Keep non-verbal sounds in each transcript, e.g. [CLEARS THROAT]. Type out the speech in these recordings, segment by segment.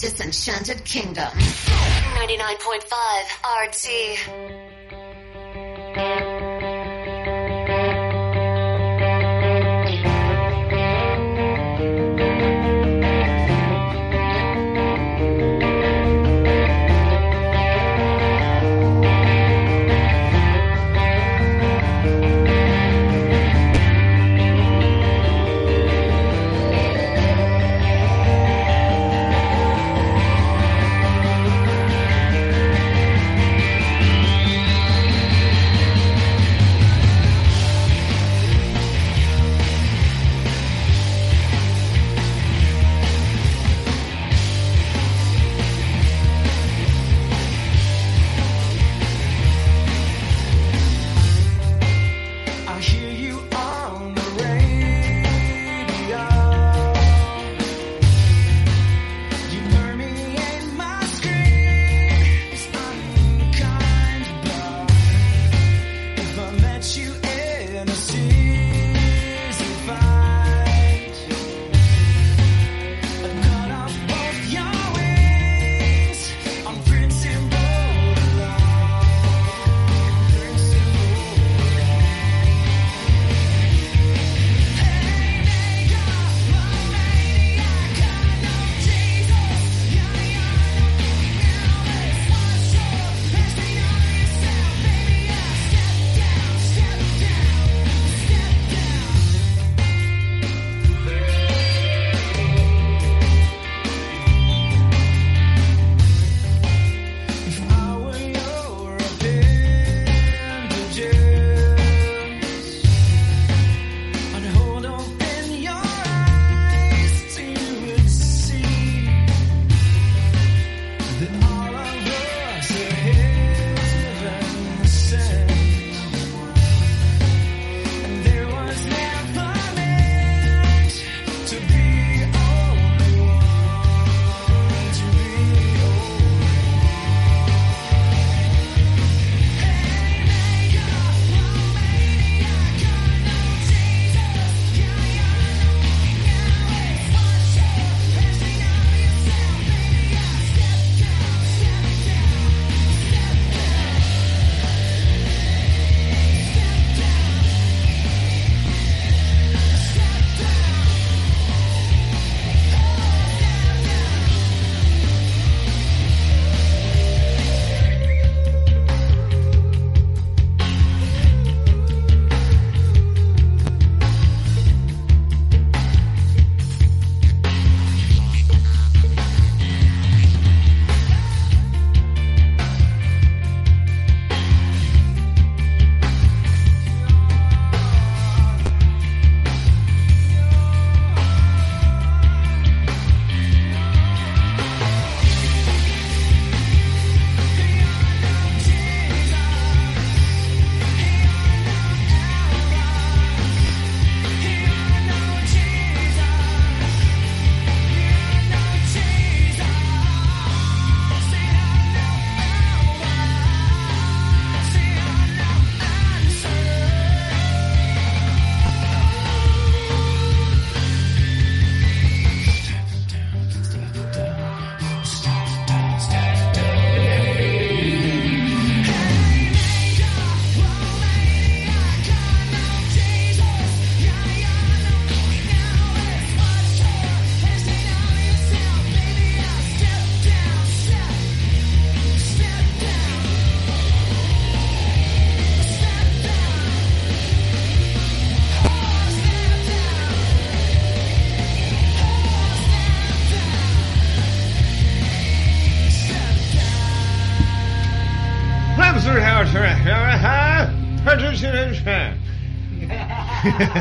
Disenchanted Kingdom. 99.5 RT.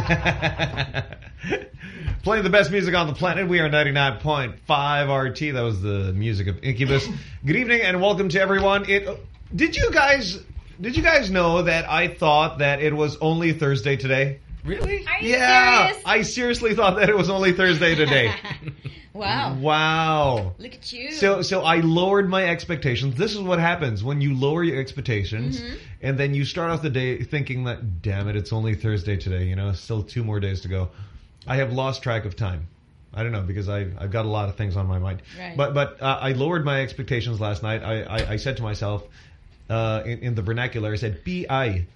[LAUGHS] Playing the best music on the planet. We are 99.5 RT. That was the music of Incubus. Good evening and welcome to everyone. It Did you guys did you guys know that I thought that it was only Thursday today? Really? Are you yeah, serious? I seriously thought that it was only Thursday today. [LAUGHS] wow. wow. Look at you. So so I lowered my expectations. This is what happens when you lower your expectations Mm-hmm. and then you start off the day thinking that damn it it's only Thursday today, you know, still two more days to go. I have lost track of time. I don't know because I I've got a lot of things on my mind. Right. But but uh, I lowered my expectations last night. I I, I said to myself, uh, in, in the vernacular, I said PI,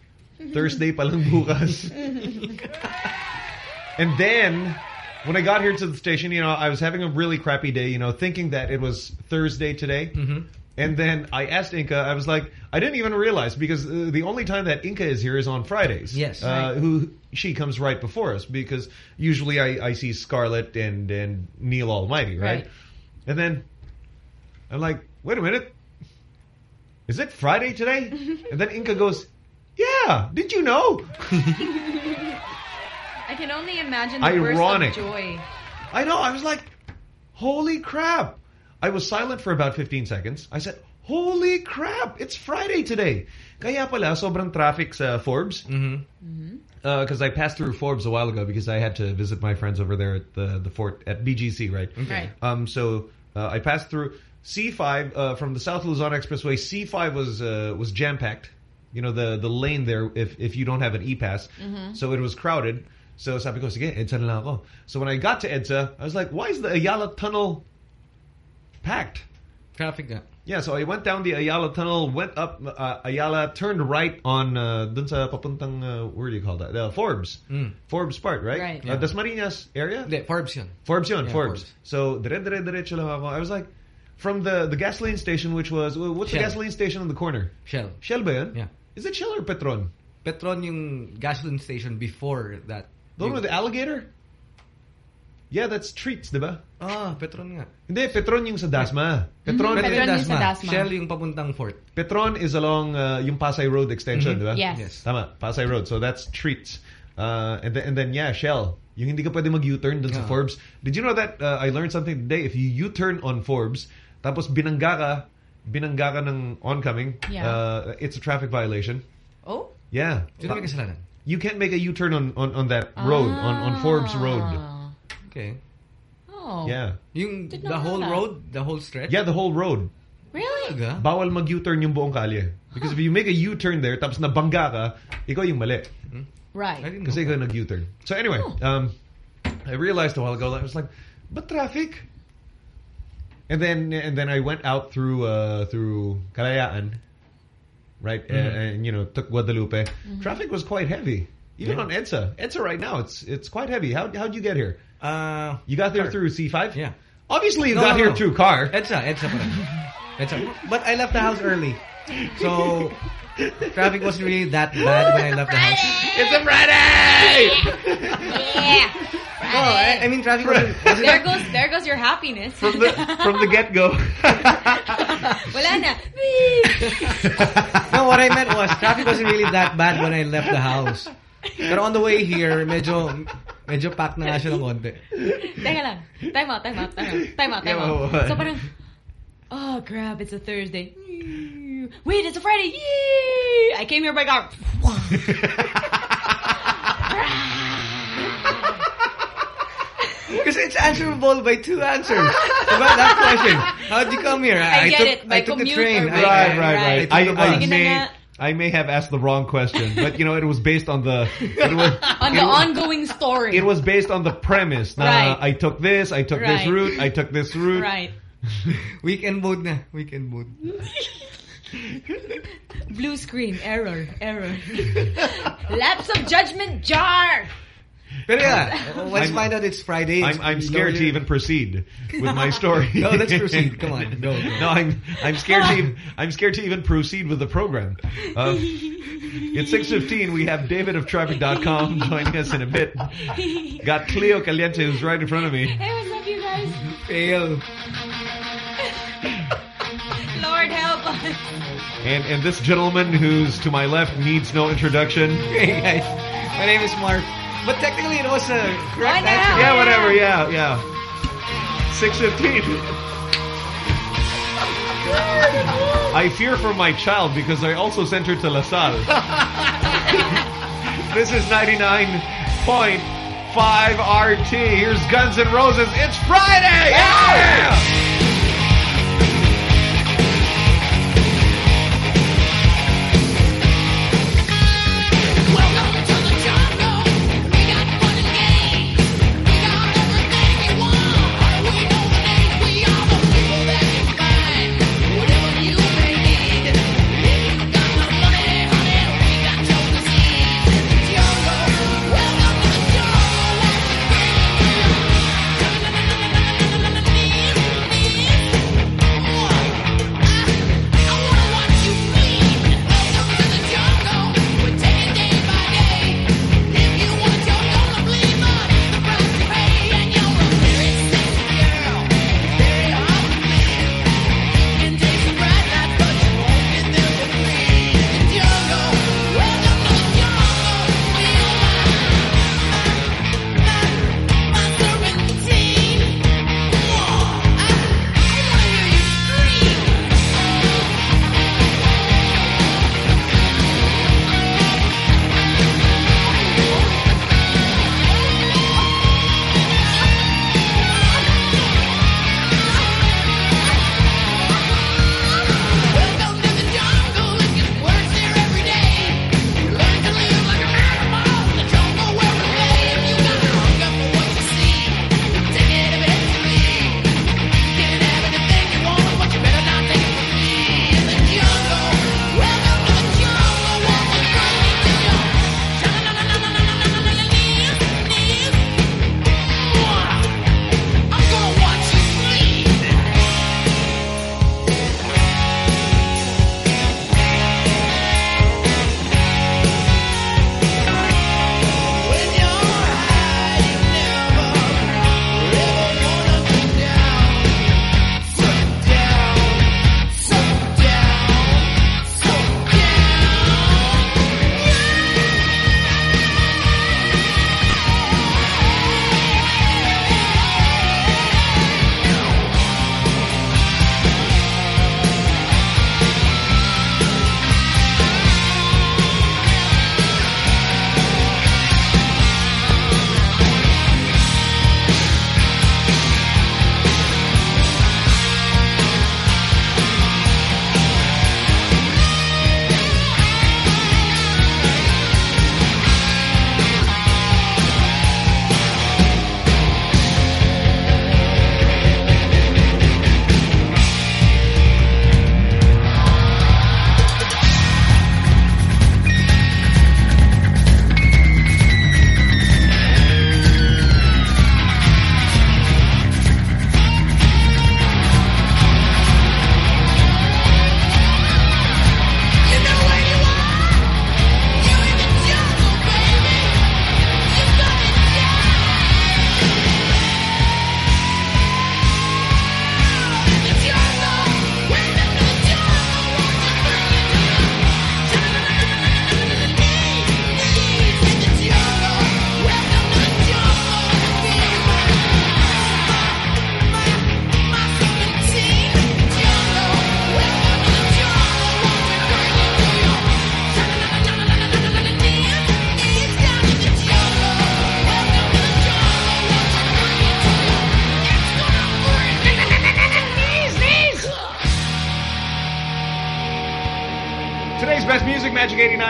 Thursday [LAUGHS] palang bukas. [LAUGHS] and then when I got here to the station, you know, I was having a really crappy day, you know, thinking that it was Thursday today. Mm-hmm. And then I asked Inca, I was like, I didn't even realize because uh, the only time that Inca is here is on Fridays. Yes. Uh, Right. Who she comes right before us because usually I, I see Scarlett and, and Neil Almighty, right? Right. And then I'm like, wait a minute. Is it Friday today? [LAUGHS] and then Inca goes, yeah, did you know? [LAUGHS] I can only imagine the Ironic. burst of joy. I know. I was like, holy crap. I was silent for about 15 seconds. I said, holy crap, it's Friday today. Kaya pala, sobrang traffic sa Forbes. Mm-hmm. Because I passed through Forbes a while ago because I had to visit my friends over there at the, the fort, at BGC, right? Right. Um, so uh, I passed through C5 uh, from the South Luzon Expressway. C5 was uh, was jam packed. You know the the lane there. If if you don't have an E pass, so it was crowded. So sabi ko, sige, EDSA na lang ako. So when I got to EDSA, I was like, why is the Ayala Tunnel packed? Traffic nga. Yeah, so I went down the Ayala Tunnel, went up uh, Ayala, turned right on uh, dun sa papuntang uh, where do you call that? Uh, Forbes, Mm. Forbes part, right? Right. Uh, Dasmariñas area. Hindi, Forbes yun. Forbes yun, Yeah, Forbes. Forbes. So, dire dire diretso lang ako. I was like, from the the gasoline station, which was, what's the gasoline station on the corner? Shell. Shell ba yun? Yeah. Is it Shell or Petron? Petron yung gasoline station before that. The one Yung- with the alligator? Yeah, that's Treats, di ba? Ah, Petron nga. Hindi, Petron yung sa Dasma. Petron, Petron yung yung sa Dasma. Shell yung papuntang fort. Petron is along uh, yung Pasay Road extension, di ba? Yes. Yes. Tama, Pasay Road. So that's Treats. Uh, and, then, and then, yeah, Shell. Yung hindi ka pwede mag-U-turn dun sa Yeah. Forbes. Did you know that uh, I learned something today? If you U-turn on Forbes, tapos binangga ka, binangga ka ng oncoming, Yeah. uh, it's a traffic violation. Oh? Yeah. Sino may kasalanan? You can't make a U-turn on, on, on that road, on, on Forbes Road. Ah. Okay. Oh. Yeah. Yung the whole that. road, the whole stretch? Yeah, the whole road. Really? Talaga? Bawal mag-U-turn yung buong kalye. Because if you make a U-turn there, tapos nabangga ka, ikaw yung mali. I Right. didn't Kasi ikaw nag-U-turn. So anyway, Oh. um, I realized a while ago, I was like, but traffic? And then and then I went out through uh, through Kalayaan, right? Mm-hmm. And, and, you know, took Guadalupe. Traffic was quite heavy. Even Yeah. on EDSA. EDSA right now, it's it's quite heavy. How, how'd you get here? Uh, You got there car. through C5? Yeah. Obviously you No, got no, here no. through car. EDSA, EDSA pa. EDSA. But I left the house early. So, traffic wasn't really that bad when I left the house. It's a Friday! Yeah. No, I, I mean traffic wasn't, wasn't There goes there goes your happiness. from the from the get-go. [LAUGHS] [LAUGHS] Wala na. No, what I meant was traffic wasn't really that bad when I left the house. Pero on the way here, medyo medyo packed na nga siya ng konti. Teka lang. Time out, time out, time out. Time out, time out. So parang, oh crap, it's a Thursday. Wait, it's a Friday. Yay! I came here by car. [LAUGHS] Because it's answerable by two answers. About that question. How'd you come here? I get took, it, by I took the train. or I- right, right, Right. right. I I, I bus. Sige na may. I may have asked the wrong question, but you know it was based on the it was [LAUGHS] On the ongoing story. it was based on the premise. Na Right. I took this, I took this route, I took this route. Right. [LAUGHS] Weekend mode na. Weekend mode. [LAUGHS] Blue screen. Error. Error. Lapse of judgment jar. Pero yeah, let's I'm- find out it's Friday. I'm I'm scared to even proceed with my [LAUGHS] story. No, let's proceed. Come on, go, go. No, I'm I'm scared to even, [LAUGHS] I'm scared to even proceed with the program. Uh, it's 6:15. We have David of Traffic.com [LAUGHS] joining us in a bit. Got Cleo Caliente who's right in front of me. Hey, what's up, you guys? Fail. Lord help us. And and this gentleman who's to my left needs no introduction. Hey guys, my name is Mark. But technically it was a correct answer. Yeah, whatever. Yeah, yeah. 6:15. I fear for my child because I also sent her to La Salle. [LAUGHS] this is 99.5 RT. Here's Guns N' Roses. It's Friday! Yeah!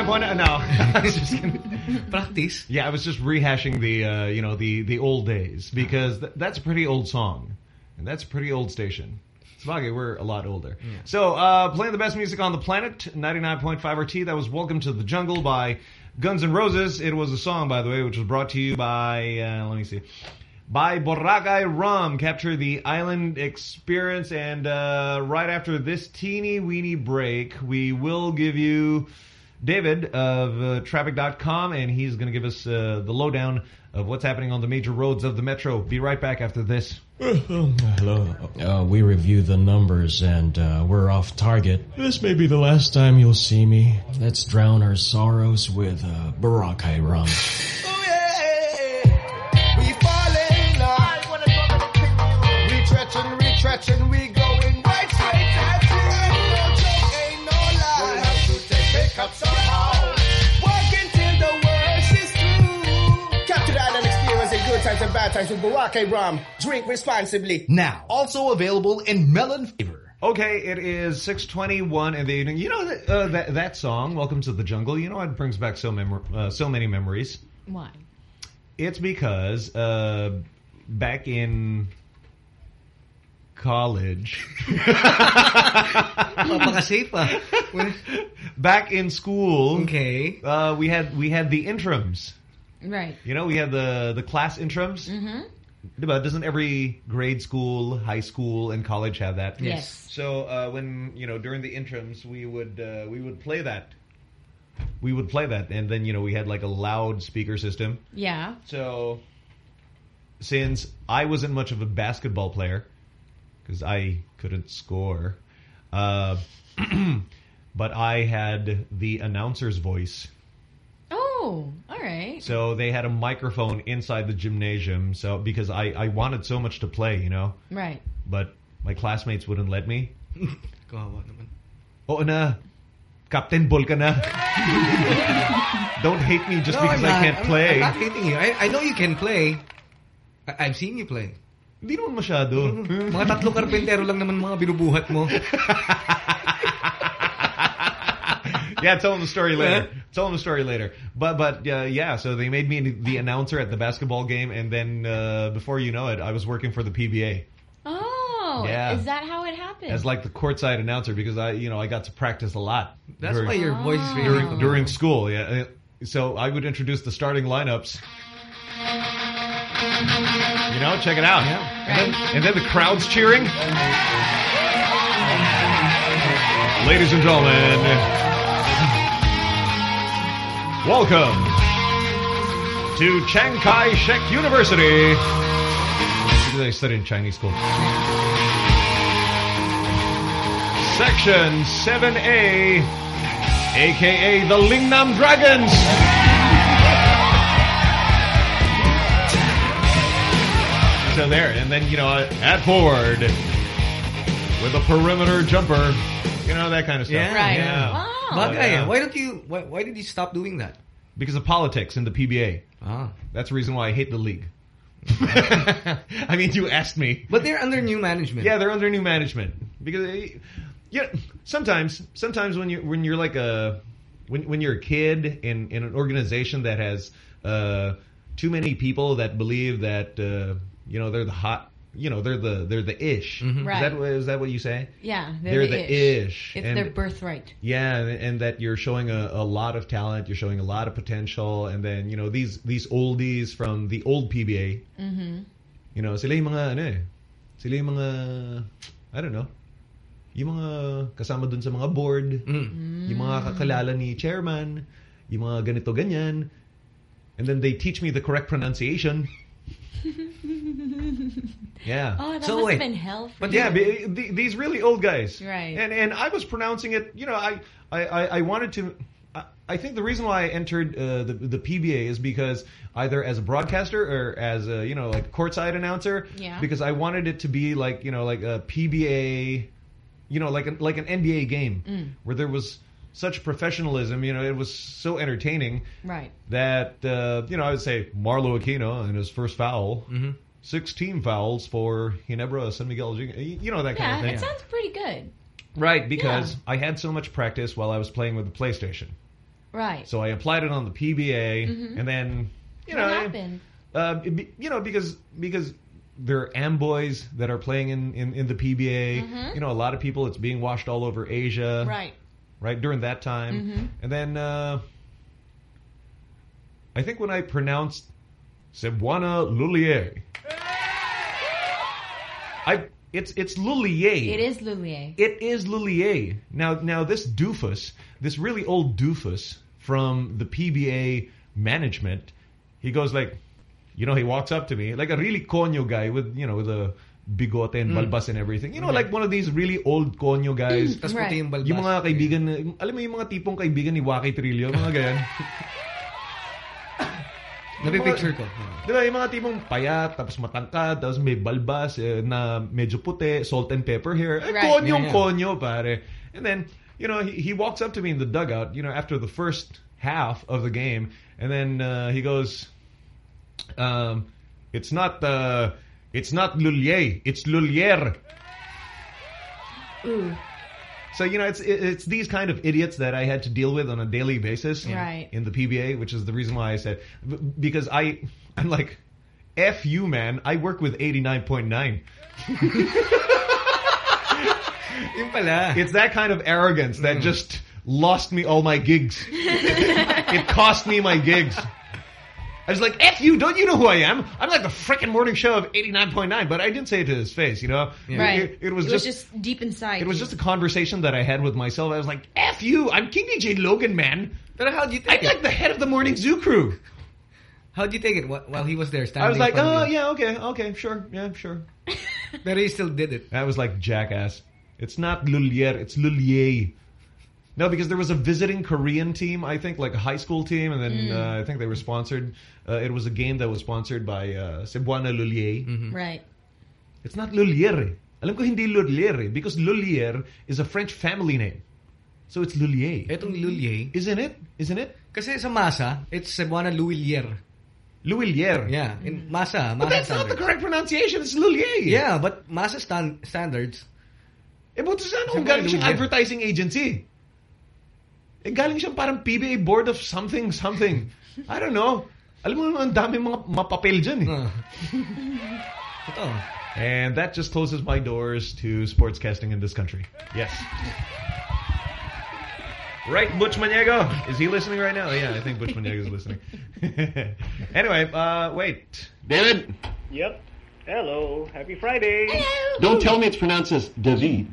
89.0. No, [LAUGHS] [LAUGHS] I was just kidding. Practice. Yeah, I was just rehashing the, uh, you know, the the old days because th that's a pretty old song, and that's a pretty old station. Sabagay, we're a lot older. So, uh, playing the best music on the planet, 99.5 RT. That was "Welcome to the Jungle" by Guns N' Roses. It was a song, by the way, which was brought to you by, uh, let me see, by Boracay Rum. Capture the island experience. And uh, right after this teeny weeny break, we will give you David of uh, Traffic.com, and he's going to give us uh, the lowdown of what's happening on the major roads of the metro. Be right back after this. Hello. Uh, we review the numbers and uh, we're off target. This may be the last time you'll see me. Let's drown our sorrows with uh, Boracay rum. We falling now. Retrenching, retrenching, we in good bad times with Boracay Rum. Drink responsibly. Now, also available in melon flavor. Okay, it is 6:21 in the evening. You know that uh, that that song, "Welcome to the Jungle." You know it brings back so mem- uh, so many memories. Why? It's because uh, back in college, [LAUGHS] back in school, Okay. uh, we had we had the interims. Right. You know, we had the the class interims. Mm-hmm. Doesn't every grade school, high school, and college have that? Yes. So uh, when you know during the interims, we would uh, we would play that. We would play that, and then you know we had like a loud speaker system. Yeah. So since I wasn't much of a basketball player because I couldn't score, uh, [CLEARS THROAT] but I had the announcer's voice. Oh, all right. So they had a microphone inside the gymnasium. So because I I wanted so much to play, you know, Right. but my classmates wouldn't let me. [LAUGHS] Go Kawawa naman. Oo na. Captain Bull ka na. [LAUGHS] Don't hate me just No, because I'm I can't I'm- play. I'm not hating you. I, I know you can play. I, I've seen you play. Hindi naman masyado. Mm-hmm. Mga tatlo karpentero lang naman mga binubuhat mo. [LAUGHS] yeah, tell them the story later. Tell them the story later. But but uh, yeah, so they made me the announcer at the basketball game, and then uh, before you know it, I was working for the PBA Oh, Yeah. is that how it happened? as like the courtside announcer because I you know I got to practice a lot. That's during, why your voice is very during, during school. Yeah, so I would introduce the starting lineups. You know, check it out. Yeah. And, then, and then the crowd's cheering. Ladies and gentlemen, welcome to Chiang Kai-shek University. Because I studied in Chinese school. Section 7A, aka the Lingnam Dragons. So there, and then, you know, at forward with a perimeter jumper, you know, that kind of stuff. Yeah, Right. Yeah. Wow. Bagay, yeah. why don't you, why, why did you stop doing that? Because of politics in the PBA. Ah. That's the reason why I hate the league. [LAUGHS] I mean, you asked me. But they're under new management. Yeah, they're under new management because uh, yeah, sometimes sometimes when you when you're like a when when you're a kid in in an organization that has uh, too many people that believe that uh, you know they're the hot you know they're the they're the ish. Mm-hmm. Is Right. that what- is that what you say? Yeah, They're they're, the ish. ish, It's and- their birthright. Yeah, and, and that you're showing a, a lot of talent, you're showing a lot of potential, and then you know these these oldies from the old PBA. Mm-hmm. You know, sila yung mga ano eh. Sila yung mga I don't know. Yung mga kasama dun sa mga board, Mm. yung mga kakalala ni chairman, yung mga ganito ganyan. And then they teach me the correct pronunciation. [LAUGHS] Yeah. Oh, that so, must have been hell But you. yeah, these really old guys. Right. And and I was pronouncing it, you know, I, I, I wanted to... I think the reason why I entered uh, the the PBA is because either as a broadcaster or as a you know like courtside announcer, yeah. because I wanted it to be like you know like a PBA, you know like an, like an NBA game mm. where there was such professionalism. You know it was so entertaining, right? That uh, you know I would say Marlou Aquino and his first foul. Mm -hmm. 16 fouls for Ginebra, San Miguel, you know, that yeah, kind of thing. it sounds pretty good. Right, because yeah. I had so much practice while I was playing with the PlayStation. Right. So I applied it on the PBA, mm -hmm. and then, you what know. happened? Uh, you know, because because there are amboys that are playing in, in, in the PBA. Mm -hmm. You know, a lot of people, it's being washed all over Asia. Right. Right, during that time. Mm -hmm. And then... Uh, I think when I pronounced Cebuana Lhuillier, I it's it's Lullier. It is Lulier. It is Lullier. Now, now this doofus, this really old doofus from the PBA management, he goes like, you know, he walks up to me like a really conyo guy with, you know, with a bigote and mm. balbas and everything. You know, like one of these really old conyo guys. Tapos Right. puti yung balbas. Yung mga kaibigan, na- alam mo yung mga tipong kaibigan ni Waki Trillo, mga ganyan. [LAUGHS] Napipicture ko. Di ba, yung mga tipong payat, tapos matangkad, tapos may balbas eh, na medyo puti, salt and pepper hair. Eh, Right. konyong Yeah, yeah. konyo, pare. And then, you know, he, he walks up to me in the dugout, you know, after the first half of the game, and then uh, he goes, um, it's not, uh, it's not Lullier, it's Lullier. Ooh. So you know, it's it's these kind of idiots that I had to deal with on a daily basis Right. in the PBA, which is the reason why I said because I I'm like, f you, man. I work with eighty nine point nine. [LAUGHS] It's that kind of arrogance that mm. just lost me all my gigs. [LAUGHS] it cost me my gigs. I was like, F you, don't you know who I am? I'm like the freaking morning show of 89.9, but I didn't say it to his face, you know? Right. It, it was it just, was just deep inside. it was just a conversation that I had with myself. I was like, F you, I'm King DJ Logan, man. Pero how'd you think I'm take like the head of the morning zoo crew. How'd you take it wh- while he was there standing I was like, oh, yeah, okay, okay, sure, yeah, sure. but he still did it. That was like jackass. It's not Lullier, it's Lullier. No, because there was a visiting Korean team, I think, like a high school team, and then uh, I think they were sponsored. Uh, it was a game that was sponsored by uh, Cebuana Lhuillier. right. It's not Lullier. Alam ko hindi Lullier because Lullier is a French family name. So it's Lullier. Etong Lullier. Isn't it? Isn't it? Kasi sa Masa, it's Cebuana Louillier. Louillier. Yeah. In Masa, Masa But that's not the correct pronunciation. It's Lullier. Yeah, but Masa stan standards. Eh, buto sana kung galing siyang advertising agency. Eh, galing siyang parang PBA board of something, something. I don't know. Alam mo naman, ang dami mga mapapel dyan eh. Uh. Ito. And that just closes my doors to sportscasting in this country. Yes. Right, Butch Maniego. Is he listening right now? Yeah, I think Butch Maniego is listening. [LAUGHS] anyway, uh, wait. David, Yep. Hello. Happy Friday. don't tell me it's pronounced as David.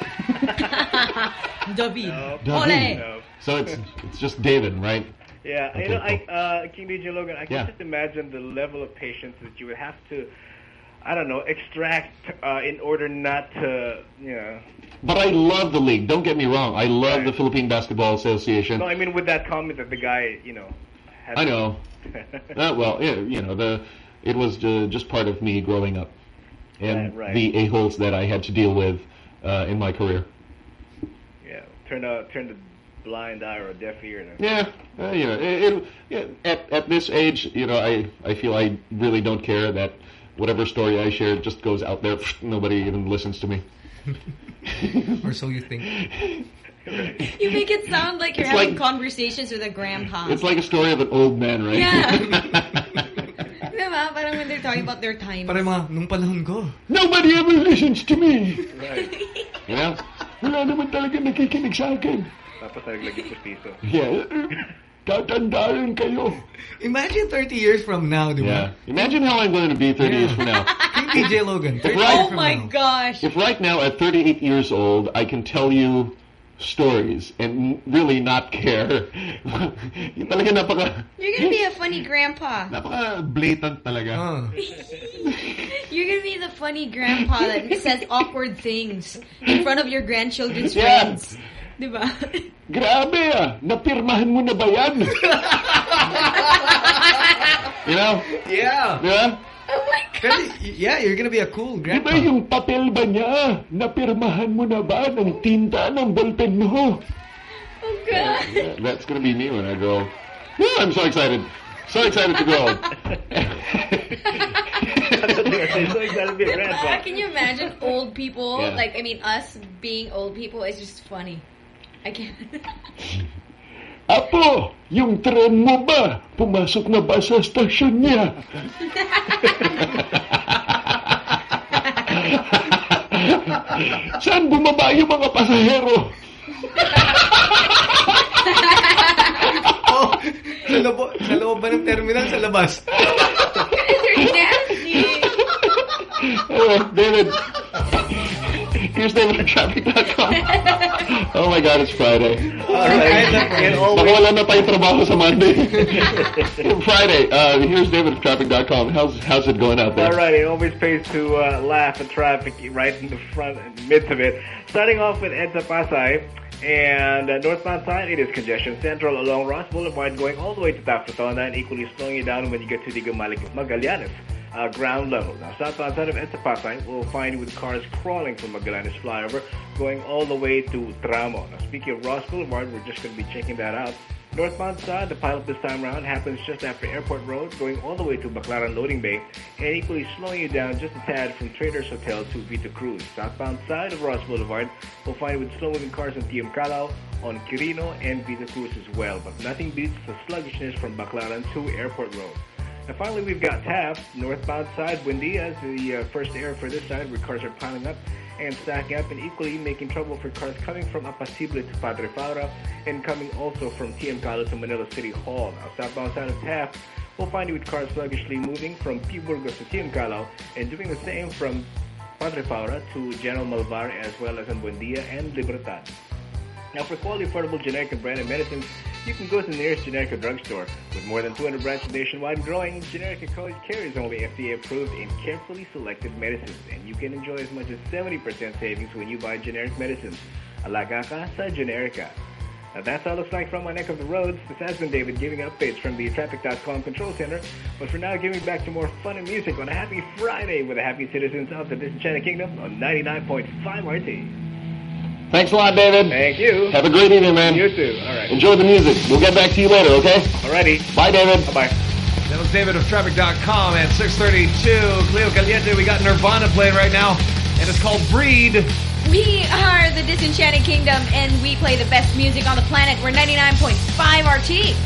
[LAUGHS] David. David. Ole. No. So it's it's just David, right? Yeah, Okay, you know, I, uh, King DJ Logan, I can Yeah. just imagine the level of patience that you would have to, I don't know, extract uh, in order not to, you know. But I love the league. Don't get me wrong. I love Right. the Philippine Basketball Association. No, I mean with that comment that the guy, you know. Had I know. [LAUGHS] Uh, well, yeah, you know, the it was uh, just part of me growing up and Right, right. the a holes that I had to deal with uh, in my career. yeah, turn a turn the blind eye or a deaf ear. To, Yeah, uh, you know, it, it, yeah, at at this age, you know, I I feel I really don't care that whatever story I share just goes out there. Nobody even listens to me. [LAUGHS] Or so you think. [LAUGHS] You make it sound like you're It's having like- conversations with a grandpa. It's like a story of an old man, right? Yeah. [LAUGHS] diba? Parang when they're talking about their time. Parang mga, nung panahon ko. Nobody ever listens to me. right. You know? Wala naman talaga nakikinig sa akin. Tapos naglagay sa piso. Yeah. Tatandaan kayo. Imagine 30 years from now, di Yeah. Imagine how I'm going to be 30 years from now. [LAUGHS] King DJ Logan, 30 years oh my now. gosh. If right now at 38 years old I can tell you stories and really not care. Yung [LAUGHS] talaga napaka You're gonna be a funny grandpa. napaka blatant talaga. Uh, [LAUGHS] You're gonna be the funny grandpa that says awkward things in front of your grandchildren's Yeah. friends. Diba? [LAUGHS] Grabe ah, napirmahan mo na ba yan? you know? yeah. Di ba? Oh my [LAUGHS] god. Yeah, you're gonna be a cool Di ba grandpa. yung papel ba niya? Napirmahan mo na ba ng tinta ng ballpen mo? Oh god. Yeah, That's gonna be me when I grow. Yeah, I'm so excited. So excited to grow. so excited to be a grandpa. Can you imagine old people? Yeah. Like, I mean, us being old people is just funny. I can't. [LAUGHS] Apo, yung tren mo ba? Pumasok na ba sa stasyon niya? [LAUGHS] Saan bumaba yung mga pasahero? Oh, sa, loob, sa loob ba ng terminal? Sa labas? They're nasty. Anyway, David. Here's David at traffic.com. Oh my God, it's Friday. All right. And always, Baka wala na tayong trabaho sa Monday. [LAUGHS] Friday. Uh, here's David at traffic.com. How's, how's it going out there? all right, it always pays to uh, laugh at traffic right in the front, in the midst of it. Starting off with EDSA Pasay. And uh, northbound side, it is congestion central along Roxas Boulevard going all the way to Taft Rotonda and equally slowing you down when you get to the Gamalik Magallanes uh, ground level. Now, southbound side of EDSA Pasay will find you with cars crawling from Magallanes flyover going all the way to Tramo. Now, speaking of Roxas Boulevard, we're just going to be checking that out. Northbound side, the pileup this time around happens just after Airport Road, going all the way to Baclaran Loading Bay, and equally slowing you down just a tad from Traders Hotel to Vito Cruz. Southbound side of Roxas Boulevard we'll find you with slow-moving cars on TM Kalaw, on Quirino, and Vito Cruz as well, but nothing beats the sluggishness from Baclaran to Airport Road. And finally, we've got Taft, northbound side. Buendia is the uh, first area for this side where cars are piling up and stacking up and equally making trouble for cars coming from Apacible to Padre Faura and coming also from TM Kalaw to Manila City Hall. Now, southbound side of Taft, we'll find you with cars sluggishly moving from P. Burgos to TM Kalaw and doing the same from Padre Faura to General Malvar as well as in Buendia and Libertad. Now, for quality, affordable, generic, and branded medicines, you can go to the nearest Generica drugstore. With more than 200 branches nationwide and growing, Generica Co- carries only FDA-approved and carefully selected medicines, and you can enjoy as much as 70% savings when you buy generic medicines. Alaga ka sa Generica. Now that's all it looks like from my neck of the roads. This has been David giving updates from the Traffic.com Control Center. But for now, giving back to more fun and music on a happy Friday with the happy citizens of the Disenchanted Kingdom on 99.5 RT. Thanks a lot, David. Thank you. Have a great evening, man. You too. All right. Enjoy the music. We'll get back to you later, okay? Alrighty. Bye, David. Bye-bye. That was David of Traffic.com at 632. Cleo Caliente, we got Nirvana playing right now, and it's called Breed. We are the Disenchanted Kingdom, and we play the best music on the planet. We're 99.5 RT.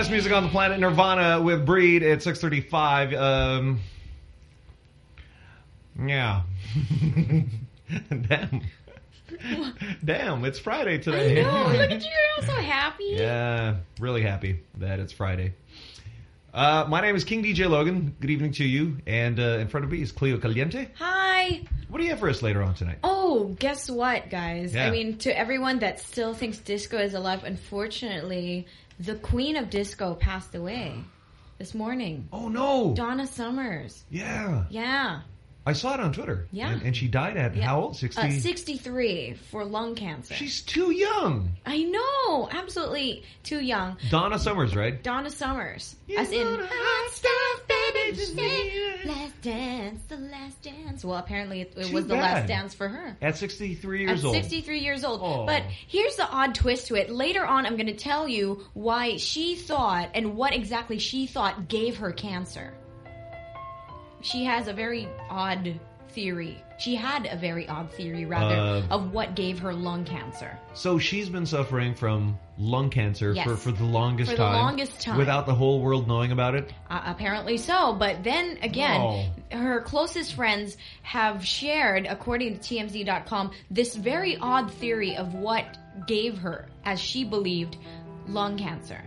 Best music on the planet, Nirvana with Breed at 635. Um, yeah. [LAUGHS] Damn. [LAUGHS] Damn, it's Friday today. I know. Look at [LAUGHS] you. You're all so happy. Yeah, really happy that it's Friday. Uh, my name is King DJ Logan. Good evening to you. And uh, in front of me is Cleo Caliente. Hi. What do you have for us later on tonight? Oh, guess what, guys? Yeah. I mean, to everyone that still thinks disco is alive, unfortunately, the queen of disco passed away this morning. Oh, no. Donna Summers. Yeah. Yeah. I saw it on Twitter. Yeah. And, and she died at yeah. how old? 60? Uh, 63 for lung cancer. She's too young. I know. Absolutely too young. Donna Summers, right? Donna Summers. As in, hot stuff, baby, just last dance, the last dance. Well, apparently it, it was the last dance for her. At 63 years At old. 63 years old. Oh. But here's the odd twist to it. Later on, I'm going to tell you why she thought and what exactly she thought gave her cancer. She has a very odd theory. She had a very odd theory, rather, Uh, of what gave her lung cancer. So she's been suffering from lung cancer Yes. for, for the longest For the time. longest time. Without the whole world knowing about it. Uh, apparently so. But then again, Oh. her closest friends have shared, according to TMZ.com, this very odd theory of what gave her, as she believed, lung cancer.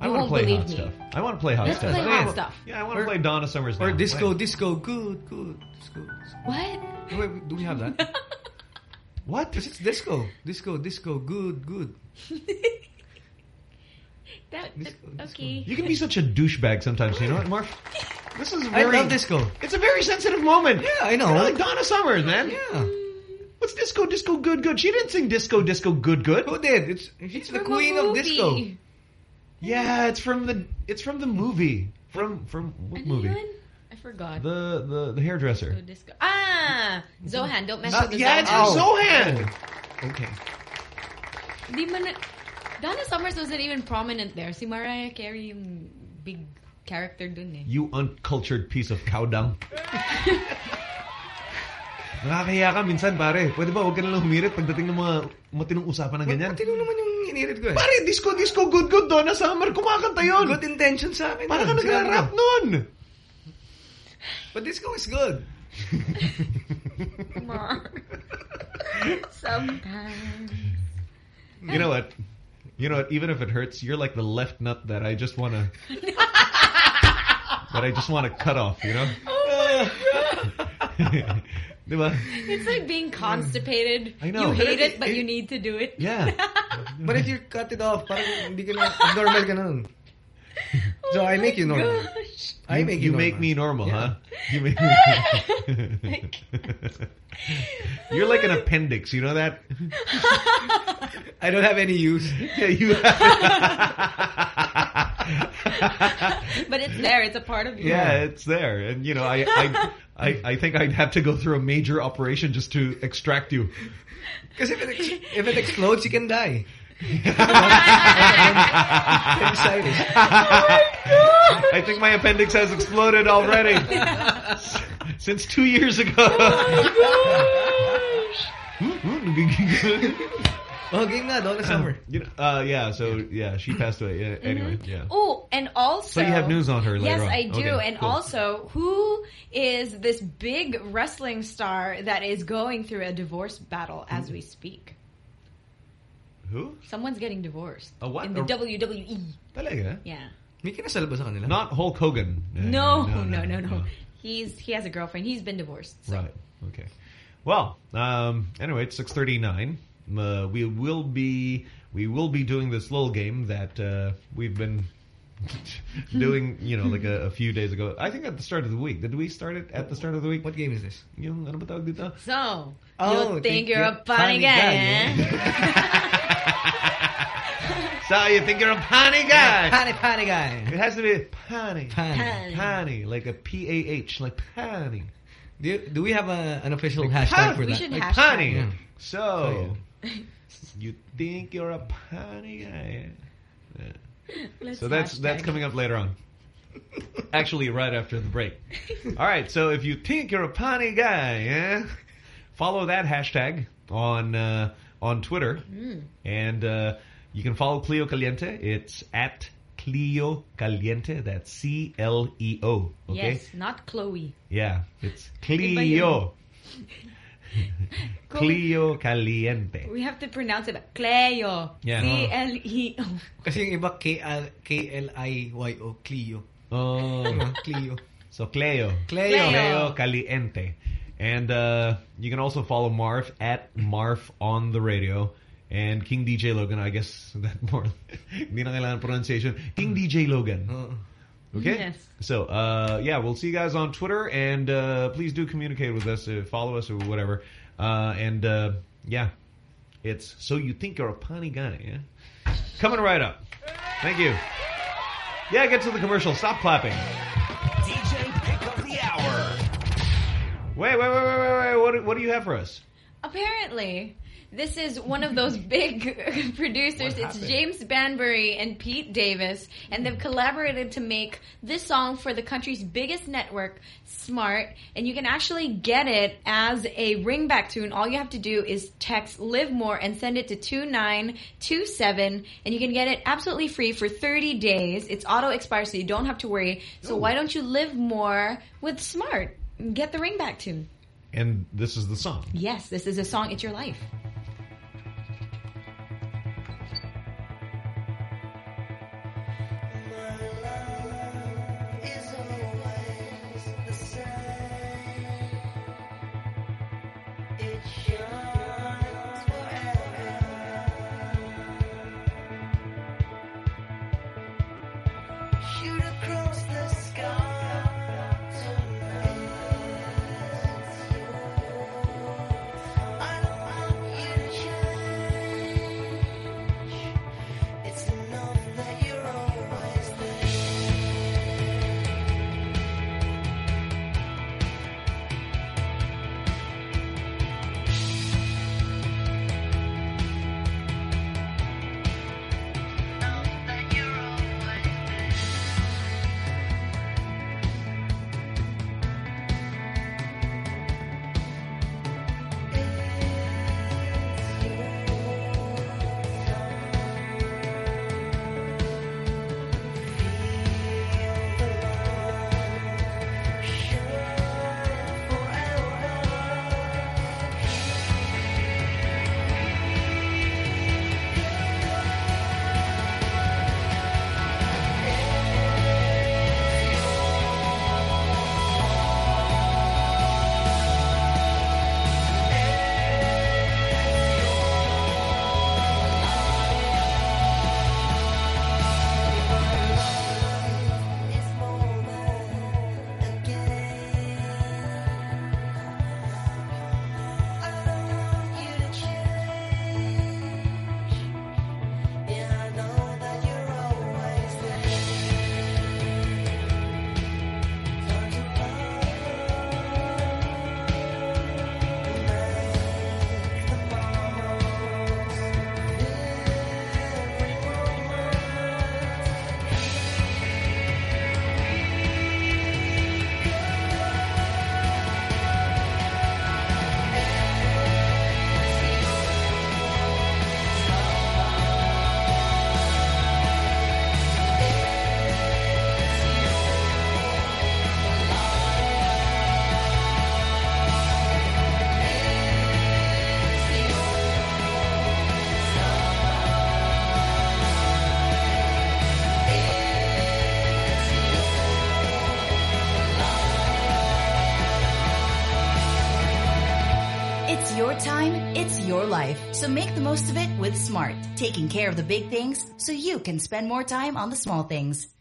I want to play hot me. stuff. I want to play hot Let's stuff. play hot stuff. Yeah, I want to play Donna Summers Or now. disco, Wait. disco, good, good. Disco. What? Wait, do we have that? [LAUGHS] What? It's disco. Disco, disco, good, good. [LAUGHS] That, Disco, disco. okay. You [LAUGHS] can be such a douchebag sometimes, you know what, Marv? This is very. I love disco. It's a very sensitive moment. Yeah, I know. You like Donna Summers, man. Yeah. Mm. What's disco, disco, good, good? She didn't sing disco, disco, good, good. Who did? It's she's the From a queen of disco. Yeah, it's from the it's from the movie. From from what Ano movie? I forgot. The the the hairdresser. So disco. Ah! Zohan. Don't mess Uh, with the yeah, it's Zohan. from Zohan. Okay. Di man, Donna Summers wasn't even prominent there. Si Mariah Carey yung big character dun eh. You uncultured piece of cow dung. [LAUGHS] Nakakahiya ka minsan, pare. Pwede ba huwag ka nalang humirit pagdating ng mga matinong usapan ng ganyan? Matino naman yung inirit ko eh. Pare, disco, disco, good, good, Donna Summer. Kumakanta yun. Good intention sa akin. Para ka yun. Nagra-rap ko. nun. But disco is good. Sometimes. You know what? You know what? Even if it hurts, you're like the left nut that I just want to... [LAUGHS] that I just want to cut off, you know? Oh my [LAUGHS] Diba? It's like being constipated. I know. You hate But it, but it- you need to do it. Yeah. [LAUGHS] But if you cut it off, parang hindi ka na, normal ka na nun. [LAUGHS] So I oh make you normal. Gosh. I make you, you make me normal, Yeah. huh? You make me. [LAUGHS] You're like an appendix. You know that? [LAUGHS] I don't have any use. Yeah, you. But it's there. It's a part of you. yeah, it's there, and you know, I, I, I, I think I'd have to go through a major operation just to extract you. Because if it, ex- if it explodes, you can die. [LAUGHS] I think my appendix has exploded already [LAUGHS] since two years ago. Oh, game na, Donna Summer. You know, uh, yeah. So yeah, she passed away. Yeah, anyway, yeah. Oh, and also... So you have news on her later Yes, on. I do. Okay, and cool. also, who is this big wrestling star that is going through a divorce battle as we speak? Who? Someone's getting divorced. A what? In the A- WWE. Talaga? Yeah. May kinasal ba sa kanila? Not Hulk Hogan. No, no, no, no, He's He has a girlfriend. He's been divorced. So. Right. Okay. Well, um, anyway, it's six thirty nine. Uh, we will be we will be doing this little game that uh, we've been [LAUGHS] doing. You know, like a, a few days ago. I think at the start of the week. Did we start it at the start of the week? What game is this? Yung ano ba tawag dito? So, Oh, you think think you're a you're funny funny guy, guy, eh? [LAUGHS] So you think you're a panny guy? Pani, pani guy. It has to be panny. Pani. Panny, like a P A H, like panny. Do, you- do we have a, an official Like hashtag pan- for We that? should Like hashtag panny. Yeah. So, you think you're a panny guy? Yeah. [LAUGHS] [LAUGHS] So that's that's coming up later on. Actually, right after the break. [LAUGHS] All right. So if you think you're a panny guy, yeah, follow that hashtag on uh, on Twitter, Mm. and uh, You can follow Cleo Caliente. It's at Cleo Caliente. That's C-L-E-O. Okay? Yes, not Chloe. Yeah, it's Iba [LAUGHS] Cleo. Chloe- Cleo Caliente. We have to pronounce it Cleo. Yeah. C-L-E-O. Kasi yung iba K-L- K-L-I-Y-O, Clio. Oh. Diba? Clio. So Cleo. Cleo. Cleo Caliente. And uh, you can also follow Marv at Marv on the radio. And King DJ Logan, I guess that more, [LAUGHS] hindi na kailangan pronunciation. King DJ Logan. Okay? Yes. So, uh, yeah, we'll see you guys on Twitter. And uh, please do communicate with us, uh, follow us or whatever. Uh, and, uh, yeah, it's So You Think You're a Punny Guy, yeah? Coming right up. Thank you. Yeah, get to the commercial. Stop clapping. DJ Pick of the Hour. Wait, wait, wait, wait, wait, wait. What, what do you have for us? Apparently, this is one of those [LAUGHS] big [LAUGHS] producers. It's? James Banbury and Pete Davis, and they've collaborated to make this song for the country's biggest network, Smart. And you can actually get it as a ringback tune. All you have to do is text "Live More" and send it to two nine two seven, and you can get it absolutely free for thirty days. It's auto expire, so you don't have to worry. So why don't you live more with Smart? Get the ringback tune. And this is the song. Yes, this is a song. It's your life. Most of it with Smart. Taking care of the big things so you can spend more time on the small things.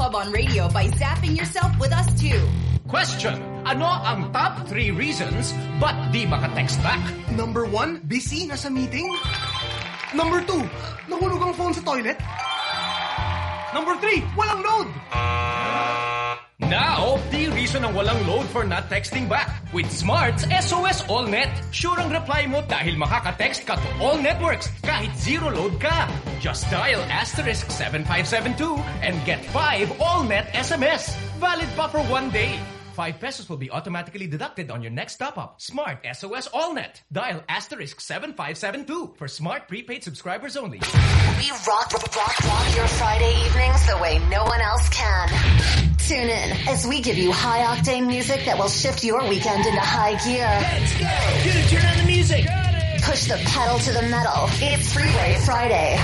on radio by zapping yourself with us too. Question. Ano ang top 3 reasons ba't di maka-text back? Number one, busy, nasa meeting. Number two, nahulog ang phone sa toilet. Number three, walang load. Now, the reason ng walang load for not texting back. With Smart's SOS AllNet. Sure ang reply mo dahil makaka-text ka to all networks kahit zero load ka. Just dial asterisk 7572 and get 5 AllNet SMS. Valid pa for one day. 5 pesos will be automatically deducted on your next top-up. Smart SOS AllNet. Dial asterisk 7572 for smart prepaid subscribers only. We rock, rock, rock, rock your Friday evenings the way no one else can. Tune in as we give you high-octane music that will shift your weekend into high gear. Let's go! Dude, turn on the music! Push the pedal to the metal. It's Freeway Friday.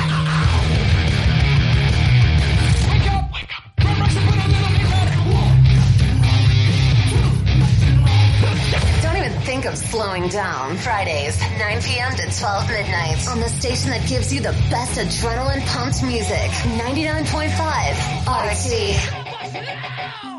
Of slowing down. Fridays, 9 p.m. to 12 midnight on the station that gives you the best adrenaline pumped music. 99.5 RT.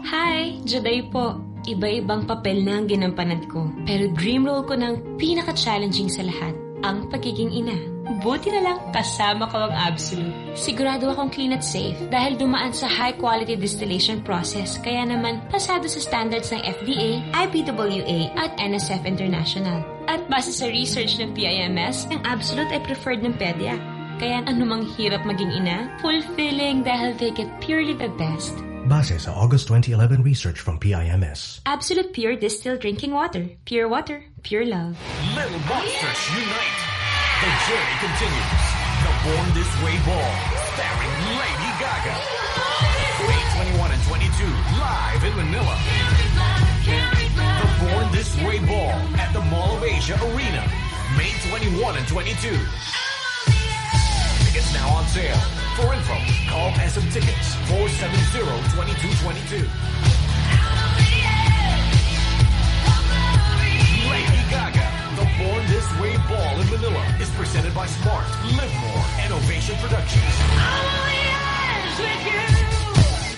Hi, Juday po. Iba-ibang papel na ang ginampanan ko. Pero dream role ko ng pinaka-challenging sa lahat, ang pagiging ina. Buti na lang kasama ko ang Absolute. Sigurado akong clean at safe dahil dumaan sa high-quality distillation process kaya naman pasado sa standards ng FDA, IBWA at NSF International. At base sa research ng PIMS, ang Absolute ay preferred ng pedya. Kaya anumang hirap maging ina, fulfilling dahil they get purely the best. Base sa August 2011 research from PIMS. Absolute Pure Distilled Drinking Water. Pure water, pure love. Little Monsters Unite. The journey continues. The Born This Way Ball, starring Lady Gaga. May 21 and 22, live in Manila. The Born This Way Ball at the Mall of Asia Arena, May 21 and 22. Tickets now on sale. For info, call SM Tickets 470-2222. Lady Gaga, Born This Way Ball in Manila is presented by Smart, Live More, and Ovation Productions.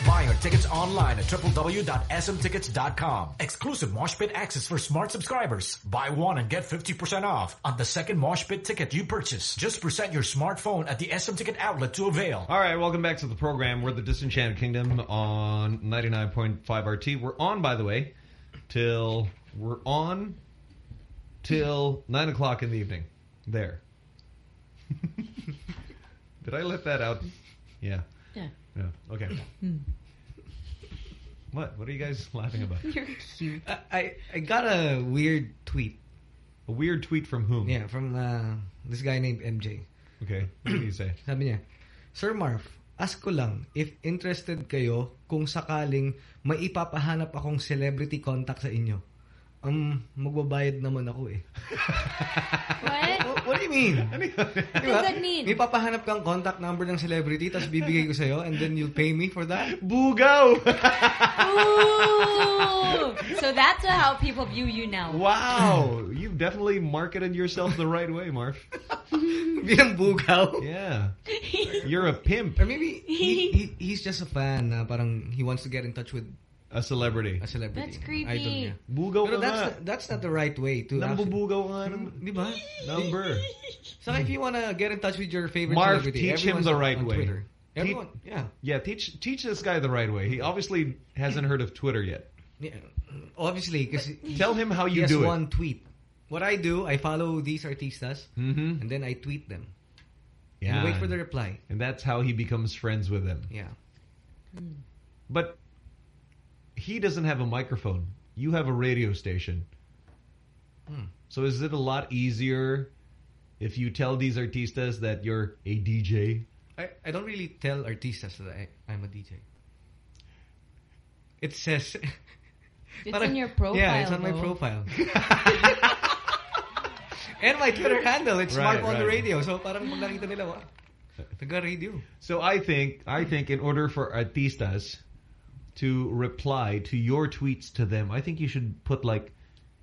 Buy your tickets online at www.smtickets.com. Exclusive Mosh Pit access for Smart subscribers. Buy one and get 50% off on the second Mosh Pit ticket you purchase. Just present your smartphone at the SM Ticket outlet to avail. All right, welcome back to the program. We're the Disenchanted Kingdom on 99.5 RT. We're on, by the way, till we're on till nine o'clock in the evening. There. [LAUGHS] Did I let that out? Yeah. Yeah. Yeah. Okay. What? What are you guys laughing about? [LAUGHS] You're cute. I, I I got a weird tweet. A weird tweet from whom? Yeah, from uh, this guy named MJ. Okay. What did he say? [CLEARS THROAT] Sabi niya, Sir Marv, ask ko lang if interested kayo kung sakaling may ipapahanap akong celebrity contact sa inyo. Um, magbabayad naman ako eh. What? What do you mean? What does that mean? May papahanap kang contact number ng celebrity tapos bibigay ko sa'yo and then you'll pay me for that? Bugaw! Ooh! So that's how people view you now. Wow! You've definitely marketed yourself the right way, Marv. Bilang bugaw? Yeah. [LAUGHS] You're a pimp. Or maybe he, he, he's just a fan na parang he wants to get in touch with A celebrity. a celebrity. That's creepy. Idol niya. Bugaw Pero ka that's, nga. not, that's not the right way to Nambubugaw nga ng Di ba? number. [LAUGHS] So if you wanna get in touch with your favorite Marv, celebrity, teach him the right way. Twitter. Te- Everyone, yeah. Yeah, teach teach this guy the right way. He obviously hasn't heard of Twitter yet. yeah. Obviously, because Tell him how you he has do it. one tweet. What I do, I follow these artistas, Mm-hmm. and then I tweet them. Yeah. And wait for the reply. And that's how he becomes friends with them. Yeah. But he doesn't have a microphone. You have a radio station. Hmm. So is it a lot easier if you tell these artistas that you're a DJ? I, I don't really tell artistas that I, I'm a DJ. It says... [LAUGHS] It's Parang- in your profile. Yeah, it's on my profile. [LAUGHS] and my Twitter handle, it's Right, Marv on the radio. So parang pag nakita nila, wow, taga-radio. So I think I think in order for artistas to reply to your tweets to them, I think you should put like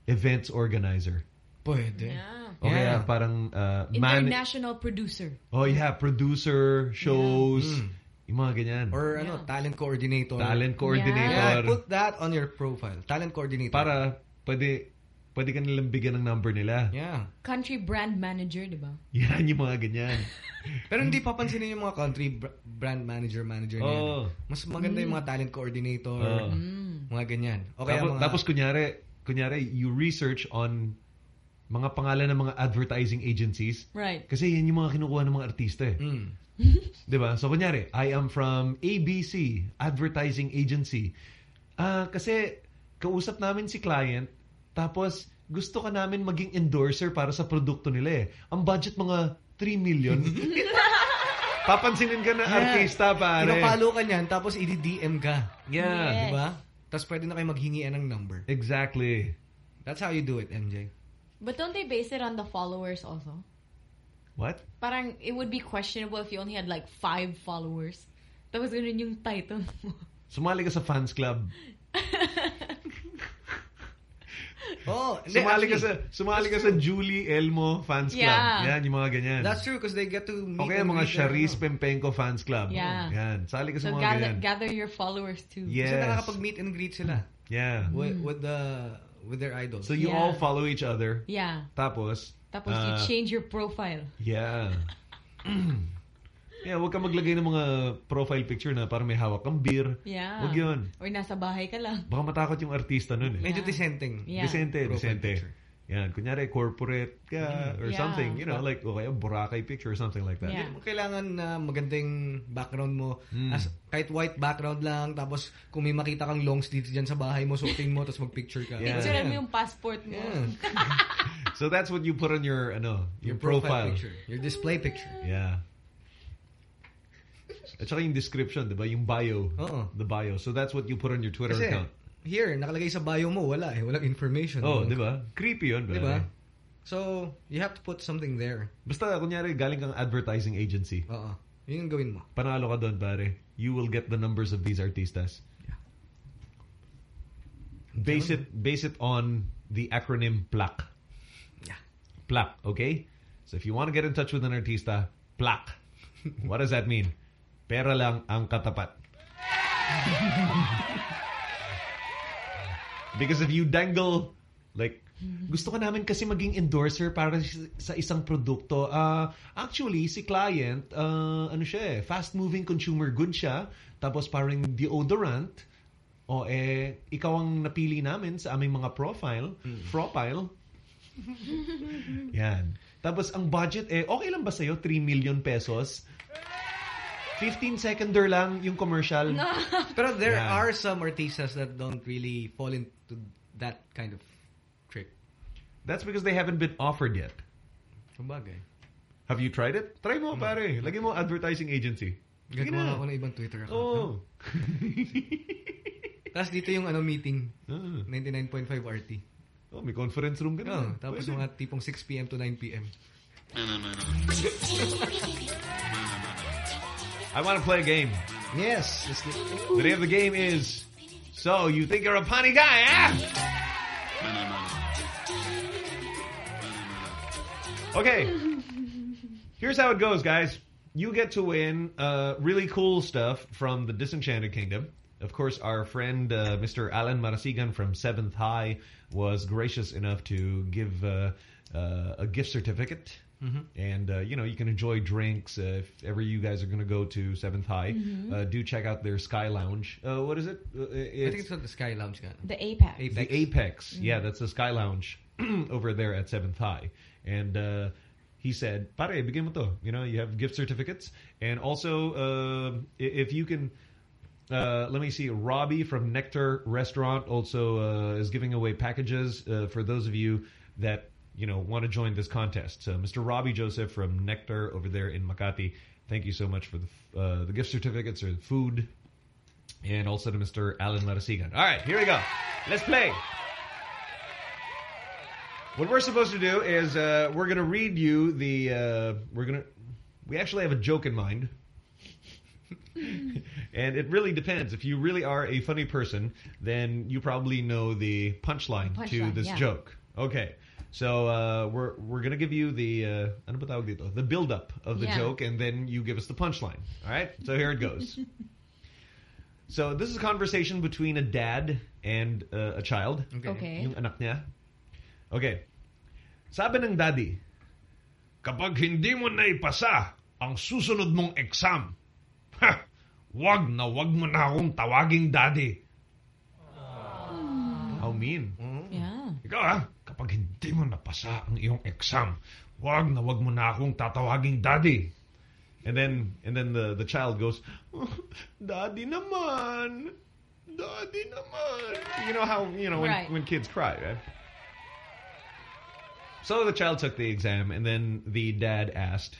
events organizer. Pwede. Yeah. O kaya Yeah. parang uh, man International producer. Oh yeah, producer, shows, Mm. yung mga ganyan. Or ano, talent coordinator. Talent coordinator. Yeah, put that on your profile. Talent coordinator. para pwede pwede ka nilang bigyan ng number nila. Yeah. Country brand manager, di ba? Yan yung mga ganyan. [LAUGHS] Pero hindi papansinin yung mga country br- brand manager manager niya. Oo. Mas maganda yung mga talent coordinator, Oo. mga ganyan. O kaya tapos, mga, tapos kunyari, kunyari, you research on mga pangalan ng mga advertising agencies. Right. Kasi yan yung mga kinukuha ng mga artista eh. Mm. [LAUGHS] Di ba? So, kunyari, I am from ABC, Advertising Agency. Ah, kasi, kausap namin si client, tapos, gusto ka namin maging endorser para sa produkto nila eh. Ang budget mga 3 million. [LAUGHS] Papansinin ka na artista, pare. Pinapalo ka niyan, tapos i-DM ka. Yeah. Yes. Diba? Tapos pwede na kayo maghingian ng number. Exactly. That's how you do it, MJ. But don't they base it on the followers also? What? Parang it would be questionable if you only had like five followers. Tapos ganun yung title mo. Sumali ka sa fans club. [LAUGHS] Oh, Sumali ka sa sumali ka sa Julie Elmo fans club. Yeah. Yan, yung mga ganyan. That's true because they get to meet Okay, and mga greet their- Pempenko fans club. Yeah. Yan. Sali ka sa So mga gather, ganyan. gather your followers too. Yes. Kasi nakakapag-meet and greet sila Yeah. with, with the with their idols. So you Yeah. all follow each other. Yeah. Tapos, Tapos ah, you change your profile. Yeah. [CLEARS THROAT] [CLEARS THROAT] yeah, huwag ka maglagay ng mga profile picture na parang may hawak kang beer. Yeah. Huwag yun. Or nasa bahay ka lang. Baka matakot yung artista nun eh. Medyo dissenting. Yeah. Decente, Profile decente. picture. Yan, kunyari corporate ka or Yeah. something, you know, like, o kaya Boracay picture or something like that. Yeah. Mo kailangan na magandang background mo. Mm. As, kahit white background lang, tapos kung may makita kang long sleeves dyan sa bahay mo, suotin mo, tapos mag-picture ka. Yeah. Picturean mo yung passport mo. Yeah. [LAUGHS] So that's what you put on your, ano, your, profile. picture. Your display picture. Yeah. At saka yung description, di ba? Yung bio. Oo. The bio. So that's what you put on your Twitter Kasi, account. here, nakalagay sa bio mo, wala eh. Walang information. Oh, di ba? Creepy yun, Di ba? So, you have to put something there. Basta, kunyari, galing kang advertising agency. Oo. Yun yung gawin mo. Panalo ka doon, pare. You will get the numbers of these artistas. Base it base it on the acronym PLAC. Yeah. PLAC, okay? So if you want to get in touch with an artista, PLAC. [LAUGHS] what does that mean? Pera lang ang katapat. Because if you dangle, like, gusto ka namin kasi maging endorser para sa isang produkto. Uh, actually, si client, uh, ano siya eh, fast-moving consumer good siya. Tapos parang deodorant. O eh, ikaw ang napili namin sa aming mga profile. Profile. Yan. Tapos ang budget eh, okay lang ba sa'yo? 3 million pesos? 15 seconder lang yung commercial. [LAUGHS] Pero there Yeah. are some artistas that don't really fall into that kind of trick. That's because they haven't been offered yet. Kumbaga. Have you tried it? Try mo, pare. Lagyan mo advertising agency. Sige Gagawa ako ng ibang Twitter account. Oo. [LAUGHS] Tapos dito yung ano meeting, Ah. 99.5 RT. Oh, may conference room ka na. Oh, tapos Pwede. mga tipong 6 p.m. to 9 p.m. [LAUGHS] I want to play a game. Yes. The name of the game is So You Think You're a Punny Guy, eh? Okay. Here's how it goes, guys. You get to win uh, really cool stuff from the Disenchanted Kingdom. Of course, our friend uh, Mr. Alan Marasigan from 7th High was gracious enough to give uh, uh, a gift certificate. Mhm. And, uh, you know, you can enjoy drinks. Uh, if ever you guys are going to go to 7th High, Mhm. uh, do check out their Sky Lounge. Uh, what is it? Uh, I think it's at the Sky Lounge. Ka. The Apex. the Apex. Mhm. Yeah, that's the Sky Lounge [CLEARS THROAT] over there at 7th High. And uh, he said, pare, bigyan mo to. You know, you have gift certificates. And also, uh, if you can... Uh, let me see. Robbie from Nectar Restaurant also uh, is giving away packages uh, for those of you that you know want to join this contest. So, Mr. Robbie Joseph from Nectar over there in Makati, thank you so much for the uh, the gift certificates or the food, and also to Mr. Alan Marasigan. All right, here we go. Let's play. What we're supposed to do is uh, we're going to read you the uh, we're going to we actually have a joke in mind. [LAUGHS] and it really depends. If you really are a funny person, then you probably know the punchline, to Punchline, this yeah. joke. Okay. So uh, we're we're gonna give you the uh, ano ba tawag dito? the build up of the Yeah. joke, and then you give us the punchline. All right. So here it goes. [LAUGHS] so this is a conversation between a dad and uh, a child. Okay. Okay. Yung anak niya. Okay. Sabi ng daddy, kapag hindi mo naipasa ang susunod mong exam, ha, wag na wag mo na akong tawaging daddy. How mean. Yeah. Ikaw ha, kapag hindi mo napasa ang iyong exam, wag na wag mo na akong tatawaging daddy. And then and then the the child goes, oh, "Daddy naman. Daddy naman." You know how, you know, when Right. when kids cry, right? So the child took the exam and then the dad asked,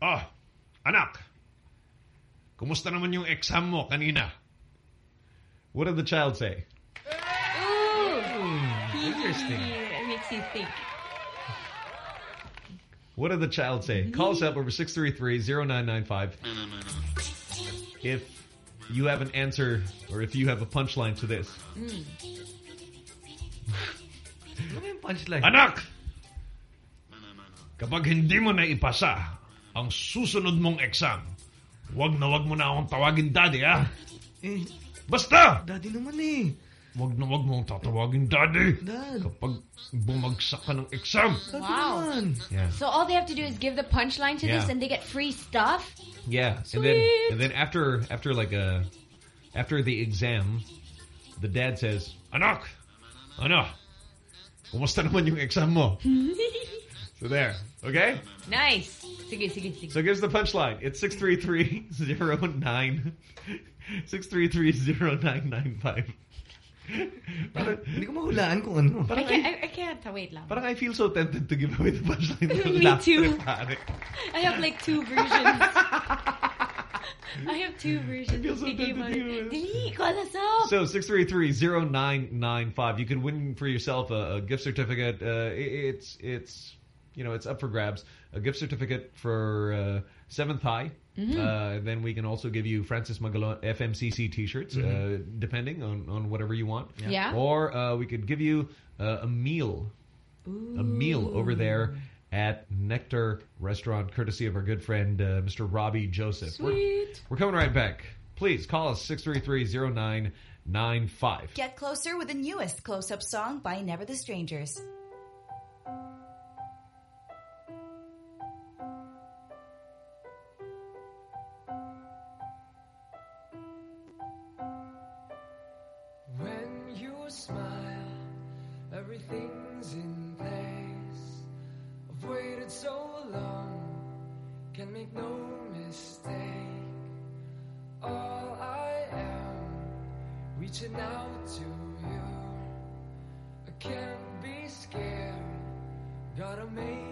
"Oh, anak. Kumusta naman yung exam mo kanina?" What did the child say? Interesting. It makes you think. What did the child say? Call us up over 633-0995. If you have an answer or if you have a punchline to this. Mm. Ano yung punchline? Anak! Kapag hindi mo na ipasa ang susunod mong exam, wag na wag mo na akong tawagin daddy, ha? Eh, Basta! daddy naman eh. Wag na wag mo akong tatawagin daddy. Dad. Kapag bumagsak ka ng exam. Wow. Yeah. So all they have to do is give the punchline to this and they get free stuff? Yeah, and then and then after after like a after the exam, the dad says, "Anak, ano? Kumusta naman yung exam mo?" [LAUGHS] so there, okay? nice. Sige, sige, sige. So gives the punchline. It's 633-09 633-0995. [LAUGHS] Parang, Hindi ko mahulaan kung ano. I can't, I, I, I can't. Wait lang. parang I feel so tempted to give away the punchline. [LAUGHS] Me too. trip, pare. I have like two versions. [LAUGHS] I have two versions. feel so Sige, tempted to Mari. give it. Dali, call us up. So 633-0995. You can win for yourself a, a gift certificate. Uh, i- it's it's you know it's up for grabs. A gift certificate for uh, Seventh High. Mhm. Uh, then we can also give you Francis Magalona FMCC T-shirts, uh, depending on on whatever you want. Yeah. Yeah. Or uh, we could give you uh, a meal, a meal over there at Nectar Restaurant, courtesy of our good friend uh, Mr. Robbie Joseph. We're, Sweet. we're coming right back. Please call us 633-0995. Get closer with the newest close-up song by Never the Strangers. In place. I've waited so long, can make no mistake. All I am, reaching out to you. I can't be scared, gotta make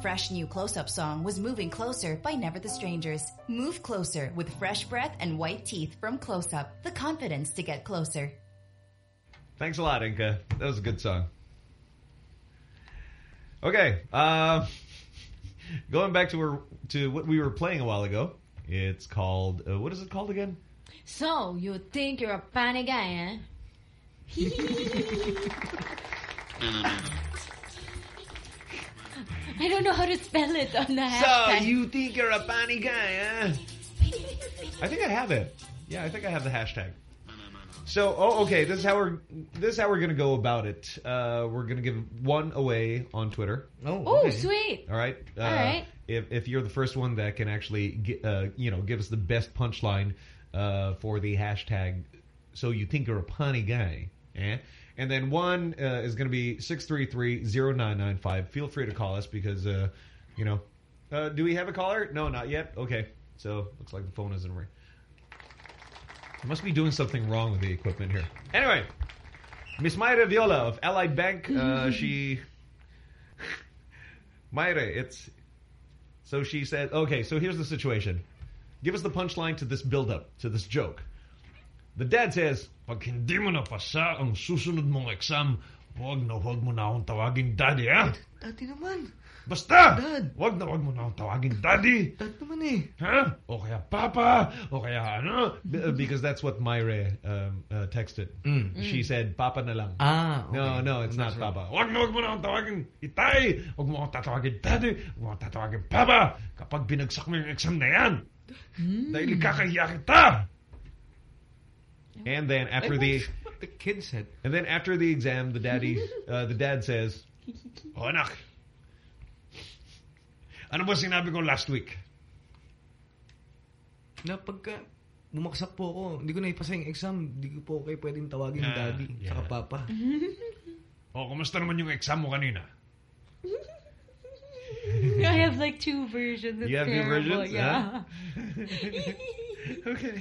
fresh new close-up song was Moving Closer by Never the Strangers. Move closer with fresh breath and white teeth from Close Up. The confidence to get closer. Thanks a lot, Inca. That was a good song. Okay, uh, [LAUGHS] going back to where, to what we were playing a while ago. It's called uh, what is it called again? So, you think you're a funny guy, eh? [LAUGHS] [LAUGHS] I don't know how to spell it on the hashtag. So you think you're a funny guy, huh? I think I have it. Yeah, I think I have the hashtag. So, oh, okay. This is how we're this is how we're gonna go about it. Uh, we're gonna give one away on Twitter. Oh, Oh, sweet. All right. Uh, All right. If if you're the first one that can actually get, uh, you know give us the best punchline uh, for the hashtag, so you think you're a punny guy, eh? And then one uh, is going to be six three three zero nine nine five. Feel free to call us because uh, you know. Uh, do we have a caller? No, not yet. Okay. So looks like the phone isn't ringing. I must be doing something wrong with the equipment here. Anyway, Miss Mayra Viola of Allied Bank, uh, [LAUGHS] she... [LAUGHS] Mayra, it's... So she said, okay, so here's the situation. Give us the punchline to this build-up, to this joke. The dad says, Pag hindi mo napasa ang susunod mong exam, huwag na huwag mo na akong tawagin daddy, ha? Dati naman. Basta! Dad. Huwag na huwag mo na akong tawagin daddy! Dad naman eh. Huh? O kaya papa? O kaya ano? B- uh, Because that's what Myre um, uh, texted. Mm. She said, papa na lang. Ah, okay. No, no, it's not papa. Huwag na huwag mo na akong tawagin itay! Huwag mo akong tatawagin daddy! Huwag mo akong tatawagin papa! Kapag binagsak mo yung exam na yan, dahil ikakahiya kita! And then after Like, the... what the kid said. And then after the exam, the daddy, uh, the dad says, Oh anak, ano ba sinabi ko last week? Na pagka bumaksak po ako, hindi ko na ipasa yung exam, hindi ko po kayo pwedeng tawagin Ah, daddy, yeah. saka papa. [LAUGHS] Oh, kumusta naman yung exam mo kanina? [LAUGHS] I have like two versions. It's You have two terrible. versions? Yeah. [LAUGHS] okay.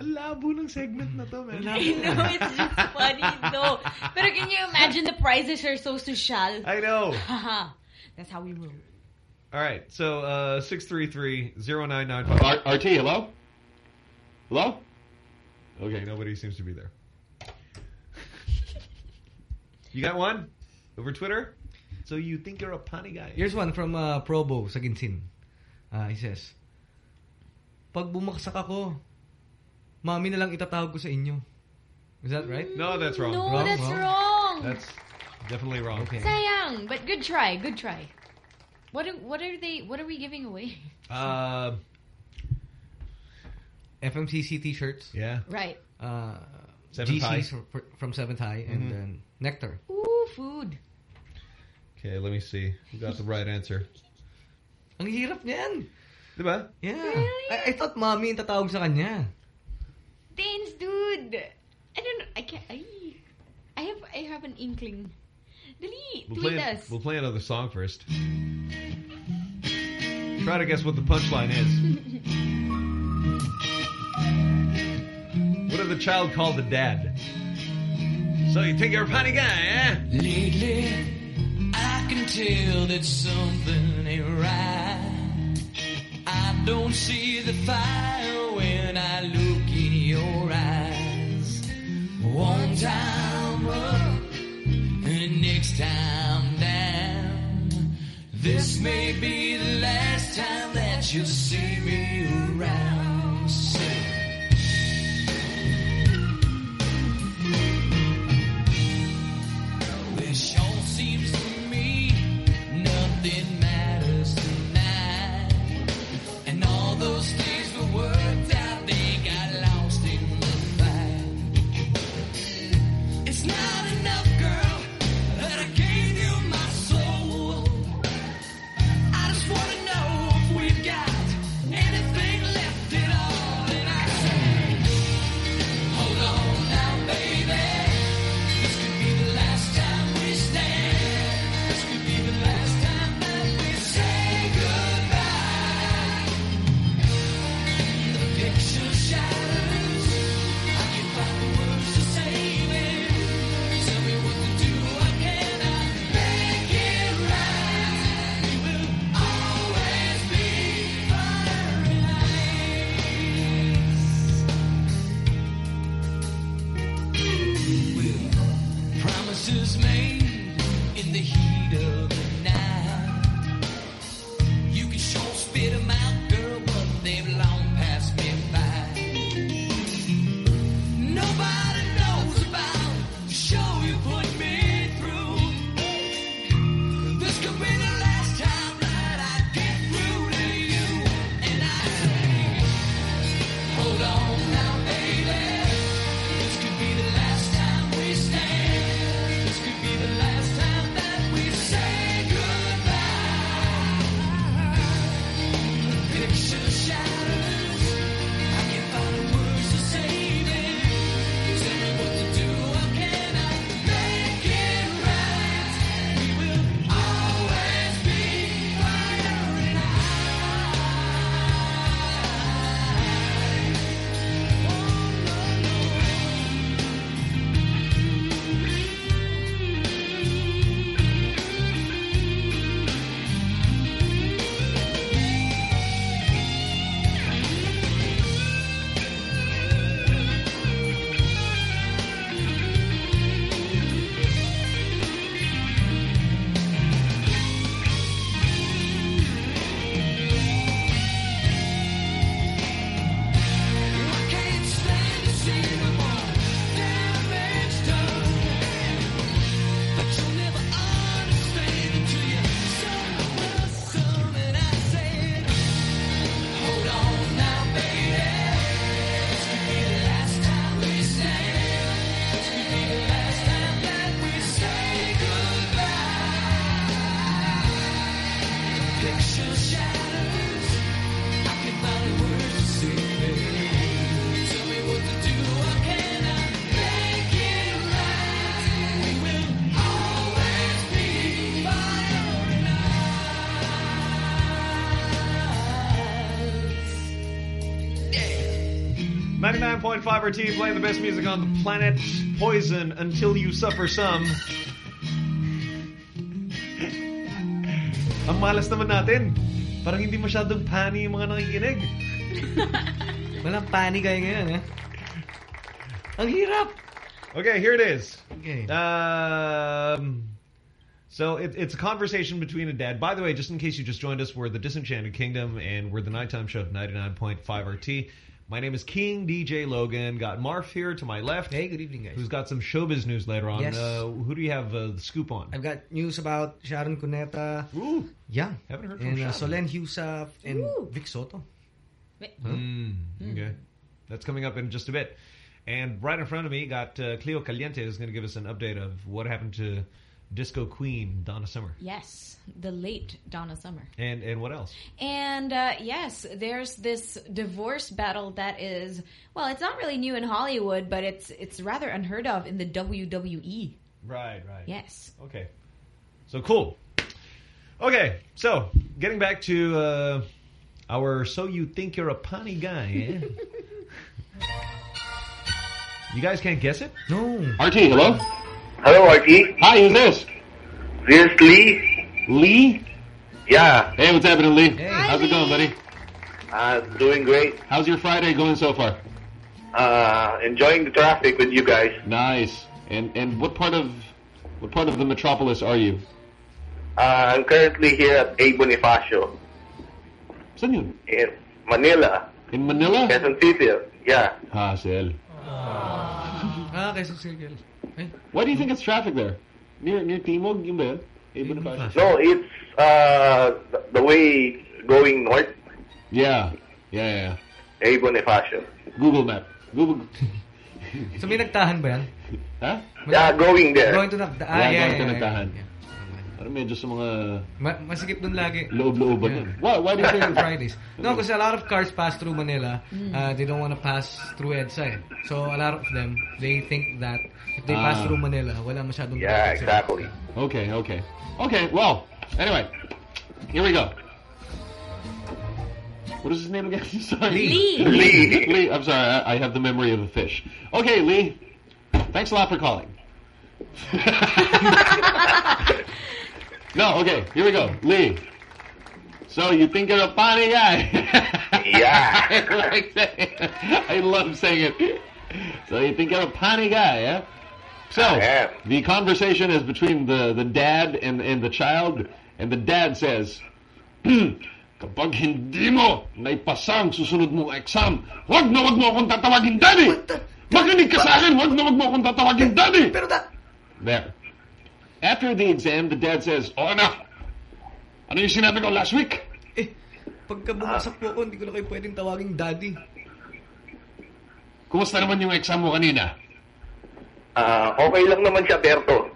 Ang labo ng segment na to, man. [LAUGHS] I know, it's just funny though. Pero can you imagine the prices are so social? I know. [LAUGHS] That's how we roll. All right, so uh, 633-0995. RT, hello? Hello? Okay, nobody seems to be there. [LAUGHS] You got one? Over Twitter? So you think you're a punny guy? Here's one from uh, Probo sa Ginsin. Uh, he says, Pag bumaksak ako, mami na lang itatawag ko sa inyo. Is that right? No, that's wrong. No, Wrong, that's wrong. wrong. That's definitely wrong. Okay. Sayang, but good try, good try. What are, what are they? What are we giving away? Uh, FMCC t-shirts. yeah. Right. Uh, Seventh High. GCs from, from Seventh High and Mhm. then Nectar. Ooh, food. Okay, let me see. Who got the right answer? Ang hirap niyan. Diba? Yeah. I, I thought mommy yung tatawag sa kanya. Danes, dude. I don't know. I can't. I, I have. I have an inkling. Dali, We'll tweet play, us. we'll play another song first. Try to guess what the punchline is. What did the child call the dad? So you think you're a funny guy, eh? Lately, I can tell that something ain't right. Don't see the fire when I look in your eyes. One time up, and next time down. This may be the last time that you'll see me around. 99.5 RT, playing the best music on the planet. Poison until you suffer some. Ang malas naman natin. Parang hindi masyadong pani yung mga nakikinig. [LAUGHS] Walang pani kayo ngayon, eh. Ang hirap. Okay, here it is. Okay. Um, so it, it's a conversation between a dad. By the way, just in case you just joined us, we're the Disenchanted Kingdom, and we're the nighttime show of 99.5 RT. My name is King DJ Logan. Got Marv here to my left. Hey, good evening, guys. Who's got some showbiz news later on. Yes. Uh, who do you have uh, the scoop on? I've got news about Sharon Cuneta. Ooh. Yeah. Haven't heard from And uh, Sharon. Solenn Heussaff and Ooh. Vic Sotto. Mm, okay. That's coming up in just a bit. And right in front of me, got uh, Cleo Caliente is going to give us an update of what happened to disco queen Donna Summer. Yes, the late Donna Summer. And and what else? And uh, yes, there's this divorce battle that is well, it's not really new in Hollywood, but it's it's rather unheard of in the WWE. Right, right. Yes. Okay. So cool. Okay, so getting back to uh, our So You Think You're a Punny Guy, eh? [LAUGHS] you guys can't guess it? No. RT, hello? Hello, RT. Hi, who's this? This is Lee. Lee? Yeah. Hey, what's happening, Lee? Hi, How's it going, buddy? Uh, doing great. How's your Friday going so far? Uh, enjoying the traffic with you guys. Nice. And and what part of what part of the metropolis are you? Uh, I'm currently here at A. Bonifacio. Saan? In Manila. In Manila? Quezon City. Yeah. Hassel. Ah, Quezon City. Why do you think it's traffic there? Near near Timog, yun ba yun? Eh, Bonifacio? No, it's uh, the, the way going north. Yeah. Yeah, yeah, A. Bonifacio. Google Map. Google. [LAUGHS] So may nagtahan ba yan? ha? Yeah, going there. Going to nagtahan. Ah, yeah, yeah, going to yeah, nagtahan. yeah. Parang medyo sa mga Ma masikip dun lagi. loob-looban yun. Why, why do you think [LAUGHS] on Fridays? No, because a lot of cars pass through Manila. Uh, they don't want to pass through EDSA. eh. So a lot of them, they think that if they pass Ah. through Manila, wala masyadong Yeah, traffic sila. exactly. Okay, okay. Okay, well, anyway, here we go. What is his name again? [LAUGHS] sorry. Lee. Lee. Lee. I'm sorry, I, I have the memory of a fish. Okay, Lee. Thanks a lot for calling. [LAUGHS] no, okay, here we go. Lee. So you think you're a funny guy? Yeah. [LAUGHS] I like I love saying it. So you think you're a funny guy, yeah? So the conversation is between the, the dad and and the child, and the dad says, [CLEARS THROAT] Kapag hindi mo naipasang susunod mong exam, wag na wag mo akong tatawagin daddy! Makinig ka sa akin, wag na wag mo akong tatawagin daddy! Pero that... There. After the exam, the dad says, Oh na, ano yung sinabi ko last week? Eh, pagka bumagsak po ako, hindi ko na kayo pwedeng tawaging daddy. Kumusta naman yung exam mo kanina? Uh, okay lang naman siya, Berto.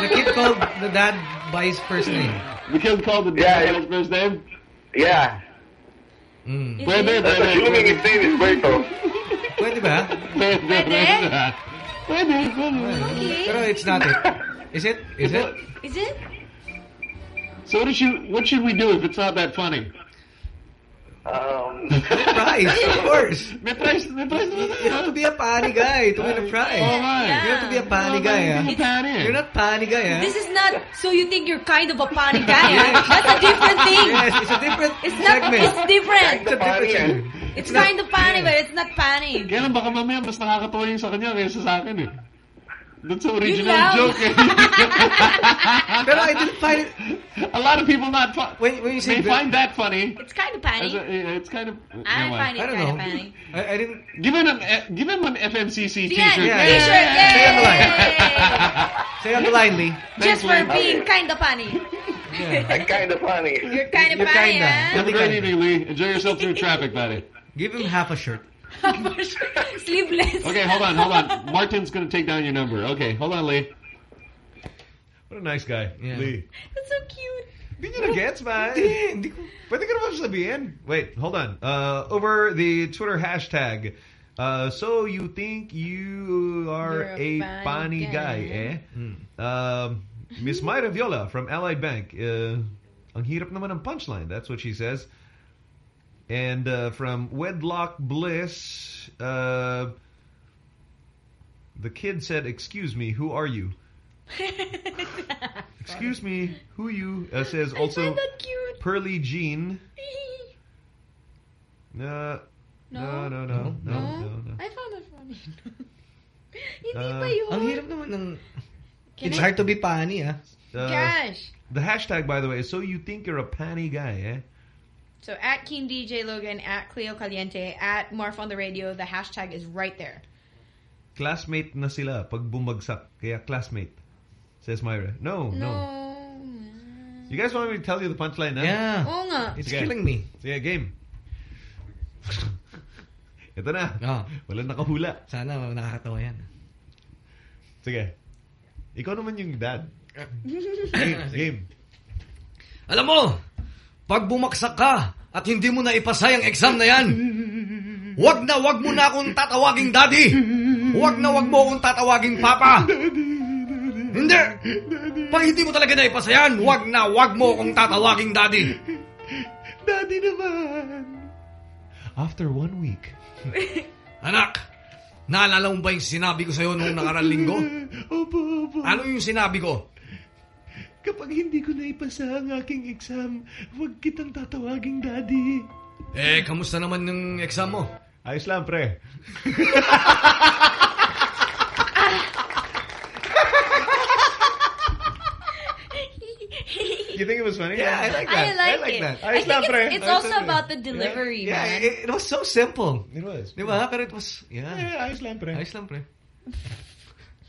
The kid called the dad by his first name. The kid called the dad yeah. by his first name? Yeah. Mm. Pwede, That's pwede. assuming his name is Berto. Pwede ba? Pwede, pwede. Pwede, pwede. Pero it's not it. Is it? Is it? Is it? So what should what should we do if it's not that funny? Um, [LAUGHS] Prize, of [LAUGHS] course. May price, may price. You have to be a funny guy to win a prize. Oh, my. You have to be a funny guy, ah. You're not funny guy, ah. This is not so you think you're kind of a funny guy. huh? [LAUGHS] That's a different thing. Yes, it's a different It's not. segment. It's different. It's a different segment. It's kind of funny, but it's not funny. Kaya lang baka mamaya mas nakakatawa yung sa kanya kaysa sa akin eh. That's the original joke eh. [LAUGHS] Pero I didn't find it. A lot of people not fu- When, when you say they Ber- find that funny. It's kind of funny. a, eh, it's kind of. I never mind. find it I don't kind of funny. I, I didn't. Give him an eh, give him an FMCC T-shirt. yeah, T-shirt, yeah. Say on the line. [LAUGHS] yay! Say on the line, Lee. Just for Lee. being kind of funny. [LAUGHS] I'm kind of funny. You're kind of You're funny, kinda. Have a great evening, Lee. Enjoy yourself through traffic, buddy. Give him half a shirt. [LAUGHS] Sleeveless. Okay, hold on, hold on. Martin's gonna take down your number. Okay, hold on, Lee. What a nice guy, Yeah. Lee. That's so cute. Hindi nyo na-gets, man. Hindi, hindi ko. Pwede ka naman sabihin. Wait, hold on. Uh, over the Twitter hashtag, uh, so you think you are You're a a funny funny guy, guy. eh? Um, Miss Mayra Viola from Allied Bank. Uh, Ang hirap naman ng punchline. That's what she says. And uh, from Wedlock Bliss, uh, the kid said, "Excuse me, who are you?" [LAUGHS] Excuse me, who you? Uh, says also Pearly Jean. [LAUGHS] Uh, no, no, no, no, no, no, no. I found it funny. [LAUGHS] Hindi Uh, pa yun. Ang hirap naman ng... Can It's I- hard to be funny, ah. Uh, Gosh. The hashtag, by the way, is so you think you're a panny guy, eh? So at Keen DJ Logan, at Cleo Caliente, at Marv on the radio, the hashtag is right there. Classmate na sila pag bumagsak. Kaya classmate. Says Myra. No, no. You guys want me to tell you the punchline now? Yeah. Oo nga. It's Sige. killing me. Sige, game. Ito na. Oh. Walang nakahula. Sana nakakatawa yan. Sige. Ikaw naman yung dad. Ah. [LAUGHS] game. game. Alam mo, pag bumaksak ka at hindi mo na ipasa yung exam na yan, wag na wag mo na akong tatawaging daddy. Wag na wag mo akong tatawaging papa. Hindi. Pag hindi mo talaga na ipasa yan, wag na wag mo akong tatawaging daddy. Daddy naman. After one week. Anak, naalala mo ba yung sinabi ko sa'yo noong nakarang linggo? Opo, opo. Ano yung sinabi ko? Kapag hindi ko naipasa ang aking exam, huwag kitang tatawaging daddy. Eh, kamusta naman yung exam mo? Ayos lang, pre. [LAUGHS] You think it was funny? Yeah, I like I that. like, like it. that. I think it's, it's also about the delivery, Yeah, man. it, it was so simple. It was. Di ba? Pero it was, yeah. Yeah, ayos lang, pre. Ayos lang, pre.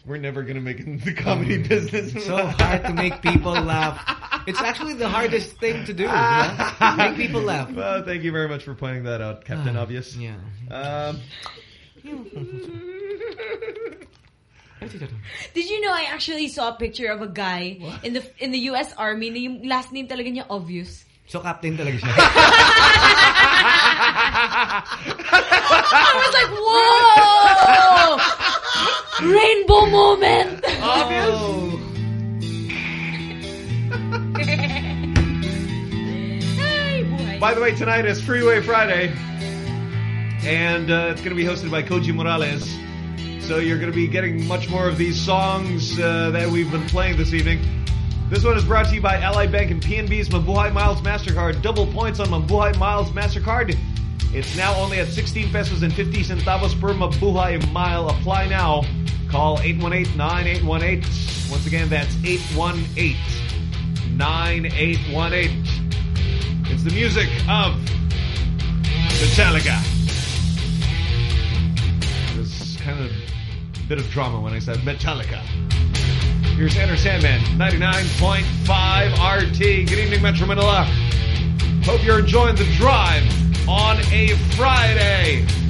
We're never gonna make it in the comedy business. So hard to make people laugh. It's actually the hardest thing to do. di ba? Make people laugh. Well, thank you very much for pointing that out, Captain Ah, Obvious. Yeah. Um, Did you know I actually saw a picture of a guy in the in the U.S. Army na yung last name talaga niya obvious. So captain talaga siya. [LAUGHS] I was like, whoa! Rainbow moment! Obvious. By the way, tonight is Freeway Friday, and uh, it's going to be hosted by Koji Morales. So you're going to be getting much more of these songs uh, that we've been playing this evening. This one is brought to you by Allied Bank and PNB's Mabuhay Miles MasterCard. Double points on Mabuhay Miles MasterCard. It's now only at 16 pesos and 50 centavos per Mabuhay Mile. Apply now. Call 818-9818. Once again, that's 818-9818. It's the music of Metallica. There's kind of a bit of drama when I said Metallica. Here's Enter Sandman, 99.5 RT. Good evening, Metro Manila. Hope you're enjoying the drive on a Friday.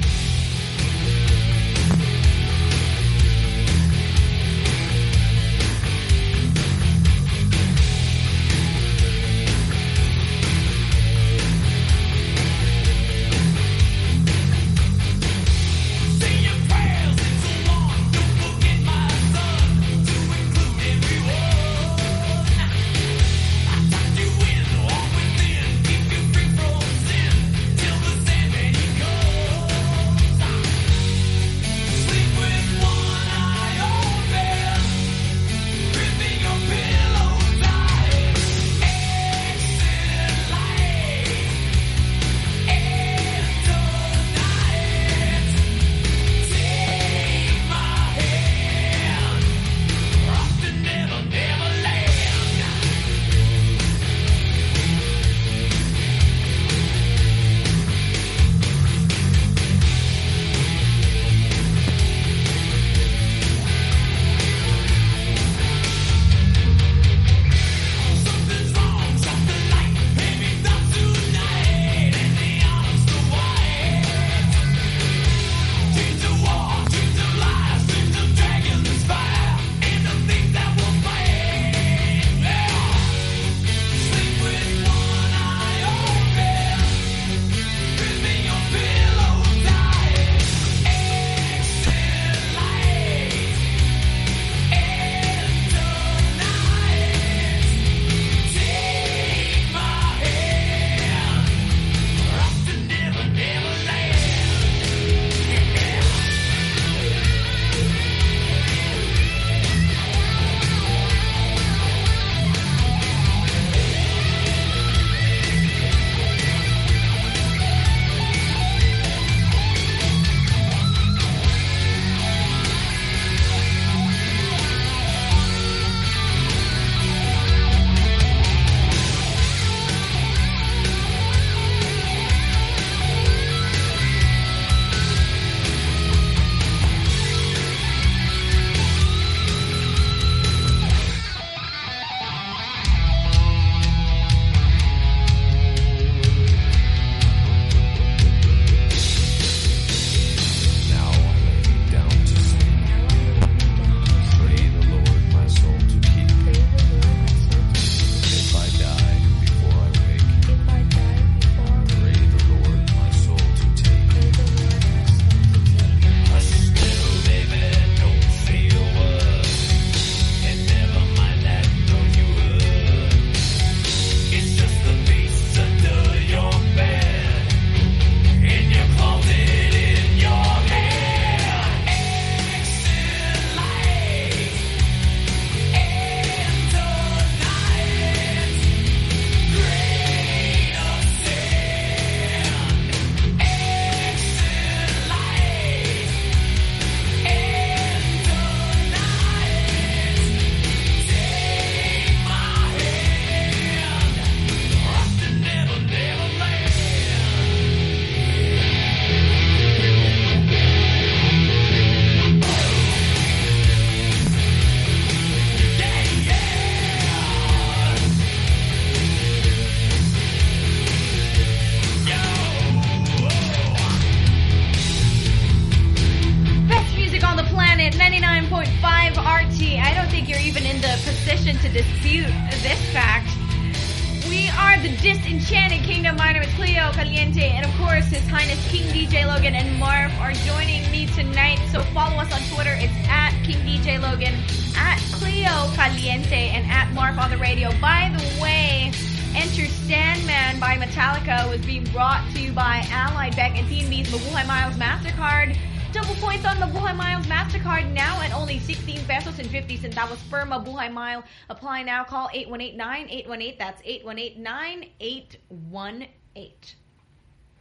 818 9818. That's 818 9818.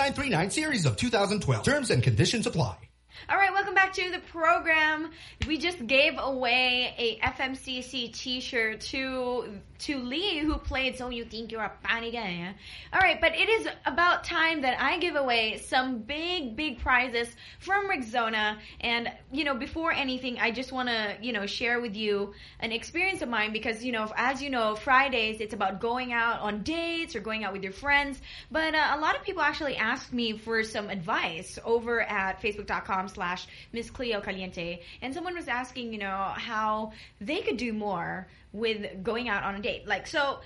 1939 series of 2012. Terms and conditions apply. All right, welcome back to the program. We just gave away a FMCC T-shirt to to Lee, who played "So You Think You're a Funny Guy." All right, but it is about time that I give away some big, big prizes from Rexona. And you know, before anything, I just want to you know share with you an experience of mine because you know, as you know, Fridays it's about going out on dates or going out with your friends. But uh, a lot of people actually ask me for some advice over at Facebook.com slash Miss Cleo Caliente. And someone was asking, you know, how they could do more with going out on a date. Like, so,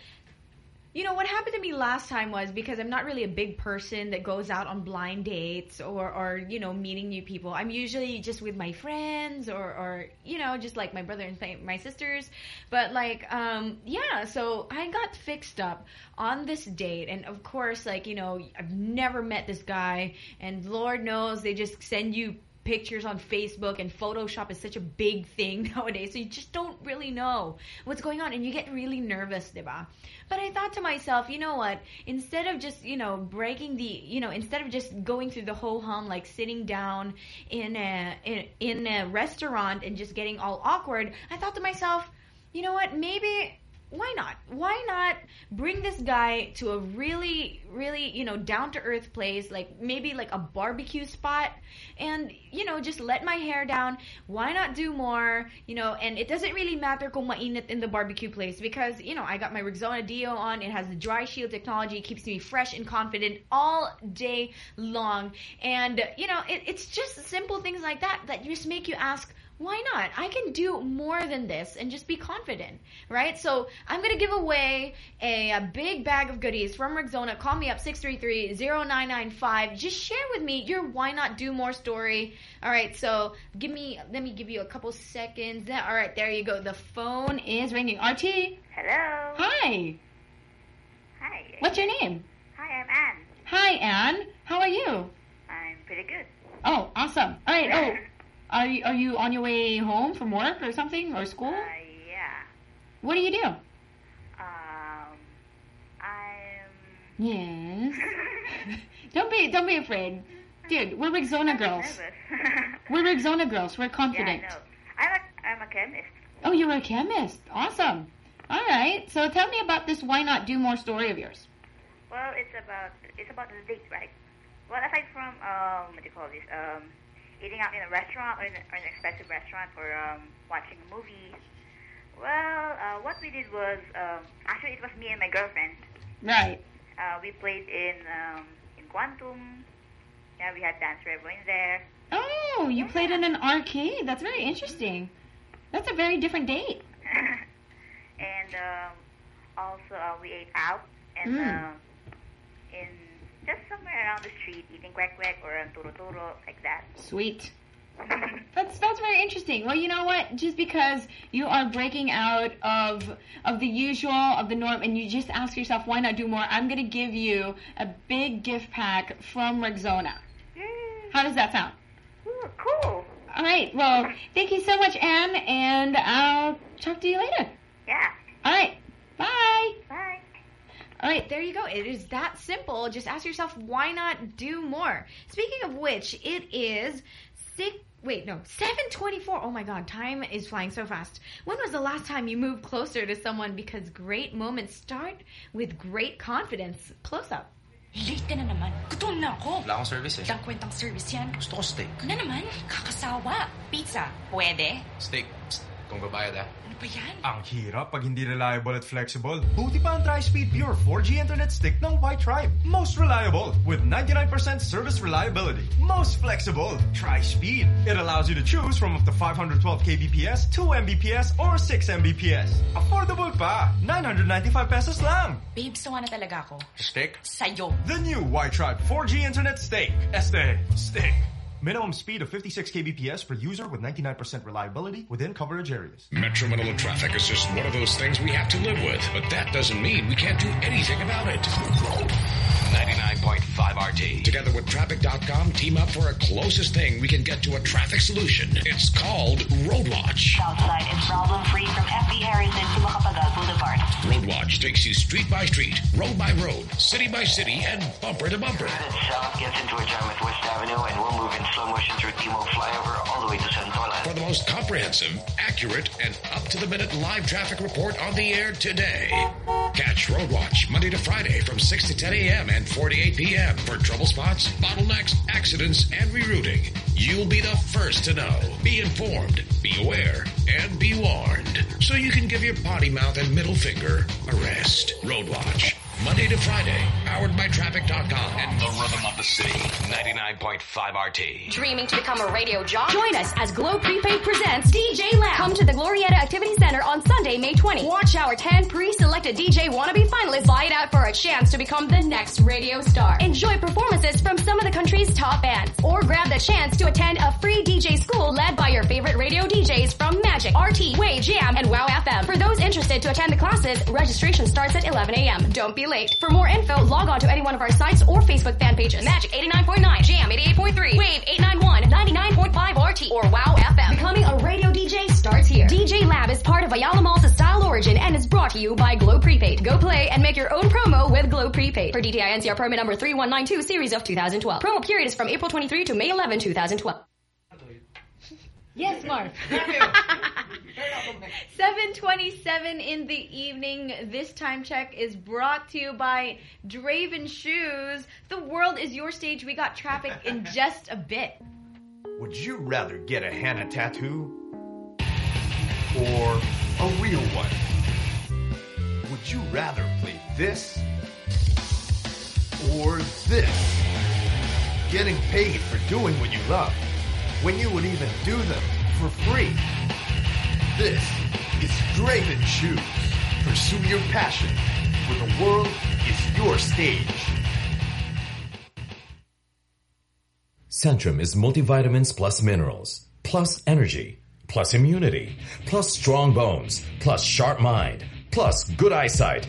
you know, what happened to me last time was because I'm not really a big person that goes out on blind dates or, or you know, meeting new people. I'm usually just with my friends or, or you know, just like my brother and my- my sisters. But like, um, yeah, so I got fixed up on this date. And of course, like, you know, I've never met this guy. And Lord knows they just send you pictures on Facebook and Photoshop is such a big thing [LAUGHS] nowadays. So you just don't really know what's going on and you get really nervous, diba? But I thought to myself, you know what? Instead of just, you know, breaking the, you know, instead of just going through the whole hum, like sitting down in a, in, in a restaurant and just getting all awkward, I thought to myself, you know what? Maybe why not? Why not bring this guy to a really, really, you know, down to earth place, like maybe like a barbecue spot, and you know, just let my hair down. Why not do more? You know, and it doesn't really matter kung mainit in the barbecue place because you know I got my Rexona Dio on. It has the dry shield technology, it keeps me fresh and confident all day long, and you know, it, it's just simple things like that that just make you ask why not? I can do more than this and just be confident, right? So I'm going to give away a, a big bag of goodies from Rexona. Call me up 633-0995. Just share with me your why not do more story. All right, so give me, let me give you a couple seconds. All right, there you go. The phone is ringing. RT. Hello. Hi. Hi. What's your name? Hi, I'm Anne. Hi, Anne. How are you? I'm pretty good. Oh, awesome. All right. Oh, [LAUGHS] are you, are you on your way home from work or something or school? Uh, yeah. What do you do? Um, I'm. Yes. [LAUGHS] don't be don't be afraid. Dude, we're Rexona girls. [LAUGHS] We're Rexona girls. We're confident. Yeah, I know. I'm a, I'm a chemist. Oh, you're a chemist. Awesome. All right. So tell me about this why not do more story of yours. Well, it's about it's about the date, right? Well, aside from um, what do you call this? Um, eating out in a restaurant or in, or an expensive restaurant or um, watching a movie. Well, uh, what we did was um, actually it was me and my girlfriend. Right. Uh, we played in um, in Quantum. Yeah, we had dance rebel in there. Oh, you played in an arcade. That's very interesting. That's a very different date. [LAUGHS] and um, also uh, we ate out and Mm. um, in just somewhere around the street eating quack quack or um, turo turo like that. Sweet. [LAUGHS] That's that's very interesting. Well, you know what? Just because you are breaking out of of the usual of the norm, and you just ask yourself, why not do more? I'm gonna give you a big gift pack from Rexona. How does that sound? Ooh, cool. All right. Well, thank you so much, Anne, and I'll talk to you later. Yeah. All right. Bye. Bye. All right, there you go. It is that simple. Just ask yourself, why not do more? Speaking of which, it is six. wait, no, 724. Oh my god, time is flying so fast. When was the last time you moved closer to someone because great moments start with great confidence? Close up. Late ka na naman. Gutom na ako. Wala akong service eh. Dang kwentang service yan. Gusto ko steak. Na naman, kakasawa. Pizza, pwede? Steak. Psst. Kung babayad ah. Ano ba yan? Ang hirap pag hindi reliable at flexible. Buti pa ang Tri-Speed Pure 4G Internet Stick ng WiTribe. Most reliable with 99% service reliability. Most flexible. Tri-Speed. It allows you to choose from up to 512 kbps, 2 mbps, or 6 mbps. Affordable pa. 995 pesos lang. Babe, sawa na talaga ako. Stick? Sa'yo. The new WiTribe 4G Internet Stick. Este. Stick. Minimum speed of 56 kbps per user with 99% reliability within coverage areas. Metro Manila traffic is just one of those things we have to live with, but that doesn't mean we can't do anything about it. 99.5 RT. Together with Traffic.com, team up for a closest thing we can get to a traffic solution. It's called Roadwatch. Southside is problem-free from FB Harrison to Macapagal Boulevard. Roadwatch takes you street by street, road by road, city by city, and bumper to bumper. South gets into a jam at West Avenue and we'll move in slow motion through Timog Flyover all the way to Santolan. For the most comprehensive, accurate, and up-to-the-minute live traffic report on the air today. Catch Roadwatch Monday to Friday from 6 to 10 a.m. and 4 to 8 p.m. for trouble spots, bottlenecks, accidents, and rerouting. You'll be the first to know. Be informed, be aware, and be warned. So you can give your potty mouth and middle finger a rest. Road Roadwatch. Monday to Friday, powered by Traffic.com and the rhythm of the city. 99.5 RT. Dreaming to become a radio jock? Join us as Globe Prepaid presents DJ Lab. Come to the Glorieta Activity Center on Sunday, May 20. Watch our 10 pre-selected DJ wannabe finalists vie it out for a chance to become the next radio star. Enjoy performances from some of the country's top bands. Or grab the chance to attend a free DJ school led by your favorite radio DJs from Magic, RT, Wave, Jam, and Wow FM. For those interested to attend the classes, registration starts at 11 a.m. Don't be late. For more info, log on to any one of our sites or Facebook fan pages. Magic 89.9, Jam 88.3, Wave 891, 99.5 RT, or Wow FM. Becoming a radio DJ starts here. DJ Lab is part of Ayala Malls Style Origin and is brought to you by Globe Prepaid. Go play and make your own promo with Globe Prepaid. For DTI NCR permit number 3192 series of 2012. Promo period is from April 23 to May 11, 2012. Yes, Marv. [LAUGHS] 727 in the evening. This time check is brought to you by Draven Shoes. The world is your stage. We got traffic in [LAUGHS] just a bit. Would you rather get a henna tattoo or a real one? Would you rather play this or this? Getting paid for doing what you love when you would even do them for free. This is Draven Shoes. Pursue your passion, for the world is your stage. Centrum is multivitamins plus minerals, plus energy, plus immunity, plus strong bones, plus sharp mind, plus good eyesight,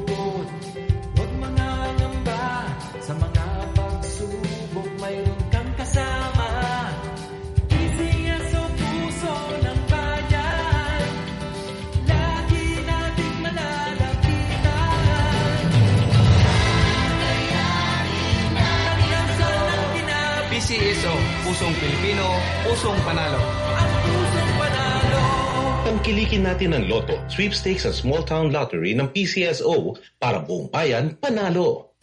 Pusong Pilipino, Pusong Panalo. Tangkilikin natin ang loto, sweepstakes at small town lottery ng PCSO para buong bayan panalo.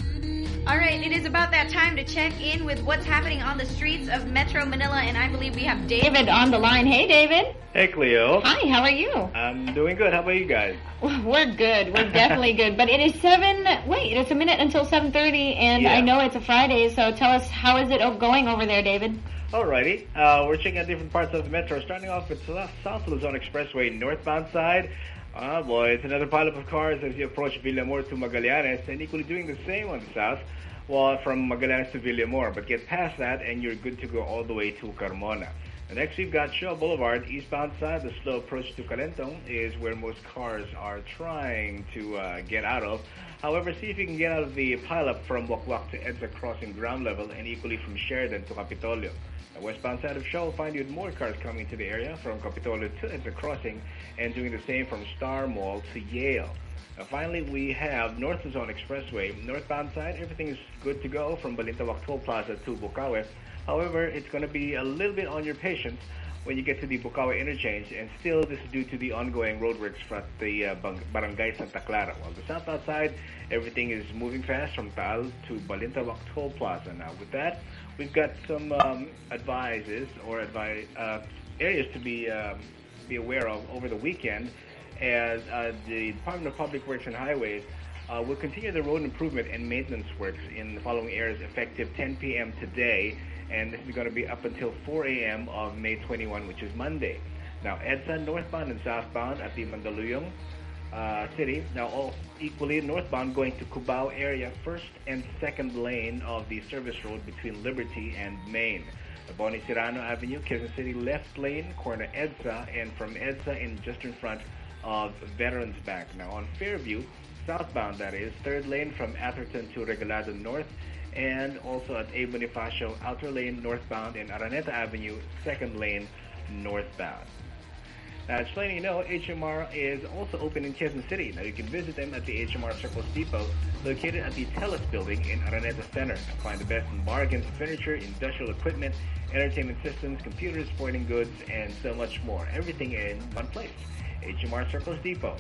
All right, it is about that time to check in with what's happening on the streets of Metro Manila, and I believe we have David on the line. Hey, David. Hey, Cleo. Hi, how are you? I'm doing good. How about you guys? [LAUGHS] We're good. We're definitely good. But it is seven. Wait, it's a minute until seven thirty, and Yeah. I know it's a Friday. So tell us, how is it going over there, David? Alrighty. Uh, we're checking out different parts of the metro, starting off with South Luzon Expressway northbound side. Ah, boy, it's another pileup of cars as you approach Villamor to Magallanes, and equally doing the same on the south, well, from Magallanes to Villamor. But get past that, and you're good to go all the way to Carmona. The next we've got Shaw Boulevard, eastbound side. The slow approach to Kalentong is where most cars are trying to uh, get out of. However, see if you can get out of the pileup from Wack Wack to EDSA crossing ground level and equally from Sheridan to Kapitolyo. The westbound side of Shaw find you more cars coming to the area from Kapitolyo to EDSA crossing and doing the same from Star Mall to Yale. Uh, finally, we have North Luzon Expressway. Northbound side, everything is good to go from Balintawak Toll Plaza to Bocaue. However, it's going to be a little bit on your patience when you get to the Bocaue interchange, and still this is due to the ongoing roadworks from the uh, Barangay Santa Clara. While the southbound side, everything is moving fast from Taal to Balintawak Toll Plaza. Now, with that, we've got some um, or advi- uh, areas to be um, be aware of over the weekend as uh, the Department of Public Works and Highways uh, will continue the road improvement and maintenance works in the following areas effective 10 p.m. today, and this is going to be up until 4 a.m. of May 21, which is Monday. Now, EDSA northbound and southbound at the Mandaluyong uh, City. Now, all equally northbound going to Cubao area, first and second lane of the service road between Liberty and Main. Boni Avenue, Quezon City left lane, corner EDSA, and from EDSA in just in front of Veterans Bank. Now, on Fairview, southbound that is, third lane from Atherton to Regalado North, and also at A. Bonifacio, outer lane northbound, and Araneta Avenue, second lane northbound. Now, just letting you know, HMR is also open in Quezon City. Now, you can visit them at the HMR Circles Depot, located at the Telus Building in Araneta Center. Now, find the best in bargains, furniture, industrial equipment, entertainment systems, computers, sporting goods, and so much more. Everything in one place. HMR Circles Depot.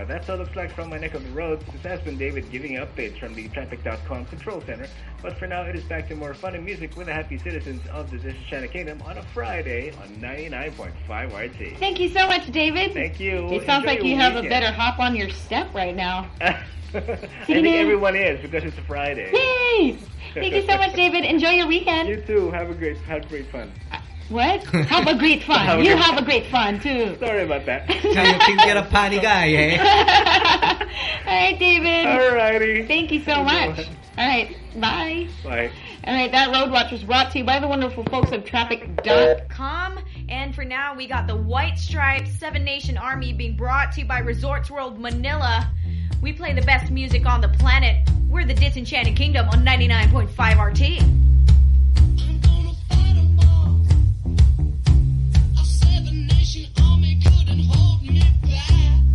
Now, that's all it looks like from my neck of the roads. This has been David giving updates from the Traffic.com Control Center. But for now, it is back to more fun and music with the happy citizens of the China Kingdom on a Friday on 99.5 RT. Thank you so much, David. Thank you. It sounds Enjoy like you have a better hop on your step right now. [LAUGHS] I think everyone is because it's a Friday. Yay! Thank you so much, David. Enjoy your weekend. [LAUGHS] You too. Have a great, have great fun. What? Have a great fun. Have [LAUGHS] you have a great fun too. Sorry about that. Kaya can get a party guy, eh? [LAUGHS] All right, David. Alrighty. Thank you so much. All right. Bye. Bye. All right. That Road Watch was brought to you by the wonderful folks of Traffic. Com. And for now, we got the White Stripes Seven Nation Army being brought to you by Resorts World Manila. We play the best music on the planet. We're the Disenchanted Kingdom on 99.5 RT. Cigarette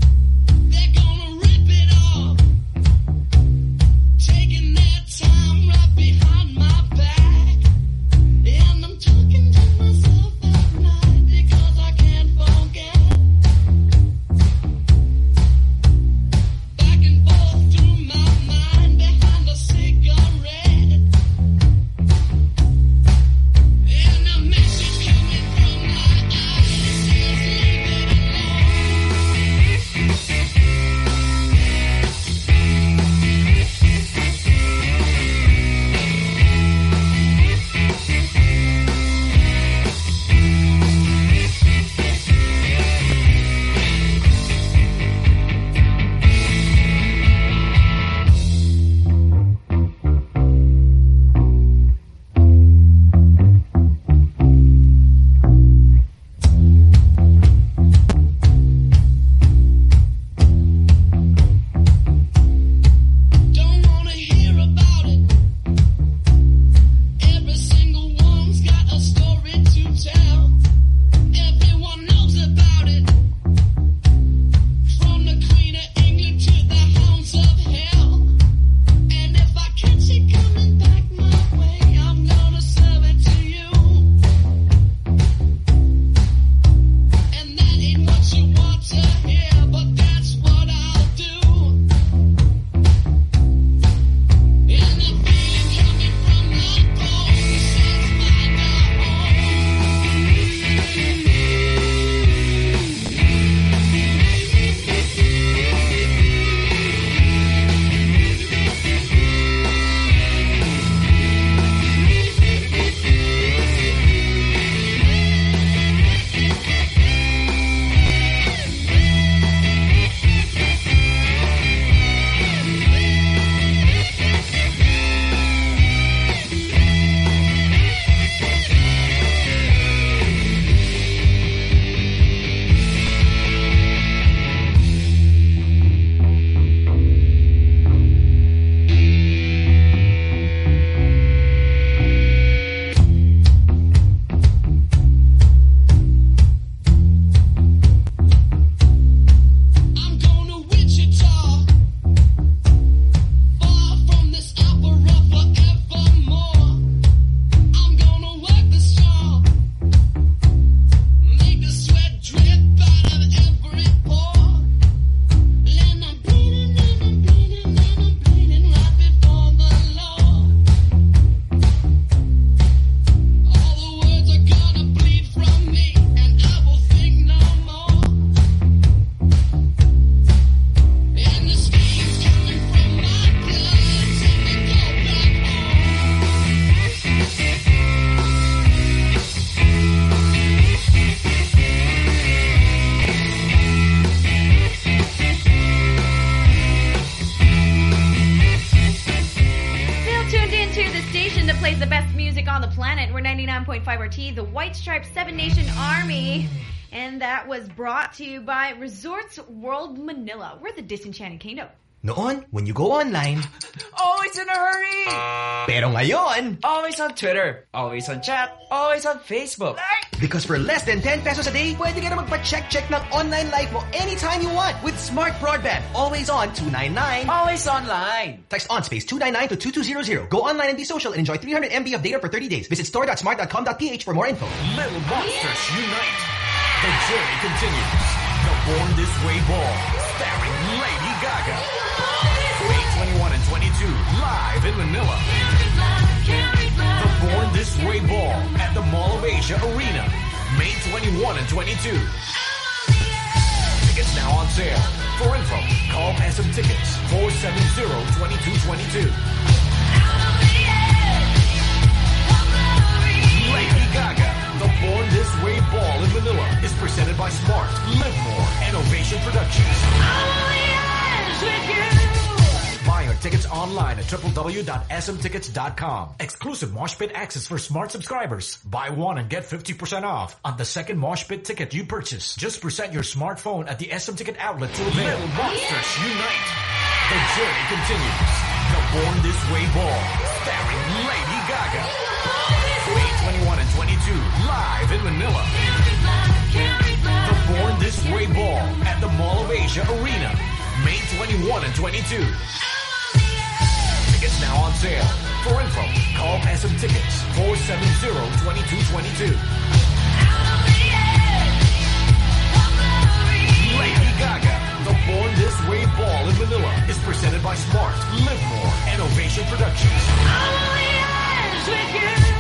And that was brought to you by Resorts World Manila. We're the Disenchanted Kingdom. Noon, when you go online, Always in a hurry! pero ngayon, Always on Twitter, always on chat, always on Facebook. because for less than 10 pesos a day, pwede ka na magpa-check-check ng online life mo anytime you want with Smart Broadband. Always on 299. Always online. Text on space 299 to 2200. Go online and be social and enjoy 300 MB of data for 30 days. Visit store.smart.com.ph for more info. Little Monsters Unite. The journey continues. The Born This Way Ball, starring Lady Gaga. May 21 and 22, live in Manila. The Born This Way Ball at the Mall of Asia Arena. May 21 and 22. Tickets now on sale. For info, call SM Tickets 470-2222. Lady Gaga, Born This Way Ball in Manila is presented by Smart, Live More, and Ovation Productions. Buy your tickets online at www.smtickets.com. Exclusive Mosh Pit access for Smart subscribers. Buy one and get 50% off on the second Mosh Pit ticket you purchase. Just present your smartphone at the SM Ticket outlet to avail. Little Monsters Unite. The journey continues. The Born This Way Ball, starring Lady Gaga. May 21 and 22, live in Manila. The Born This Way Ball at the Mall of Asia Arena. May 21 and 22. Tickets now on sale. For info, call SM Tickets 470-2222. Lady Gaga, the Born This Way Ball in Manila is presented by Smart, Live More, and Ovation Productions. Buy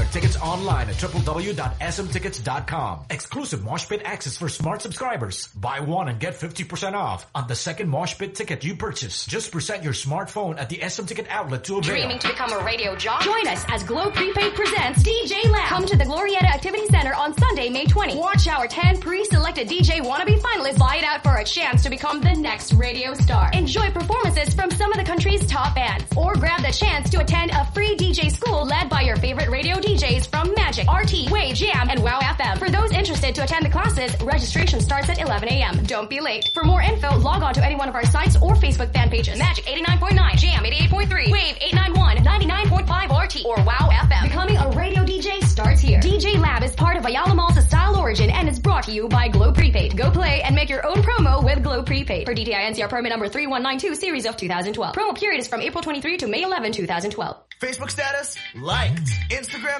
your tickets online at www.smtickets.com. Exclusive Mosh Pit access for Smart subscribers. Buy one and get 50% off on the second Mosh Pit ticket you purchase. Just present your smartphone at the SM Ticket outlet to avail. Dreaming to become a radio jock? Join us as Globe Prepaid presents DJ Lab. Come to the Glorieta Activity Center on Sunday, May 20. Watch our 10 pre-selected DJ wannabe finalists vie it out for a chance to become the next radio star. Enjoy performances from some of the country's top bands. Or grab the chance to attend a free DJ school led by your favorite radio DJs from Magic, RT, Wave, Jam, and Wow FM. For those interested to attend the classes, registration starts at 11 a.m. Don't be late. For more info, log on to any one of our sites or Facebook fan pages. Magic 89.9, Jam 88.3, Wave 891, 99.5 RT, or Wow FM. Becoming a radio DJ starts here. DJ Lab is part of Ayala Malls Style Origin and is brought to you by Globe Prepaid. Go play and make your own promo with Globe Prepaid. For DTI NCR permit number 3192 series of 2012. Promo period is from April 23 to May 11, 2012. Facebook status, liked. Instagram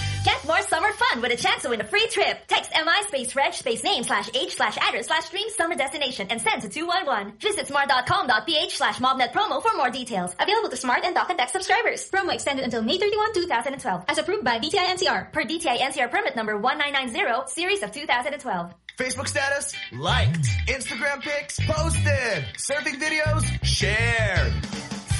Get more summer fun with a chance to win a free trip. Text MI space reg space name slash age slash address slash dream summer destination and send to 211. Visit smart.com.ph slash mobnet promo for more details. Available to smart and Talk 'N Text subscribers. Promo extended until May 31, 2012. As approved by DTI NCR. Per DTI NCR permit number 1990 series of 2012. Facebook status, liked. Instagram pics, posted. Surfing videos, shared.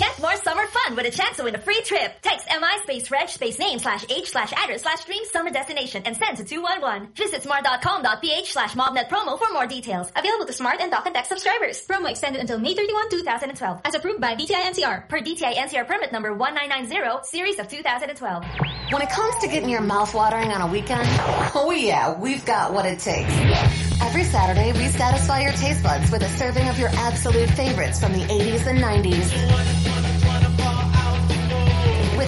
Get more summer fun with a chance to win a free trip. Text MI space reg space name slash age slash address slash dream summer destination and send to 211. Visit smart.com.ph slash mobnet promo for more details. Available to smart and Talk 'N Text subscribers. Promo extended until May 31, 2012. As approved by DTI NCR. Per DTI NCR permit number 1990 series of 2012. When it comes to getting your mouth watering on a weekend, oh yeah, we've got what it takes. Every Saturday, we satisfy your taste buds with a serving of your absolute favorites from the 80s and 90s.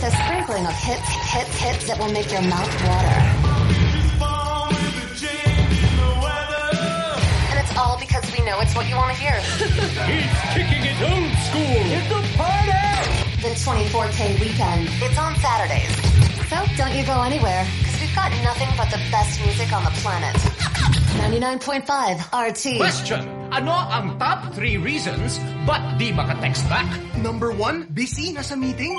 With a sprinkling of hits, hits, hits that will make your mouth water. And it's all because we know it's what you want to hear. [LAUGHS] He's kicking it old school. It's a party! The 24K weekend. It's on Saturdays. So don't you go anywhere, because we've got nothing but the best music on the planet. 99.5 RT. Question. Ano ang top 3 reasons ba't di maka-text back? Number one, busy, nasa meeting.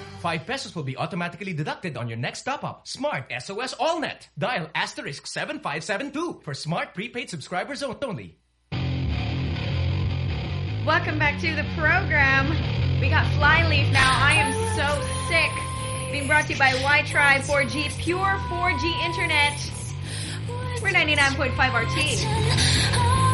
5 pesos will be automatically deducted on your next top-up. Smart SOS AllNet. Dial asterisk 7572 for smart prepaid subscribers only. Welcome back to the program. We got Flyleaf now. I am so sick. Being brought to you by WiTribe 4G, pure 4G internet. We're 99.5 RT.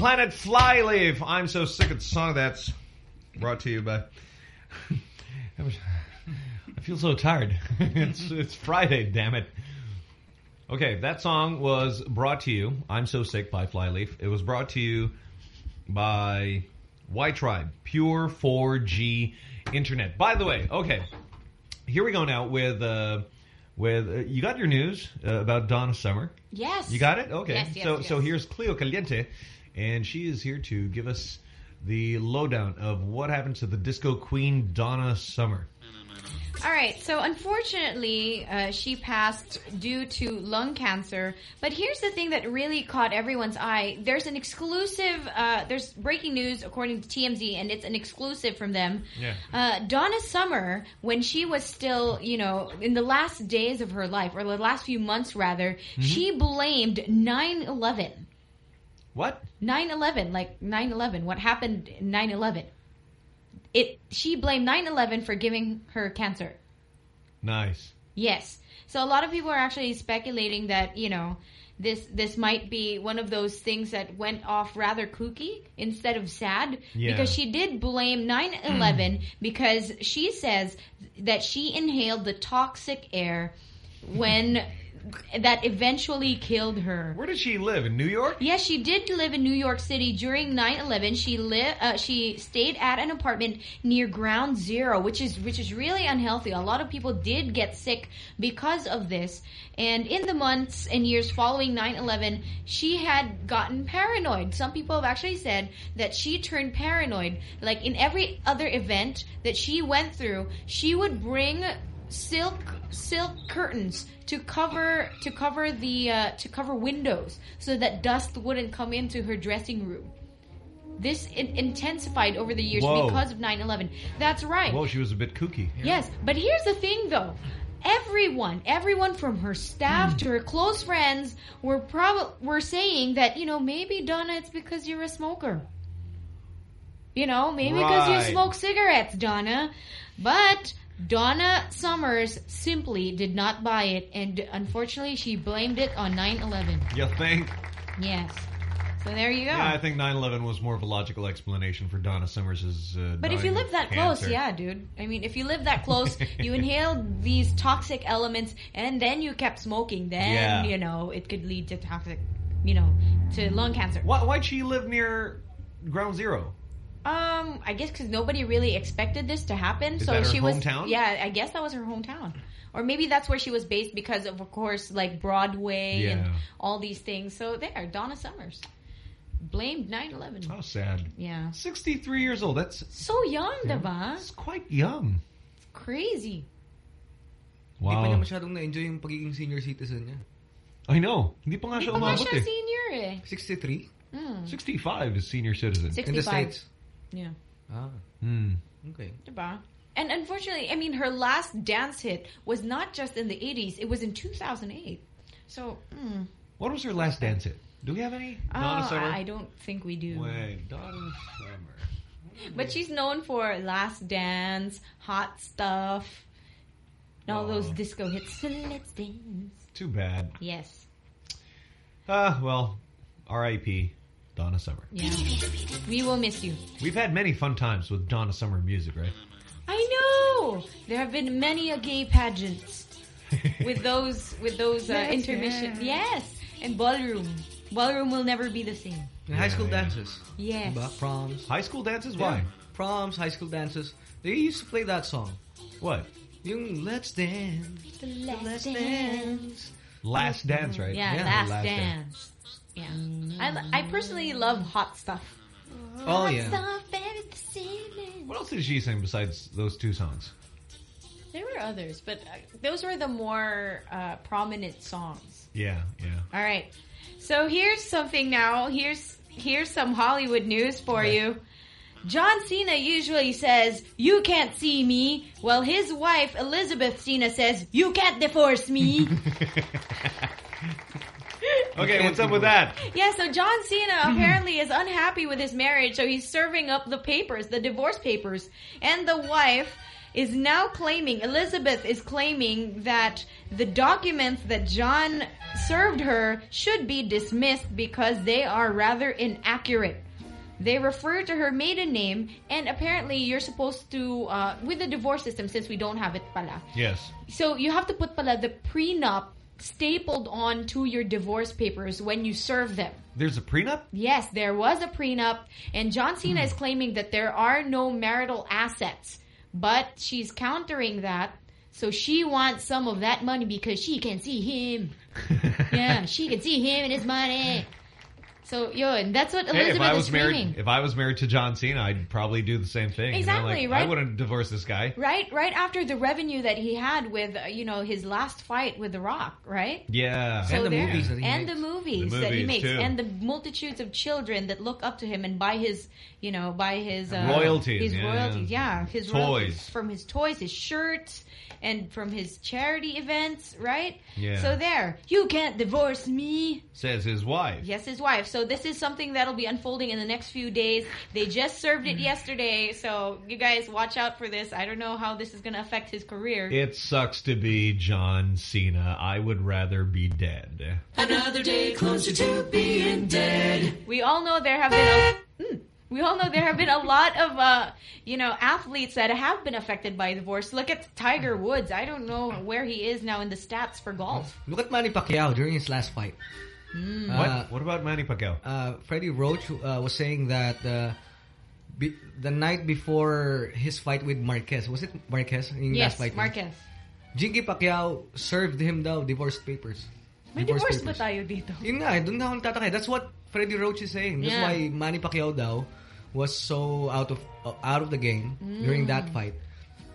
Planet, Flyleaf. I'm so sick of the song that's brought to you by. [LAUGHS] I feel so tired. [LAUGHS] it's it's Friday, damn it. Okay, that song was brought to you. I'm so sick by Flyleaf. It was brought to you by WiTribe, pure 4G internet. By the way, okay, here we go now with uh, with uh, you got your news uh, about Donna Summer. Yes. You got it? Okay. Yes, yes, so yes. so here's Cleo Caliente, and she is here to give us the lowdown of what happened to the disco queen Donna Summer. All right, so unfortunately, uh, she passed due to lung cancer. But here's the thing that really caught everyone's eye. There's an exclusive, uh, there's breaking news according to TMZ, and it's an exclusive from them. Yeah. Uh, Donna Summer, when she was still, you know, in the last days of her life, or the last few months rather, Mm-hmm. she blamed 9-11. What? 9-11, like 9-11, what happened in 9-11. It, she blamed 9-11 for giving her cancer. Nice. Yes. So a lot of people are actually speculating that, you know, this this might be one of those things that went off rather kooky instead of sad Yeah. because she did blame 9/11 [CLEARS THROAT] because she says that she inhaled the toxic air when that eventually killed her. Where did she live? In New York? Yes, she did live in New York City during 9/11. She li- uh, she stayed at an apartment near Ground Zero, which is which is really unhealthy. A lot of people did get sick because of this. And in the months and years following 9/11, she had gotten paranoid. Some people have actually said that she turned paranoid. Like in every other event that she went through, she would bring silk silk curtains to cover to cover the uh, to cover windows so that dust wouldn't come into her dressing room. This in- intensified over the years Whoa. because of 9/11. That's right. Well, she was a bit kooky. Yes, but here's the thing though. Everyone, everyone from her staff to her close friends were probably were saying that, you know, maybe Donna it's because you're a smoker. You know, maybe because Right. you smoke cigarettes, Donna. But Donna Summers simply did not buy it and unfortunately she blamed it on 9/11. You think? Yes. So there you go. Yeah, I think 9/11 was more of a logical explanation for Donna Summers' uh, But if you live that close, yeah, dude. I mean, if you live that close, [LAUGHS] you inhaled these toxic elements, and then you kept smoking, then, Yeah. you know, it could lead to toxic, you know, to lung cancer. Why, why'd she live near Ground Zero? Um, I guess because nobody really expected this to happen. Is so that her she was, hometown? yeah, I guess that was her hometown. Or maybe that's where she was based because of, of course, like Broadway and all these things. So there, Donna Summers. Blamed 9-11. How sad. Yeah. 63 years old. That's So young, diba? It's quite young. It's crazy. Hindi pa Wow. niya masyadong na-enjoy yung pagiging senior citizen niya. I know. Hindi pa nga Hindi siya pa nga umabot siya eh. senior eh. 63? Hmm. 65 is senior citizen. 65. Yeah. Ah. Hmm. Okay. Diba? And unfortunately, I mean, her last dance hit was not just in the 80s, it was in 2008. So, hmm. What was her last dance hit? Do we have any? Donna Oh, Summer? I I don't think we do. Wait, Donna Summer. [LAUGHS] But she's known for Last Dance, Hot Stuff, and all those disco hits. So let's dance. Too bad. Yes. Ah, well, R.I.P. Donna Summer. Yeah. We will miss you. We've had many fun times with Donna Summer music, right? I know. There have been many a gay pageants [LAUGHS] with those with those uh, Yes, intermission. Yes, and ballroom. Ballroom will never be the same. And high school yeah. dances. Yes. Diba? Proms. High school dances? Yeah. Why? Proms, high school dances. They used to play that song. What? Yung Let's Dance. Let's dance. Last Dance, right? Yeah, last, dance. Yeah. I, I personally love hot stuff. Oh, yeah. Stuff, baby, this evening. What else did she sing besides those two songs? There were others, but uh, those were the more uh, prominent songs. Yeah, yeah. All right. So here's something now. Here's here's some Hollywood news for you. John Cena usually says, "You can't see me," Well, his wife Elizabeth Cena says, "You can't divorce me." [LAUGHS] Okay, what's up with that? yeah, so John Cena [CLEARS THROAT] apparently is unhappy with his marriage, so he's serving up the papers, the divorce papers. And the wife is now claiming, Elizabeth is claiming that the documents that John served her should be dismissed because they are rather inaccurate. They refer to her maiden name, and apparently you're supposed to, uh, with the divorce system, since we don't have it pala, Yes. so you have to put pala the prenup stapled on to your divorce papers when you serve them. There's a prenup? Yes, there was a prenup, and John Cena is claiming that there are no marital assets, but she's countering that. So she wants some of that money because she can see him. [LAUGHS] yeah, she can see him and his money. So, yun, that's what Elizabeth Hey, if I is was married, screaming. if I was married to John Cena, I'd probably do the same thing. you know, Exactly, like, right? I wouldn't divorce this guy. Right, right after the revenue that he had with, uh, you know, his last fight with The Rock, right? Yeah. So there- and the The movies that he makes, too. and the multitudes of children that look up to him and buy his, you know, buy his uh, Royalties, his yeah. royalties, yeah, his Toys. royalties from his toys, his shirts, and from his charity events, right? Yeah. So there, you can't divorce me. Says his wife. Yes, his wife. So this is something that'll be unfolding in the next few days. They just served it yesterday, so you guys watch out for this. I don't know how this is going to affect his career. It sucks to be John Cena. I would rather be dead. Another day closer to being dead. We all know there have been a, mm, We all know there have been a lot of, uh, you know, athletes that have been affected by divorce. Look at Tiger Woods. I don't know where he is now in the stats for golf. Look at Manny Pacquiao during his last fight. Mm. what? What about Manny Pacquiao? Uh, Freddie Roach uh, was saying that uh, be, the night before his fight with Marquez, was it Marquez? Yung Yes, last fight? Marquez. Jinky Pacquiao served him daw divorce papers. May divorce ba tayo dito? Yun nga, eh, doon na ako nagtataka. That's what Freddie Roach is saying. That's Yeah. why Manny Pacquiao daw was so out of uh, out of the game Mm. during that fight.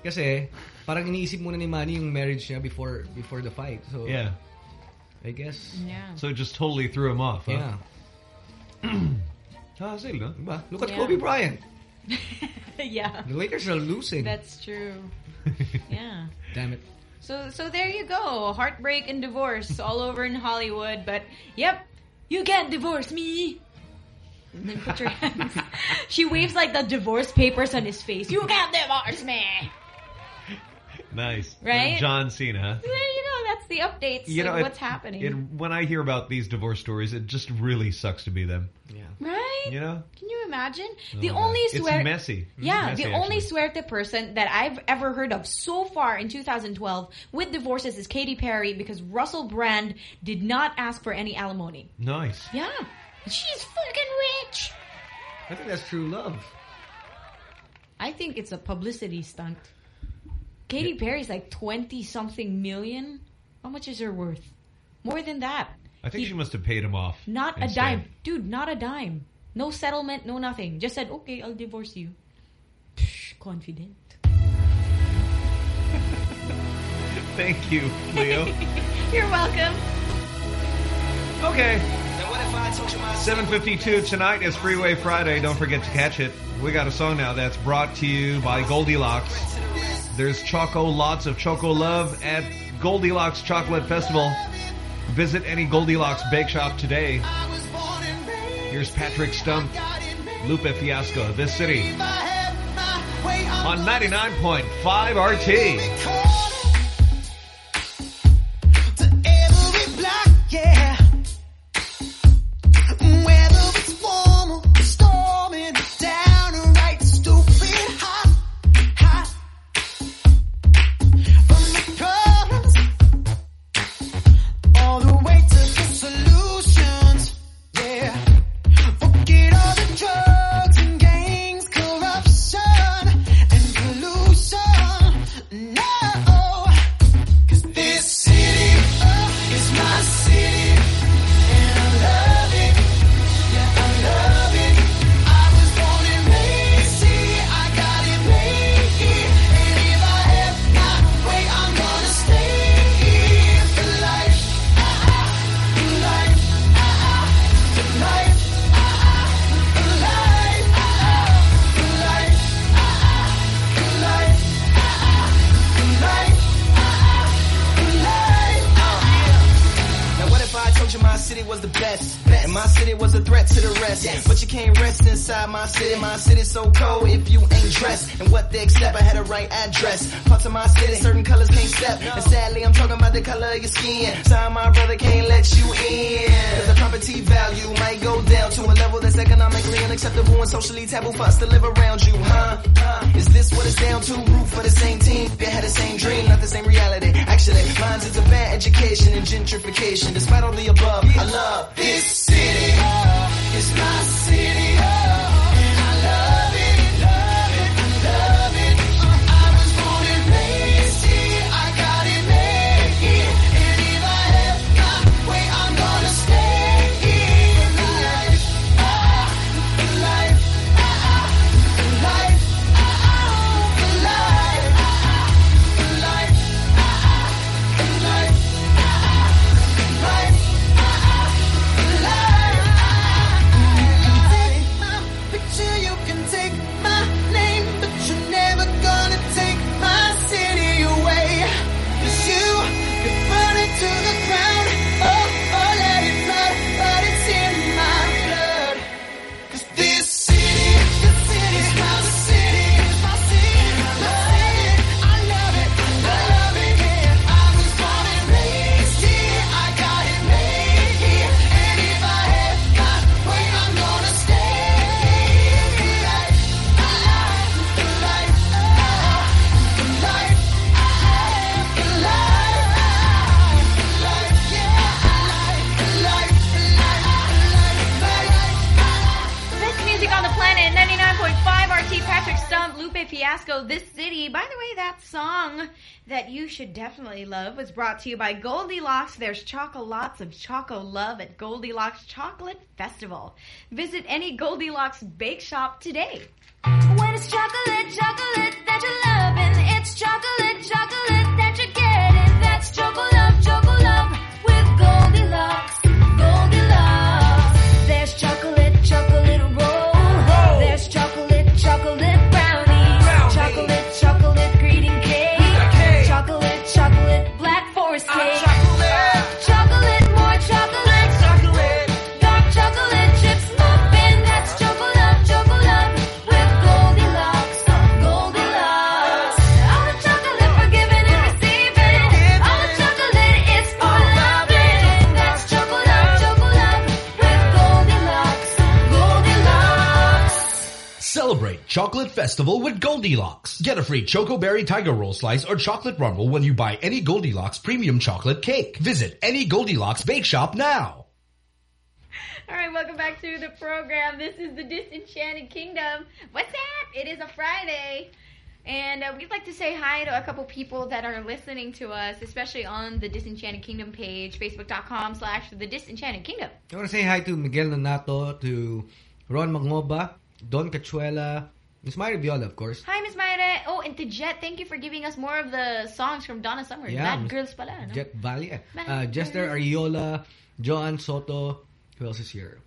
Kasi parang iniisip muna ni Manny yung marriage niya before before the fight. So Yeah. I guess. Yeah. So it just totally threw him off. Huh? Yeah. [CLEARS THROAT] Ah, sige, no? Diba? Look at Yeah. Kobe Bryant. [LAUGHS] yeah. The Lakers are losing. That's true. [LAUGHS] yeah. Damn it. So so there you go. Heartbreak and divorce all over in Hollywood. But yep, you can't divorce me. And then put your hands. she waves like the divorce papers on his face. You can't divorce me. Nice. Right? John Cena, huh? There you go. That's the updates You know, of it- what's happening. It, when I hear about these divorce stories, it just really sucks to be them. Yeah. right? You know? Can you imagine? Oh the only God. It's swear messy. Yeah, Messy, the only suerte person that I've ever heard of so far in 2012 with divorces is Katy Perry because Russell Brand did not ask for any alimony. Nice. Yeah. She's fucking rich. I think that's true love. I think it's a publicity stunt. Katy Perry's like 20 something million. How much is her worth? More than that. I think she must have paid him off. Not a dime. Dude, not a dime. No settlement, no nothing. Just said, okay, I'll divorce you. Psh, confident. [LAUGHS] Thank you, Leo. [LAUGHS] You're welcome. Okay. 7.52 tonight is Freeway Friday. Don't forget to catch it. We got a song now that's brought to you by Goldilocks. There's Choco, lots of Choco love at Goldilocks Chocolate Festival. Visit any Goldilocks bake shop today. Here's Patrick Stump, Lupe Fiasco, This City. On 99.5 RT. You by Goldilocks. There's chocolate lots of choco love at Goldilocks Chocolate Festival. Visit any Goldilocks bake shop today. When it's chocolate, chocolate that you're loving, it's chocolate, chocolate that you're getting. That's choco love, choco love with Goldilocks. Chocolate Festival with Goldilocks. Get a free Choco Berry Tiger Roll slice or chocolate rumble when you buy any Goldilocks premium chocolate cake. Visit any Goldilocks bake shop now. All right, welcome back to the program. This is the Disenchanted Kingdom. What's up? It is a Friday. And uh, we'd like to say hi to a couple people that are listening to us, especially on the Disenchanted Kingdom page, facebook.com slash the Disenchanted Kingdom. I want to say hi to Miguel Nonato, to Ron Magmoba, Don Cachuela, Miss Myra Viola, of course. Hi, Miss Mayre. Oh, and to Jet, thank you for giving us more of the songs from Donna Summer. Yeah, Bad Miss Girls pala, no? Jet Valle. Uh, Jester Ariola, Joan Soto, who else is here?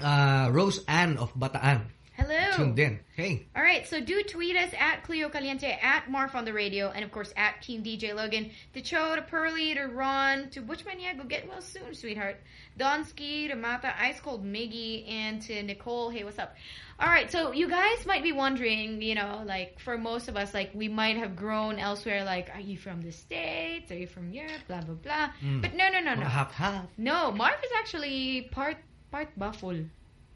Uh, Rose Ann of Bataan. Hello. Tuned in. Hey. All right, so do tweet us at Cleo Caliente, at Marv on the radio, and of course at Team DJ Logan, to Cho, to Pearly, to Ron, to Butch Maniago, get well soon, sweetheart. Donsky, to Mata, Ice Cold Miggy, and to Nicole. Hey, what's up? All right, so you guys might be wondering, you know, like for most of us, like we might have grown elsewhere. Like, are you from the States? Are you from Europe? Blah, blah, blah. Mm. But no, no, no, no. Half, half. No, Marv is actually part, part ba full?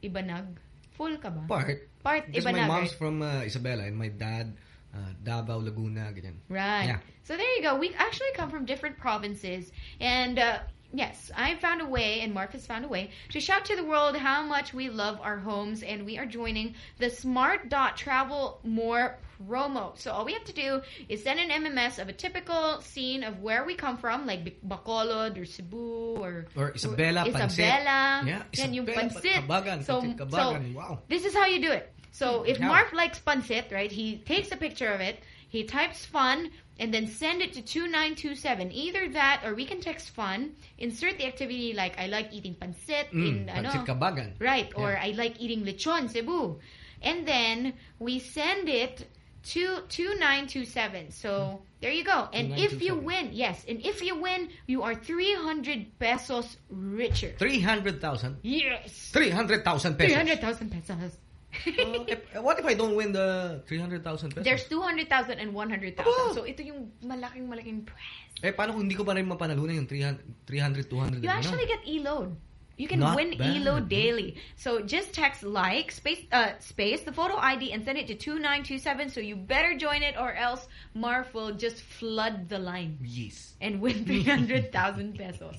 Ibanag? Full ka ba? Part. Part Because my mom's from uh, Isabela and my dad, uh, Davao, Laguna, ganyan. Right. Yeah. So there you go. We actually come from different provinces. And uh, yes, I found a way, and Mark has found a way, to shout to the world how much we love our homes. And we are joining the Smart Dot Travel More promo. So all we have to do is send an MMS of a typical scene of where we come from, like Bacolod or Cebu or, Or Isabela, Pansit. Isabela. Yeah, Isabela, pansit. Cabagan, so, Pansit Cabagan. so Wow. this is how you do it. So hmm, if Yeah. Mark likes pancit, right, he takes a picture of it, he types fun, and then send it to 2927. Either that or we can text fun, insert the activity like I like eating pancit Mm, in ano, Pansit Cabagan. Right, or I like eating lechon Cebu. And then we send it to 2927. So there you go. And if you win, yes, and if you win, you are 300 pesos richer. 300,000? Yes. 300,000 pesos. 300,000 pesos. Uh, [LAUGHS] what if I don't win the 300,000 pesos? There's 200,000 and 100,000. So ito yung malaking malaking prize. Eh, paano kung hindi ko pa rin mapanalunan yung 300, 300 200? You actually get e-load. You can Not win bad. e-load daily. So just text like space uh space the photo ID and send it to 2927 so you better join it or else Marv will just flood the line. Yes. And win 300,000 pesos.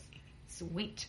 Sweet.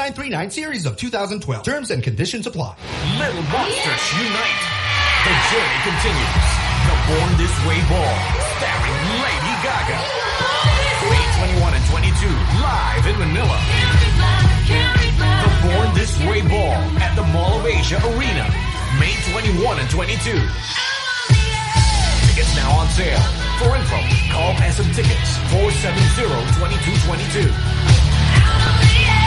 1939 series of 2012. Terms and conditions apply. Little Monsters Unite. The journey continues. The Born This Way Ball, starring Lady Gaga. May 21 and 22, live in Manila. The Born This Way Ball at the Mall of Asia Arena. May 21 and 22. Tickets now on sale. For info, call SM Tickets 470-2222.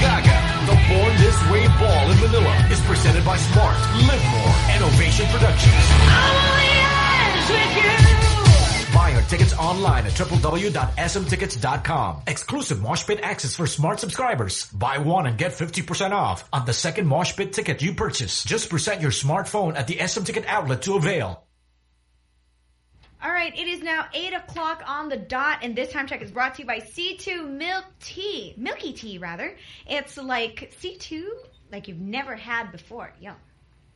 Gaga, the Born This Way Ball in Manila is presented by Smart, Live More, and Ovation Productions. I'm only honest with you. Buy your tickets online at www.smtickets.com. Exclusive Mosh Pit access for smart subscribers. Buy one and get 50% off on the second Mosh Pit ticket you purchase. Just present your smartphone at the SM Ticket outlet to avail. All right, it is now 8 o'clock on the dot, and this time check is brought to you by C2 Milk Tea. Milky Tea, rather. It's like C2, like you've never had before. Yum.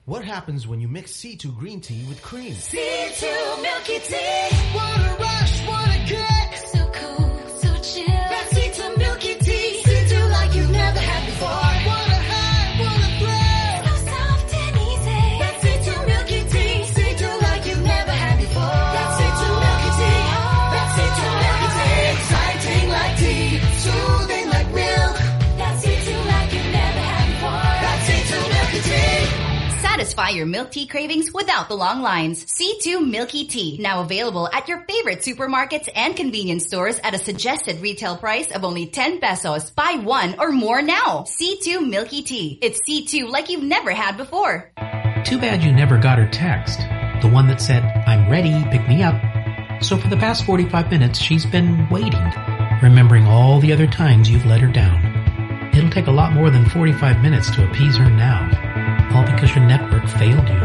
What happens when you mix C2 green tea with cream? C2 Milky Tea. What a rush, what a kick. Satisfy your milk tea cravings without the long lines. C2 Milky Tea, now available at your favorite supermarkets and convenience stores at a suggested retail price of only 10 pesos. Buy one or more now. C2 Milky Tea. It's C2 like you've never had before. Too bad you never got her text. The one that said, I'm ready, pick me up. So for the past 45 minutes, she's been waiting, remembering all the other times you've let her down. It'll take a lot more than 45 minutes to appease her now, all because your network failed you.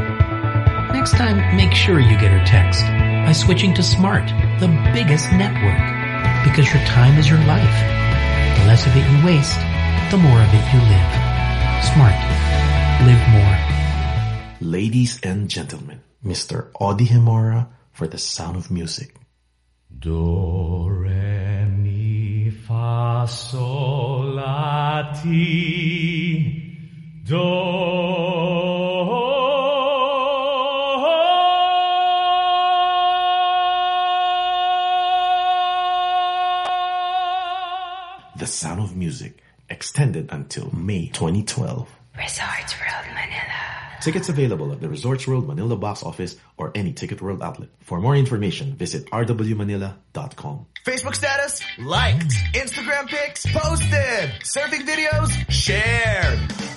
Next time, make sure you get her text by switching to Smart, the biggest network, because your time is your life. The less of it you waste, the more of it you live. Smart. Live more. Ladies and gentlemen, Mr. Audie Gemora for the sound of music. Do, re, mi, fa, sol, la, ti. Do. The sound of music extended until May 2012. Resorts World Manila. Tickets available at the Resorts World Manila box office or any Ticket World outlet. For more information, visit rwmanila.com. Facebook status? Liked. Instagram pics? Posted. Surfing videos? Shared.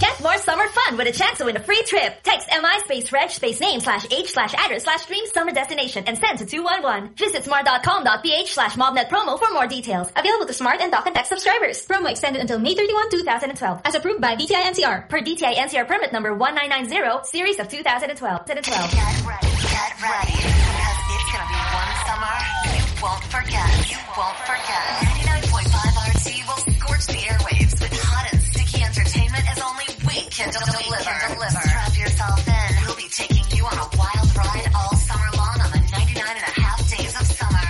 Get more summer fun with a chance to win a free trip. Text MI space reg space name slash age slash address slash dream summer destination and send to 211. Visit smart.com.ph slash mobnet promo for more details. Available to smart and Talk 'N Text subscribers. Promo extended until May 31, 2012. As approved by DTI NCR. Per DTI NCR permit number 1990, series of 2012. 2012. Get ready, get ready, because it's gonna be one summer you won't forget. You won't forget. 99.5 RT will scorch the airwaves we can deliver. deliver. Strap yourself in. We'll be taking you on a wild ride all summer long on the 99 and a half days of summer.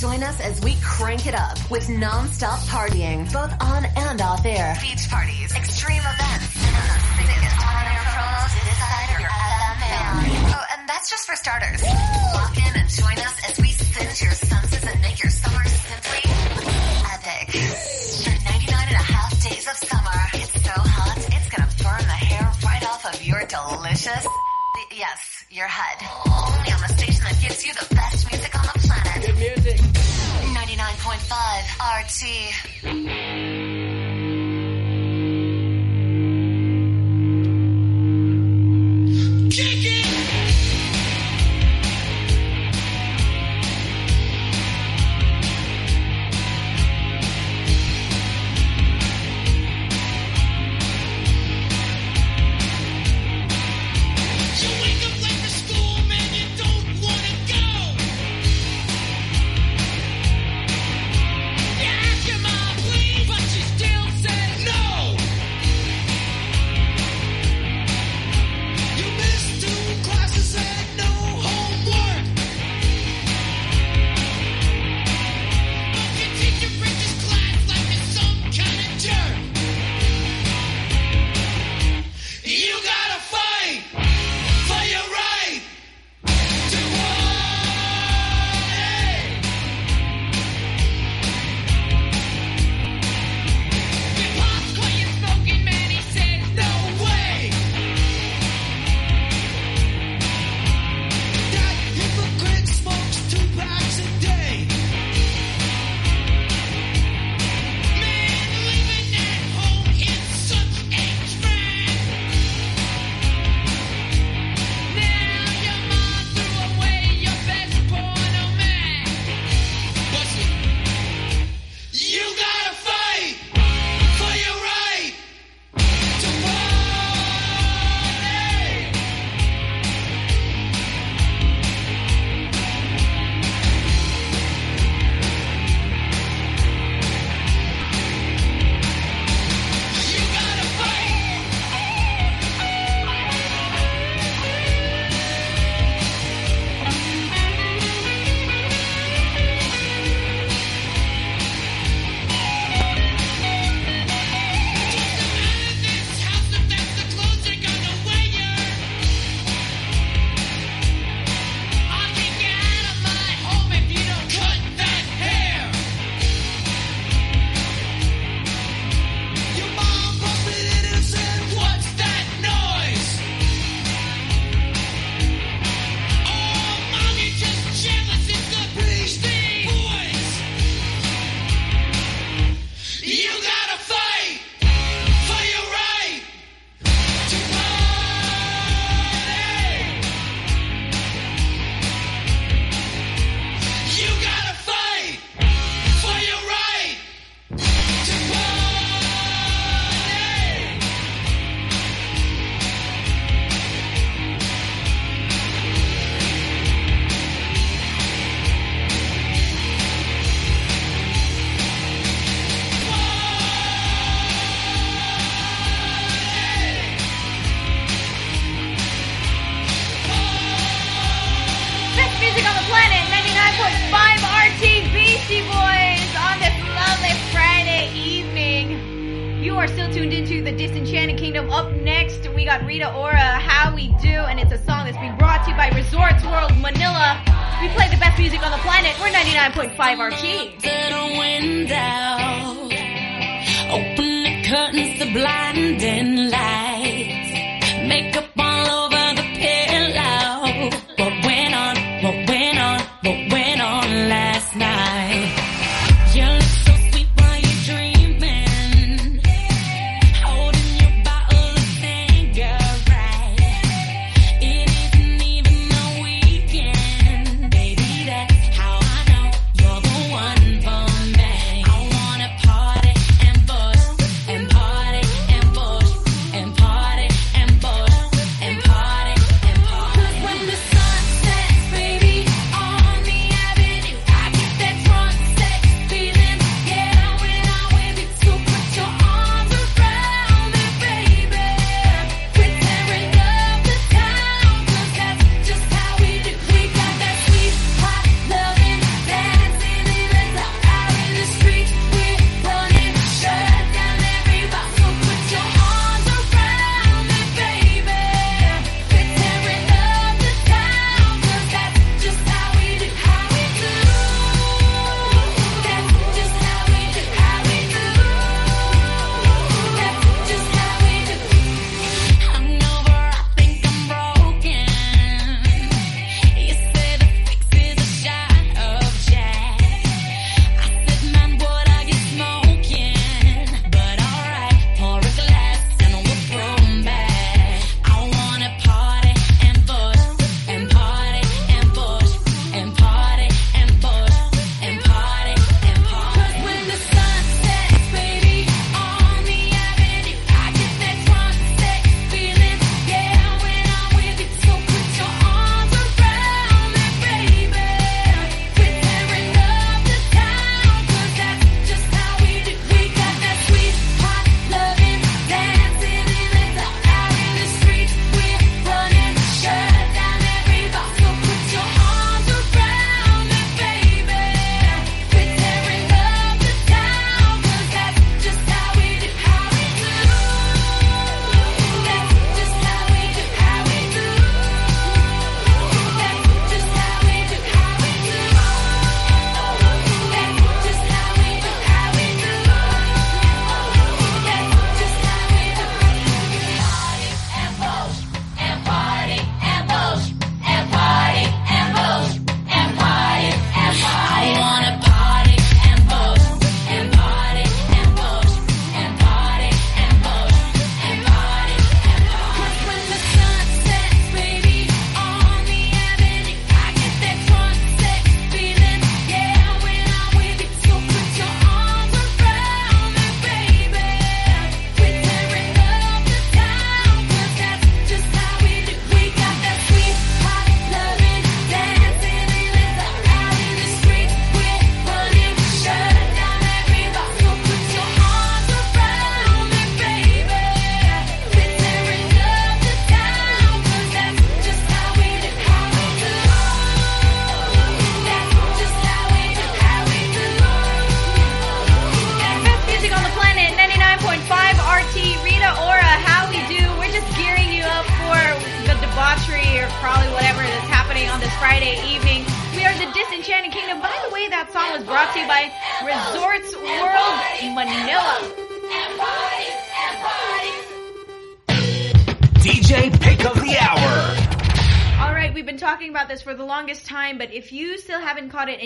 Join us as we crank it up with non-stop partying, both on and off air. Beach parties, extreme events, and the sickest on-air promos this side your FM. Oh, and that's just for starters. Lock in and join us as we singe your senses and make your summer simply epic. For 99 and a half days of summer, it's so hot, delicious, yes, your head. Only on the station that gives you the best music on the planet. Good music. 99.5 RT.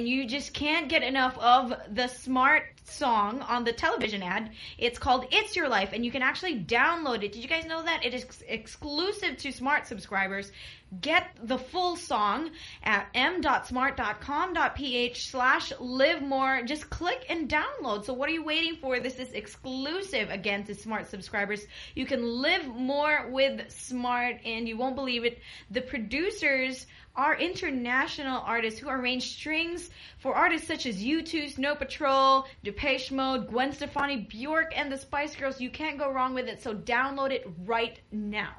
and you just can't get enough of the smart song on the television ad. It's called It's Your Life, and you can actually download it. Did you guys know that? It is exclusive to smart subscribers. Get the full song at m.smart.com.ph slash live more. Just click and download. So what are you waiting for? This is exclusive again to smart subscribers. You can live more with smart and you won't believe it. The producers are international artists who arrange strings for artists such as U2, Snow Patrol, Depeche Mode, Gwen Stefani, Bjork, and the Spice Girls. You can't go wrong with it, so download it right now.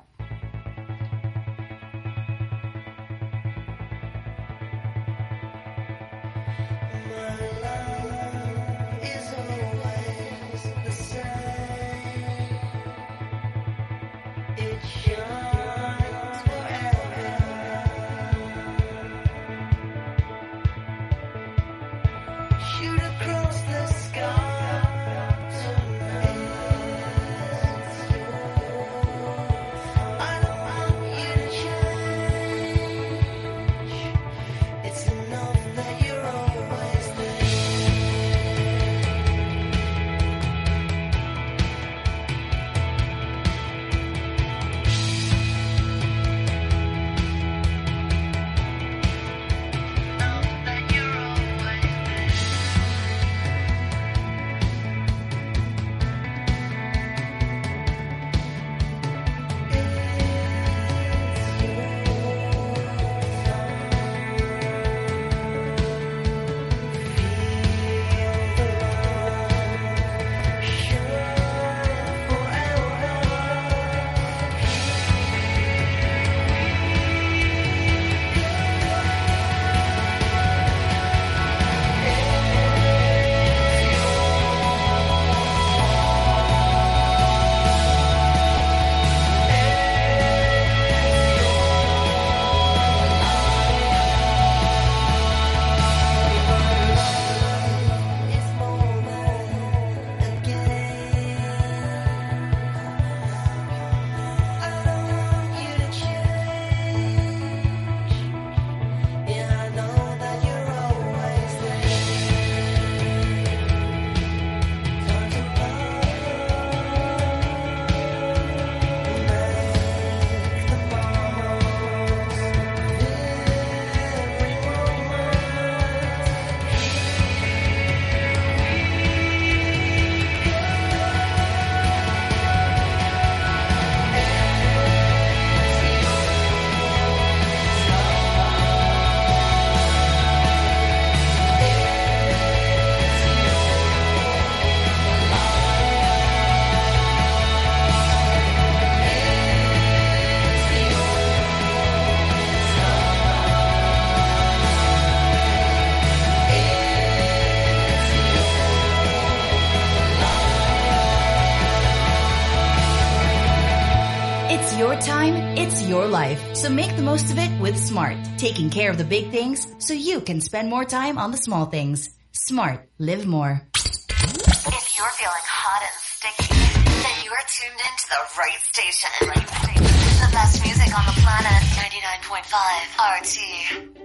So make the most of it with Smart. Taking care of the big things so you can spend more time on the small things. Smart. Live more. If you're feeling hot and sticky, then you are tuned into the right station. The best music on the planet, 99.5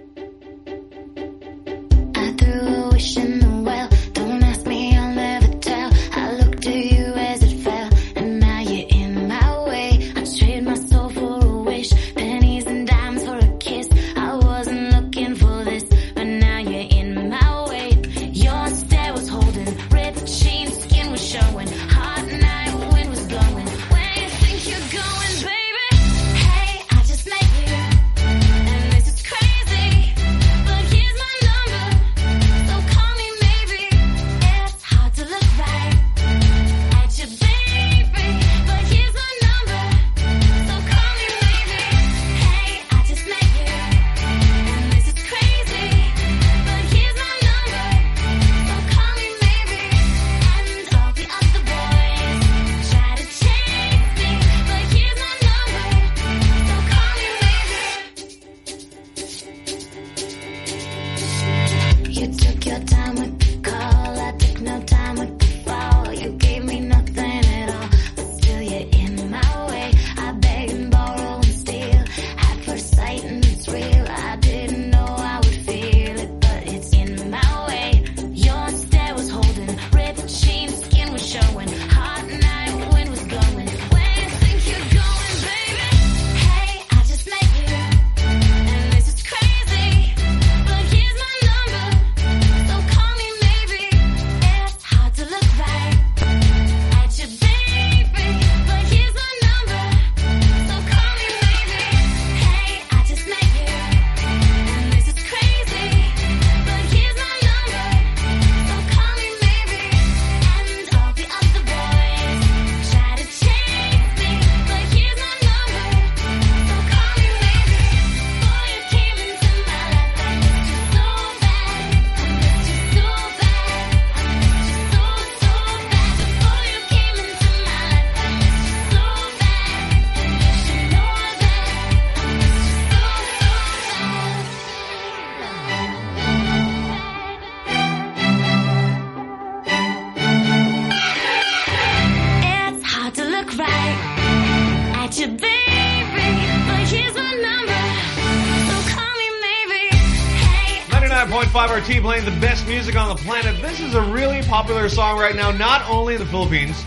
planet. This is a really popular song right now, not only in the Philippines,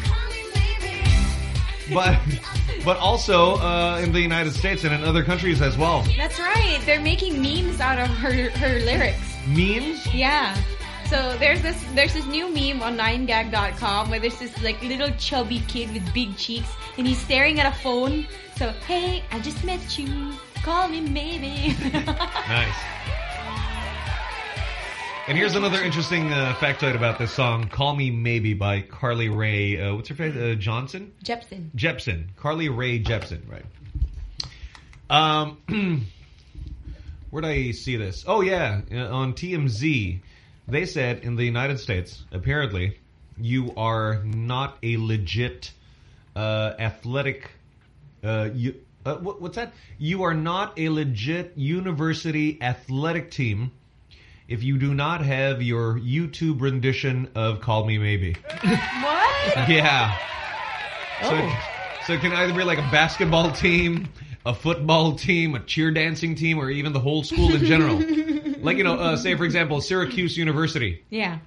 but but also uh, in the United States and in other countries as well. That's right. They're making memes out of her her lyrics. Memes? Yeah. So there's this there's this new meme on 9gag.com where there's this like little chubby kid with big cheeks and he's staring at a phone. So hey, I just met you. Call me maybe. [LAUGHS] Nice. And here's another interesting uh, factoid about this song, Call Me Maybe by Carly Rae, uh, what's her face, uh, Johnson? Jepsen. Jepsen. Carly Rae Jepsen, right. Um, [CLEARS THROAT] where'd I see this? Oh, yeah, uh, on TMZ. They said in the United States, apparently, you are not a legit uh, athletic... Uh, you, uh, what, what's that? You are not a legit university athletic team if you do not have your YouTube rendition of Call Me Maybe. what? [LAUGHS] Yeah. So, Oh. so it can either be like a basketball team, a football team, a cheer dancing team, or even the whole school in general. [LAUGHS] like, you know, uh, say, for example, Syracuse University Yeah.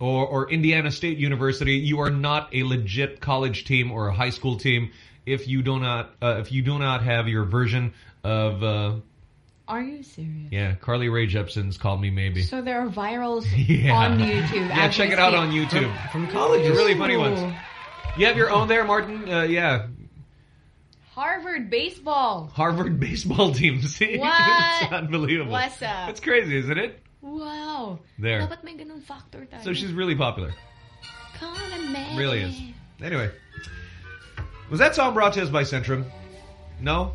or, or Indiana State University, you are not a legit college team or a high school team if you do not uh, if you do not have your version of uh, Are you serious? yeah Carly Rae Jepsen's Called Me Maybe." So there are virals [LAUGHS] Yeah. on YouTube. Yeah, check we it out on YouTube From, from colleges. Really funny ones. You have your own there, Martin. Uh, yeah, Harvard baseball. Harvard baseball team. [LAUGHS] See, What? it's unbelievable. What's up? It's crazy, isn't it? Wow. There. Dapat may ganun factor tayo. So she's really popular. Call me maybe. Really is. Anyway, was that song brought to us by Centrum? No.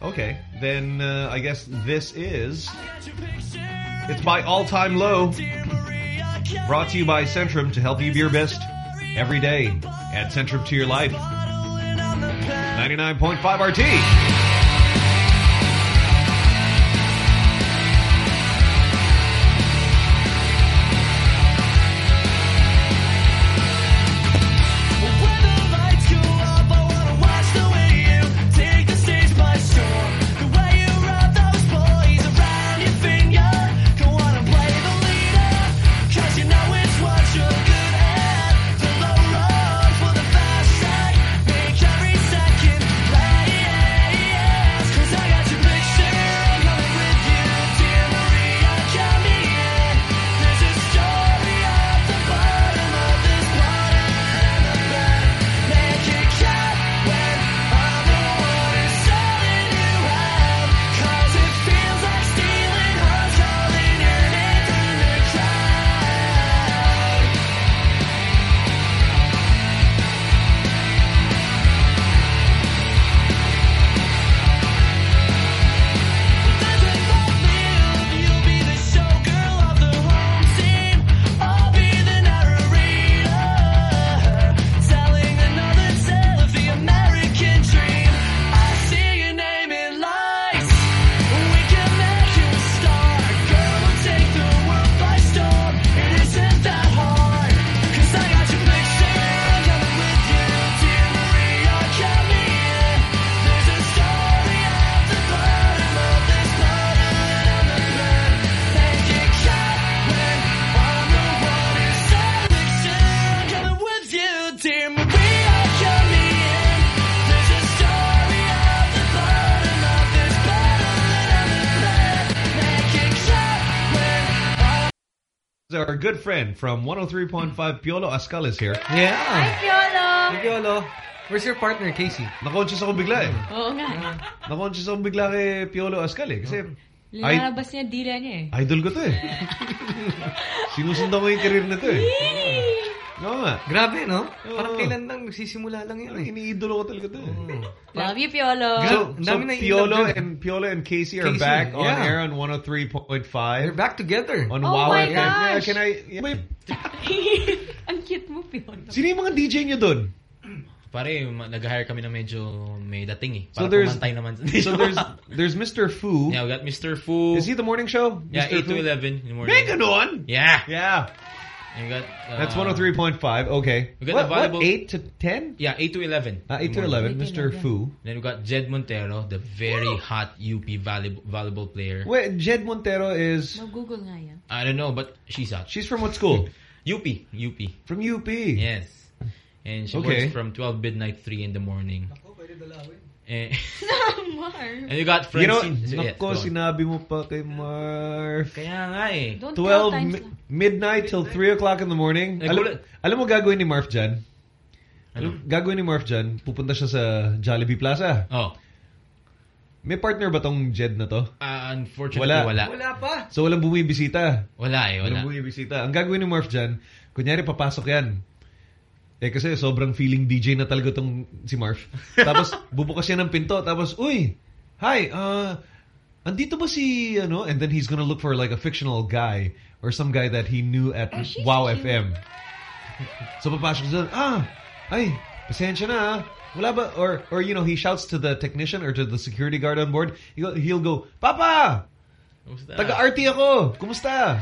Okay, then uh, I guess this is. It's by All Time Low. Brought to you by Centrum to help you be your best every day. Add Centrum to your life. 99.5 RT. Good friend from 103.5 Piolo Ascal is here. Yeah. Hi, Piolo! Hey, Piolo. Where's your partner, Casey? Nakonscious ako bigla eh. Oo nga. Nakonscious ako bigla kay Piolo Ascal eh. Kasi Linalabas niya dila niya eh. idol ko to eh. [LAUGHS] Sinusundan ko yung career na to eh. Oo nga. Grabe, no? Oo. Parang kailan lang nagsisimula lang yun eh. Iniidolo ko talaga to eh. Love you, Piolo. So, Ang so dami na Piolo ilog dun. and Piolo and Casey are Casey, back on yeah. air on 103.5. They're back together. On Oh Wow my FM. Yeah, gosh. can I... yeah, may- [LAUGHS] Ang cute mo, Piolo. Sino yung mga DJ nyo doon? Pare, ma- nag-hire kami na medyo may dating eh. So Para there's pumantay naman. [LAUGHS] so there's there's Mr. Fu. Yeah, we got Mr. Fu. Is he the morning show? Yeah, Mr. 8 to Fu? 11 in the morning. May ganon? Yeah. Yeah. And we got... Uh, That's 103.5. Okay. We got what, a valuable... what, 8 to 10? Yeah, 8 to 11. Uh, 8 to 11, morning. Mr. Fu. Then we got Jed Montero, the very hot UP valuable, valuable player. Wait, Jed Montero is... Mag-google nga yan. I don't know, but she's hot. She's from what school? [LAUGHS] UP. UP. From UP. Yes. And she Okay. works from 12 midnight 3 in the morning. Eh, [LAUGHS] Marv. and you got You know, Francine. Yes, nako, sinabi mo pa kay Marv. Kaya nga eh. Don't 12 tell times mi- midnight till 3 o'clock in the morning. Alam, Nagulat. alam mo gagawin ni Marv dyan? Ano? Alam, gagawin ni Marv dyan, pupunta siya sa Jollibee Plaza. Oh. May partner ba tong Jed na to? Uh, unfortunately, wala. Wala pa. So walang bumibisita. Wala eh, wala. Walang bumibisita. Ang gagawin ni Marv dyan, kunyari papasok yan. Eh kasi sobrang feeling DJ na talaga tong si Marv. Tapos [LAUGHS] bubukas siya ng pinto. Tapos, uy, hi, uh, andito ba si, ano? And then he's gonna look for like a fictional guy or some guy that he knew at Wow FM. So papasok siya, ah, ay, pasensya na ah. Wala ba, or, or you know, he shouts to the technician or to the security guard on board. He go, he'll go, Papa! Kumusta? Taga-RT ako! Kumusta?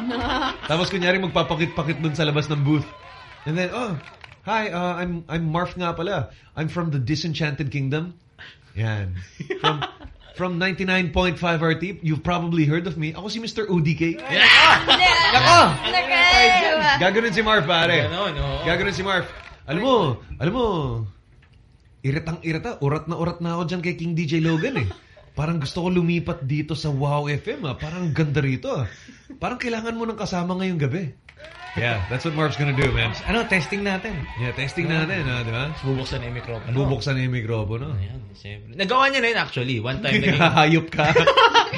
[LAUGHS] Tapos kunyari magpapakit-pakit dun sa labas ng booth. And then, oh, hi, uh, I'm I'm Marv nga pala. I'm from the Disenchanted Kingdom. Yan. From [LAUGHS] from 99.5 RT. You've probably heard of me. Ako si Mr. ODK. Nako! Gaganon si Marv, pare. Ganon. Gaganon si Marv. Alam mo, alam mo, iritang irita, urat na urat na ako dyan kay King DJ Logan eh. Parang gusto ko lumipat dito sa Wow FM ah. Parang ganda rito ah. Parang kailangan mo ng kasama ngayong gabi. Yeah, that's what Marv's gonna do, man. Ano, testing natin. Yeah, testing natin, ah, di ba? Bubuksan na yung mikropono. Bubuksan na yung mikropono. Ayan, siyempre. Nagawa niya na yun actually. One time [LAUGHS] naging... Hayop ka.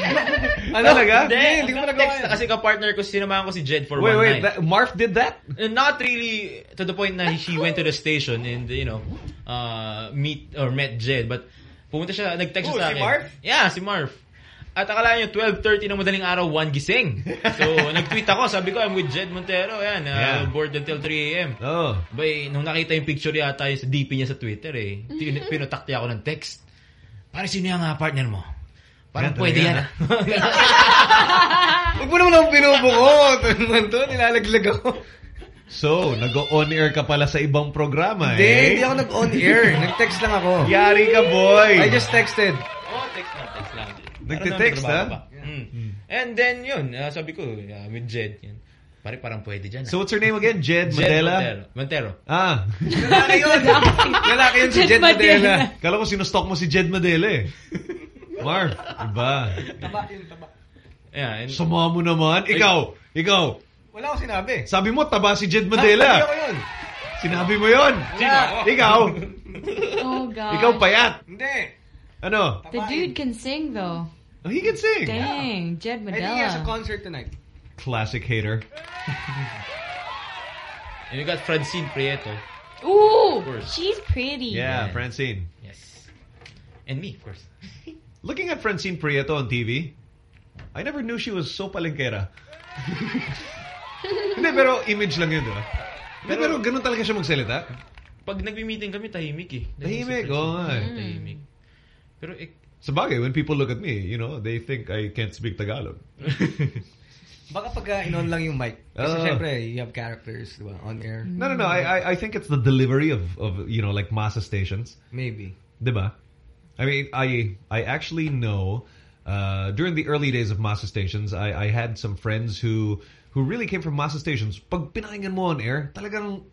[LAUGHS] ano? Talaga? Hindi, Hindi, ko nagawa yun. Kasi ka-partner ko, sinamahan ko si Jed for Wait, one wait, night. that, Marv did that? Not really to the point na she went to the station and, you know, uh, meet or met Jed. But pumunta siya, nag-text siya sa si. Marv? Yeah, si Marv. At akala niyo, 12.30 ng madaling araw, 1 gising. So, [LAUGHS] nag-tweet ako. Sabi ko, I'm with Jed Montero. Yan, uh, Yeah. board until 3 a.m. Oh. Bay, nung nakita yung picture yata yung sa DP niya sa Twitter eh, [LAUGHS] pinutakti ako ng text. Pare, sino yung nga partner mo? Parang pwede yan. [LAUGHS] Huwag mo naman akong binubukot. Ano naman to? Nilalaglag ako. So, nag-on-air ka pala sa ibang programa Hindi, eh. hindi ako nag-on-air. Nag-text lang ako. Yari ka, boy. I just texted. oh, text lang. Nagte-text, ha? nagtrabaho pa. Mm. And then, yun, uh, sabi ko, uh, with Jed, yun. Pare, parang pwede dyan. ah. So, what's her name again? Jed, Jed Mandela? Montero. Montero. Ah. [LAUGHS] [LAUGHS] Lalaki yun. Lalaki yun si Jed Madela. Kala ko sinustock mo si Jed Madela eh. Marv, iba. Taba yun, taba. Yeah, and, Sama mo naman. Ikaw, ikaw. Wala ko sinabi. Sabi mo, taba si Jed Ah, Madela. hindi ako yun. Sinabi mo yon. Sino? Ikaw. [LAUGHS] Oh, God. Ikaw payat. Hindi. Ano? The dude can sing, though. Oh, he can sing. Dang, Jed I think he has a concert tonight. Classic hater. [LAUGHS] and we got Francine Prieto. Ooh, course. she's pretty. Yeah, Yeah. Francine. Yes. And me, of course. [LAUGHS] Looking at Francine Prieto on TV, I never knew she was so palengkera. [LAUGHS] Hindi, pero image lang yun, di ba? Hindi, pero ganun talaga siya magsalita. Pag nagmi-meeting kami, tahimik eh. Tahimik, Si Francine. oo nga eh. Tahimik. Pero Sabagay, when people look at me, you know, they think I can't speak Tagalog. [LAUGHS] Baka pag uh, inon lang yung mic. Kasi syempre, you have characters, di ba, on air. No, no, no. I, I, I think it's the delivery of, of you know, like masa stations. Maybe. Diba? I mean, I I actually know uh, during the early days of masa stations, I, I had some friends who who really came from masa stations. Pag pinakinggan mo on air, talagang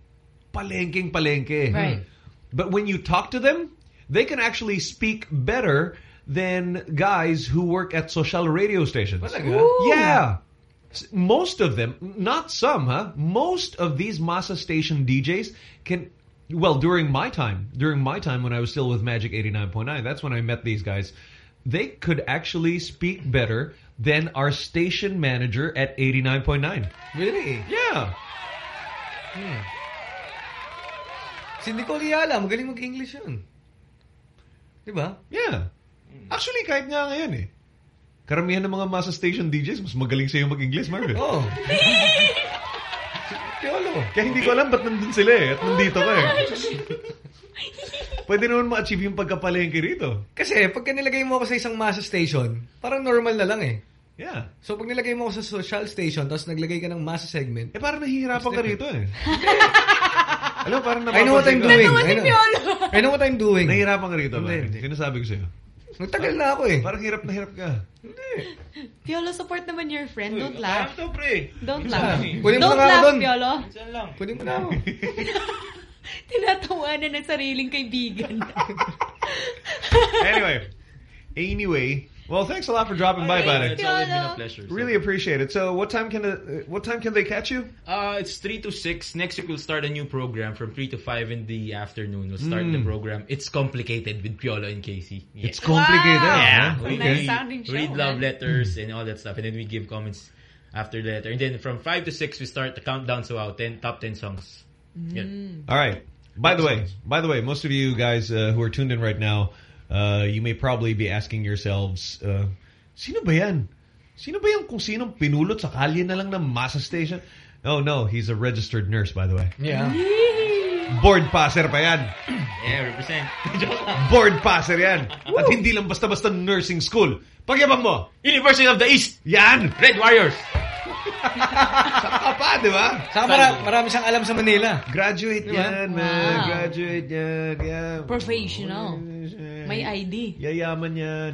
palengking palengke. Right. But when you talk to them, they can actually speak better than guys who work at social radio stations. Talaga? Yeah. Most of them, not some, huh? Most of these Masa station DJs can, well, during my time, during my time when I was still with Magic 89.9, that's when I met these guys. They could actually speak better than our station manager at 89.9. Really? Yeah. Hmm. Si Nicole Hyala, magaling mag-English yun. Di ba? Yeah. Actually, kahit nga ngayon eh. Karamihan ng mga Masa station DJs, mas magaling sa'yo mag-English, Marvin. Oo. [LAUGHS] Piolo. Kaya hindi ko alam ba't nandun sila eh. At nandito ka eh. [LAUGHS] Pwede naman ma-achieve yung pagkapalengke rito. Kasi pagka nilagay mo ako sa isang masa station, parang normal na lang eh. Yeah. So pag nilagay mo ako sa social station, tapos naglagay ka ng masa segment, eh parang nahihirapan ka rito eh. [LAUGHS] Alam, parang I know what I'm doing. I know, I know what I'm doing. Nahihirapan ka rito. Hindi, Sinasabi ko sa'yo. Nagtagal na ako eh. Parang hirap na hirap ka. Piolo, support naman your friend. Don't laugh. Ito, pre. Don't Minsan laugh. lang. Kunin mo Don't na nga laugh, doon. Piolo. Minsan lang. Kunin mo na ako. [LAUGHS] Tinatawanan ng sariling kaibigan. [LAUGHS] anyway, anyway, well, thanks a lot for dropping by, buddy. It's always been a pleasure. so. Really appreciate it. So, what time can the, what time can they catch you? Uh, it's 3 to 6. Next week, we'll start a new program from 3 to 5 in the afternoon. We'll start Mm. the program. It's complicated with Piolo and Casey. Yeah. It's complicated, Yeah. We, Okay. we show, read love man. letters and all that stuff. And then we give comments after the letter. And then from 5 to 6, we start the countdown. So, wow, 10, top 10 songs. Yeah. All right. By the way, by the way, most of you guys uh, who are tuned in right now, uh, you may probably be asking yourselves, uh, sino ba yan? Sino ba yan kung sinong pinulot sa kalye na lang ng masa station? Oh no, he's a registered nurse, by the way. Yeah. Board passer pa yan. [CLEARS THROAT] Yeah, represent. [LAUGHS] Board passer yan. At hindi lang basta-basta nursing school. Pagyabang mo. University of the East. Yan. Red Warriors. Saka pa, di ba? Saka mara- marami siyang alam sa Manila. Graduate Di ba? yan, man. Wow. Graduate yan. Yeah. Professional. May ID. Yayaman yan.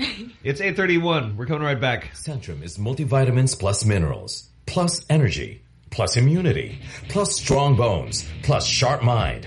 [LAUGHS] it's 8.31. We're coming right back. Centrum is multivitamins plus minerals, plus energy, plus immunity, plus strong bones, plus sharp mind,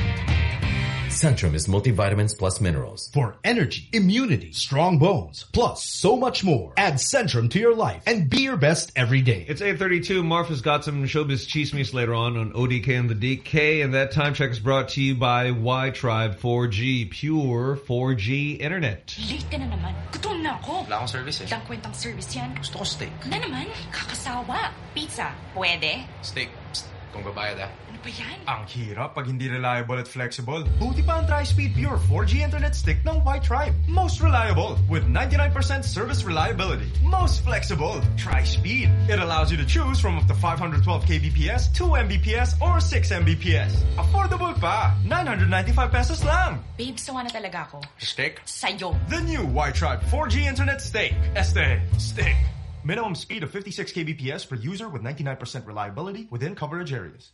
Centrum is multivitamins plus minerals. For energy, immunity, strong bones, plus so much more. Add Centrum to your life and be your best every day. It's 8.32. Martha's got some showbiz chismes later on on ODK and the DK. And that time check is brought to you by WiTribe 4G, pure 4G internet. Late ka na naman. Gutom na ako. Wala akong service eh. Walang kwentang service yan. Gusto ko steak. Na naman, kakasawa. Pizza, pwede. Steak. Psst, kung babayad ah. Ano ba yan? Ang hirap pag hindi reliable at flexible. Buti pa ang Tri-Speed Pure 4G Internet Stick ng WiTribe. Most reliable with 99% service reliability. Most flexible. Tri-Speed. It allows you to choose from up to 512 kbps, 2 mbps, or 6 mbps. Affordable pa. 995 pesos lang. Babe, sawa na talaga ako. Stick? Sa'yo. The new WiTribe 4G Internet Stick. Este. Stick. Minimum speed of 56 kbps per user with 99% reliability within coverage areas.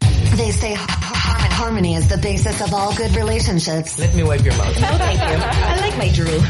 They say har- har- harmony is the basis of all good relationships. Let me wipe your mouth. No, thank you. I like my drool.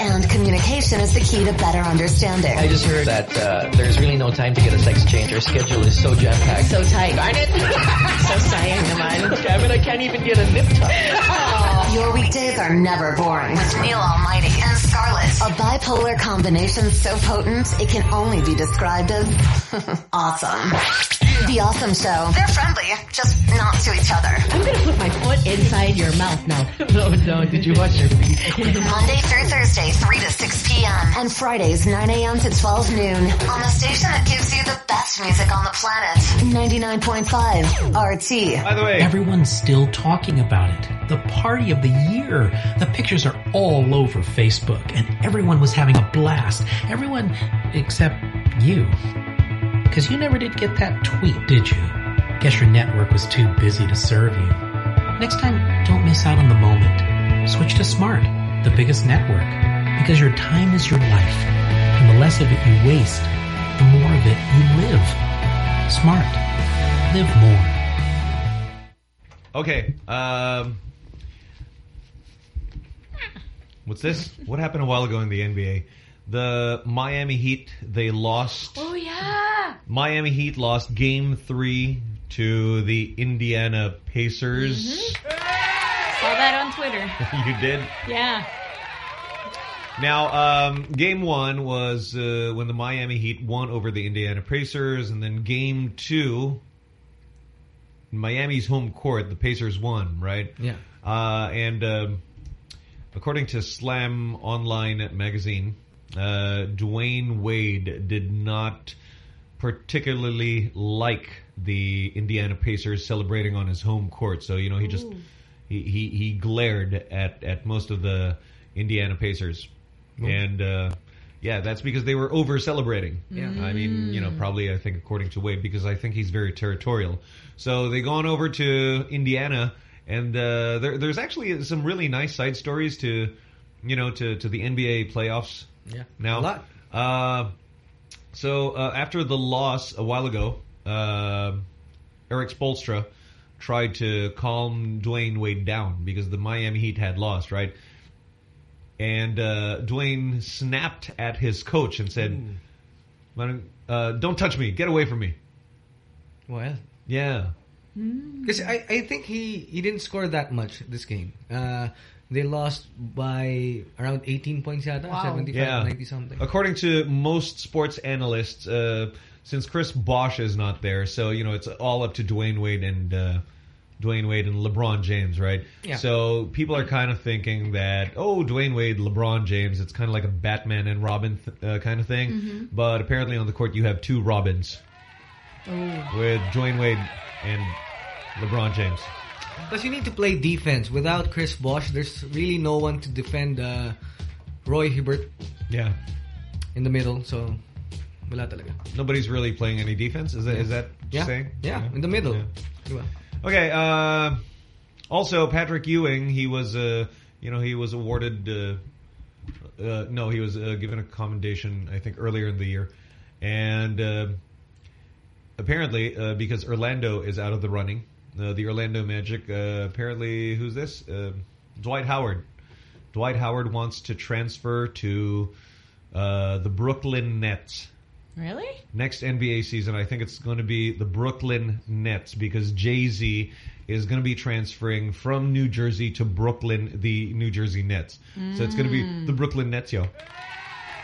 [LAUGHS] and communication is the key to better understanding. I just heard that uh, there's really no time to get a sex change. Your schedule is so jam-packed. So tight. Darn it. [LAUGHS] so sayang naman. Kevin, I can't even get a nip tuck. [LAUGHS] Your weekdays are never boring with Neil Almighty and Scarlett. A bipolar combination so potent it can only be described as [LAUGHS] awesome. The Awesome Show. They're friendly, just not to each other. I'm gonna put my foot inside your mouth now. [LAUGHS] no, no. Did you watch your feet? Monday through Thursday, 3 to 6 p.m. And Fridays, 9 a.m. to 12 noon. On the station that gives you the best music on the planet. 99.5 RT. By the way, everyone's still talking about it. The party of the year. The pictures are all over Facebook, and everyone was having a blast. Everyone except you. Because you never did get that tweet, did you? Guess your network was too busy to serve you. Next time, don't miss out on the moment. Switch to Smart, the biggest network. Because your time is your life. And the less of it you waste, the more of it you live. Smart. Live more. Okay. Um, What's this? what happened a while ago in the NBA? The Miami Heat, they lost. Oh yeah. Miami Heat lost game three to the Indiana Pacers. Saw that on Twitter. [LAUGHS] you did? Yeah. Now, um, game one was uh, when the Miami Heat won over the Indiana Pacers, and then game two, Miami's home court, the Pacers won, right? Yeah. Uh, and um according to Slam Online magazine, uh, Dwyane Wade did not particularly like the Indiana Pacers celebrating on his home court. So, you know, he just he, he, he glared at, at most of the Indiana Pacers. Ooh. And, uh, yeah, that's because they were over celebrating. Yeah. I mean, you know, probably I think according to Wade because I think he's very territorial. So they gone over to Indiana and uh, there, there's actually some really nice side stories to, you know, to, to the NBA playoffs. Yeah. Now, A lot. Uh, so uh, after the loss a while ago, uh, Erik Spoelstra tried to calm Dwyane Wade down because the Miami Heat had lost, right? And uh, Dwyane snapped at his coach and said, uh, "Don't touch me! Get away from me!" Well, Yeah. Because I, I think he, he didn't score that much this game. Uh, they lost by around 18 points yata, 75, 90 something. According to most sports analysts, uh, since Chris Bosh is not there, so you know it's all up to Dwyane Wade and uh, Dwyane Wade and LeBron James, right? Yeah. So people are kind of thinking that oh, Dwyane Wade, LeBron James, it's kind of like a Batman and Robin th uh, kind of thing. Mhm. But apparently on the court you have two Robins with Dwyane Wade and LeBron James. Because you need to play defense. Without Chris Bosh, there's really no one to defend uh, Roy Hibbert. Yeah. In the middle, so wala talaga. Nobody's really playing any defense. Is that is that what Yeah. you're saying? Yeah, in the middle. Diba? Okay. Uh, also, Patrick Ewing, he was, uh, you know, he was awarded. Uh, uh, no, he was uh, given a commendation, I think, earlier in the year, and uh, apparently, uh, because Orlando is out of the running, uh, the Orlando Magic. Uh, apparently, who's this? Uh, Dwight Howard. Dwight Howard wants to transfer to uh, the Brooklyn Nets Really? next NBA season, I think it's going to be the Brooklyn Nets because Jay-Z is going to be transferring from New Jersey to Brooklyn, the New Jersey Nets. So it's going to be Mm. the Brooklyn Nets, yo.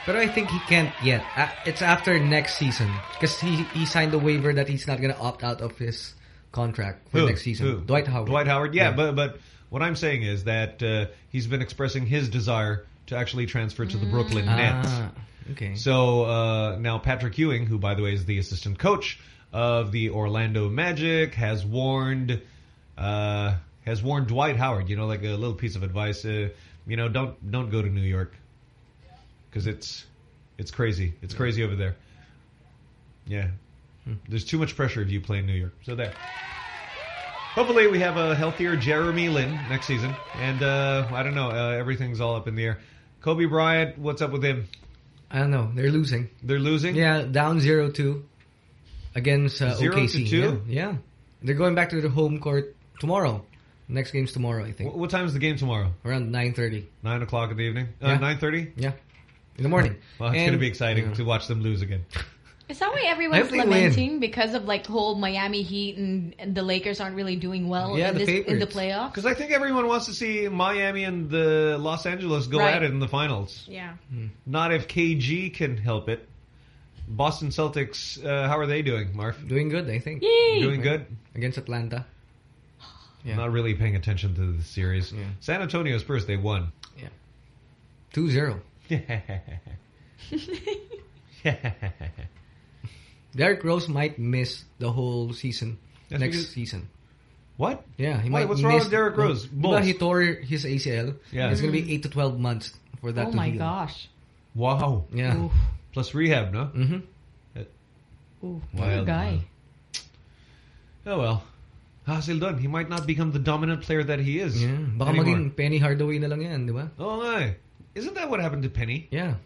But I think he can't yet. Uh, it's after next season. Because he, he signed a waiver that he's not going to opt out of his contract for Who? next season. Who? Dwight Howard. Dwight Howard, yeah, Yeah. but but what I'm saying is that uh, he's been expressing his desire to actually transfer to the Brooklyn Ah, Nets. okay. So uh, now Patrick Ewing, who by the way is the assistant coach of the Orlando Magic, has warned uh, has warned Dwight Howard. You know, like a little piece of advice. Uh, you know, don't don't go to New York because it's it's crazy. It's crazy over there. Yeah, there's too much pressure if you play in New York. So there. Hopefully we have a healthier Jeremy Lin next season. And uh, I don't know, uh, everything's all up in the air. Kobe Bryant, what's up with him? I don't know. They're losing. They're losing? Yeah, down 0-2 against uh, Zero to OKC. two? Yeah, yeah. They're going back to the home court tomorrow. Next game's tomorrow, I think. What, what time is the game tomorrow? Around 9.30. 9 o'clock in the evening? Uh, Yeah. 9.30? Yeah. In the morning. Well, it's And- going to be exciting to watch them lose again. [LAUGHS] Is that why everyone's hope they win. lamenting because of like whole Miami Heat and, and the Lakers aren't really doing well Yeah, in, the this, in the playoffs? Because I think everyone wants to see Miami and the Los Angeles go Right. at it in the finals. Yeah. Not if KG can help it. Boston Celtics, uh, how are they doing, Marv? Doing good, I think. Yay! Doing good? Against Atlanta. I'm not really paying attention to the series. San Antonio Spurs, they won. Yeah. 2-0. [LAUGHS] [LAUGHS] Derrick Rose might miss the whole season. That's next because- season. What? Yeah, he Why? might What's wrong with Derrick Rose? Well, he tore his ACL. Yeah. It's going to Mm. be 8 to 12 months for that oh to my heal. gosh. Wow. Yeah. Plus rehab, no? Mm-hmm. Ooh, Wild, poor guy. Oh well. Hasil done. He might not become the dominant player that he is. Yeah. Baka anymore. maging Penny Hardaway na lang yan, di ba? Oo nga eh. Isn't that what happened to Penny? Yeah.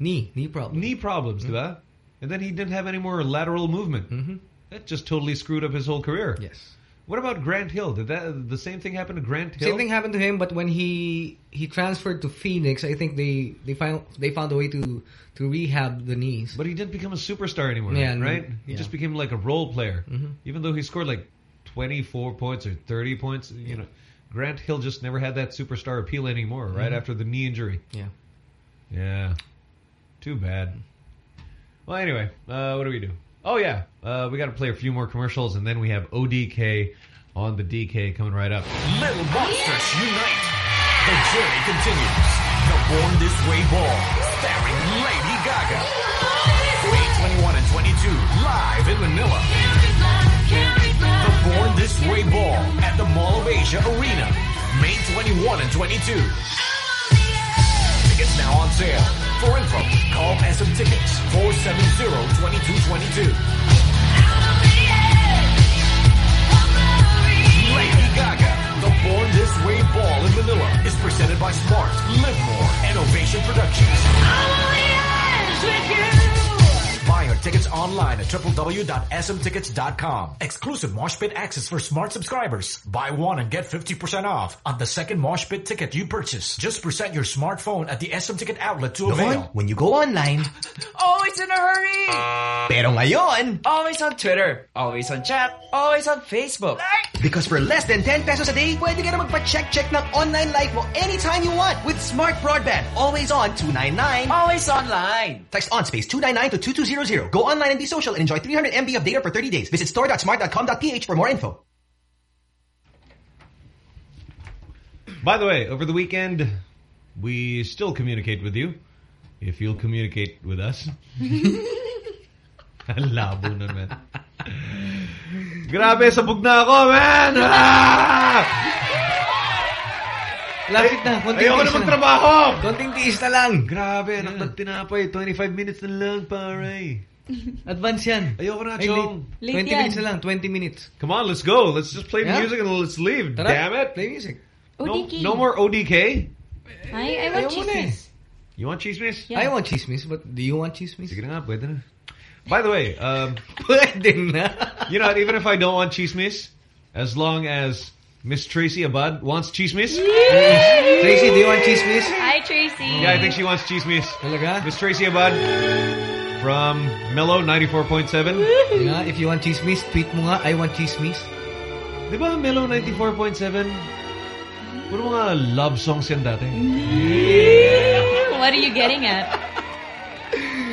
Knee. Knee problem. Knee problems, di ba? And then he didn't have any more lateral movement. Mm-hmm. That just totally screwed up his whole career. Yes. What about Grant Hill? Did that the same thing happen to Grant Hill? Same thing happened to him, but when he he transferred to Phoenix, I think they they found they found a way to to rehab the knees. But he didn't become a superstar anymore, Yeah, right? He yeah. just became like a role player. Mhm. Even though he scored like 24 points or 30 points, you know, Grant Hill just never had that superstar appeal anymore, right Mhm. after the knee injury. Yeah. Yeah. Too bad. Well, anyway, uh, what do we do? Oh, yeah. Uh, we got to play a few more commercials, and then we have ODK on the DK coming right up. Little Monsters Unite. The journey continues. The Born This Way Ball, starring Lady Gaga. May 21 and 22, live in Manila. The Born This Way Ball at the Mall of Asia Arena. May 21 and 22. Tickets now on sale. For info, call SM Tickets 470-2222. Lady Gaga, the Born This Way Ball in Manila is presented by Smart, Live More, and Ovation Productions. Buy your tickets online at www.smtickets.com. Exclusive Moshpit access for smart subscribers. Buy one and get 50% off on the second Moshpit ticket you purchase. Just present your smartphone at the SM Ticket outlet to avail. when you go online, Always in a hurry! pero ngayon, Always on Twitter, always on chat, always on Facebook. because for less than 10 pesos a day, pwede ka na magpa-check-check ng online life mo anytime you want with Smart Broadband. Always on 299. Always online. Text on space 299 to 2200. Go online and be social and enjoy 300 MB of data for 30 days. Visit store.smart.com.ph for more info. By the way, over the weekend, we still communicate with you. If you'll communicate with us. [LAUGHS] Ang Labo naman. Grabe, sabog na ako, man! Ah! Lapit na, konting Ayoko tiis na na. magtrabaho! Konting tiis na lang. Grabe, anak ng tinapay. 25 minutes na lang, pare. [LAUGHS] Advance yan. Ayoko na, Ay, Chong. late. 20 minutes na lang, 20 minutes. Come on, let's go. Let's just play Yeah. music and let's leave. Tara, Damn it. Play music. ODK. no more ODK? I, I want Ayaw mo na eh. chismis. You want chismis? Yeah. I want chismis, but do you want chismis? Sige na nga, pwede na. By the way, um, [LAUGHS] Pwede na. you know, what, even if I don't want chismis, as long as Miss Tracy Abad wants cheese chismis. Tracy, do you want cheese chismis? Hi, Tracy. Yeah, I think she wants chismis. Talaga? Miss Tracy Abad from Mellow 94.7. Yeah, if you want chismis, tweet mo nga, I want chismis. Di ba Mellow 94.7? Puro mga love songs yan dati. [LAUGHS] What are you getting at?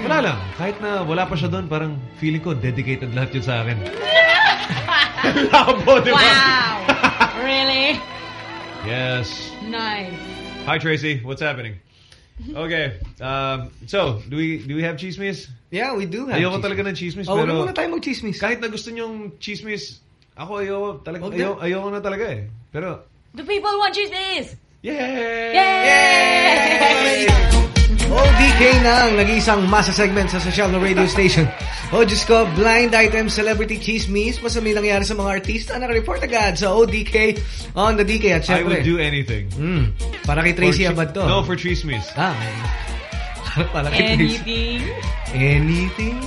Wala lang. Kahit na wala pa siya doon, parang feeling ko dedicated lahat yun sa akin. [LAUGHS] Labo, di ba? Wow. really? Yes. Nice. Hi, Tracy. What's happening? Okay. Um, so, do we do we have chismis? Yeah, we do have Ayoko chismis. talaga ng chismis. Oh, wag pero muna tayo mag-chismis. kahit na gusto nyong chismis, ako ayoko, talaga, Wag na. ayoko, ayoko na talaga eh. Pero, The people want chismis. yay! Yay! ODK na ang nag-iisang masa segment sa social na radio station. O Diyos ko, blind item celebrity chismis. Basta may nangyari sa mga artista na report agad sa ODK on the DK. At I syempre, would do anything. Mm, para kay Tracy Abad to. No, for chismis. Ah, [LAUGHS] para kay Tracy. Anything. Anything.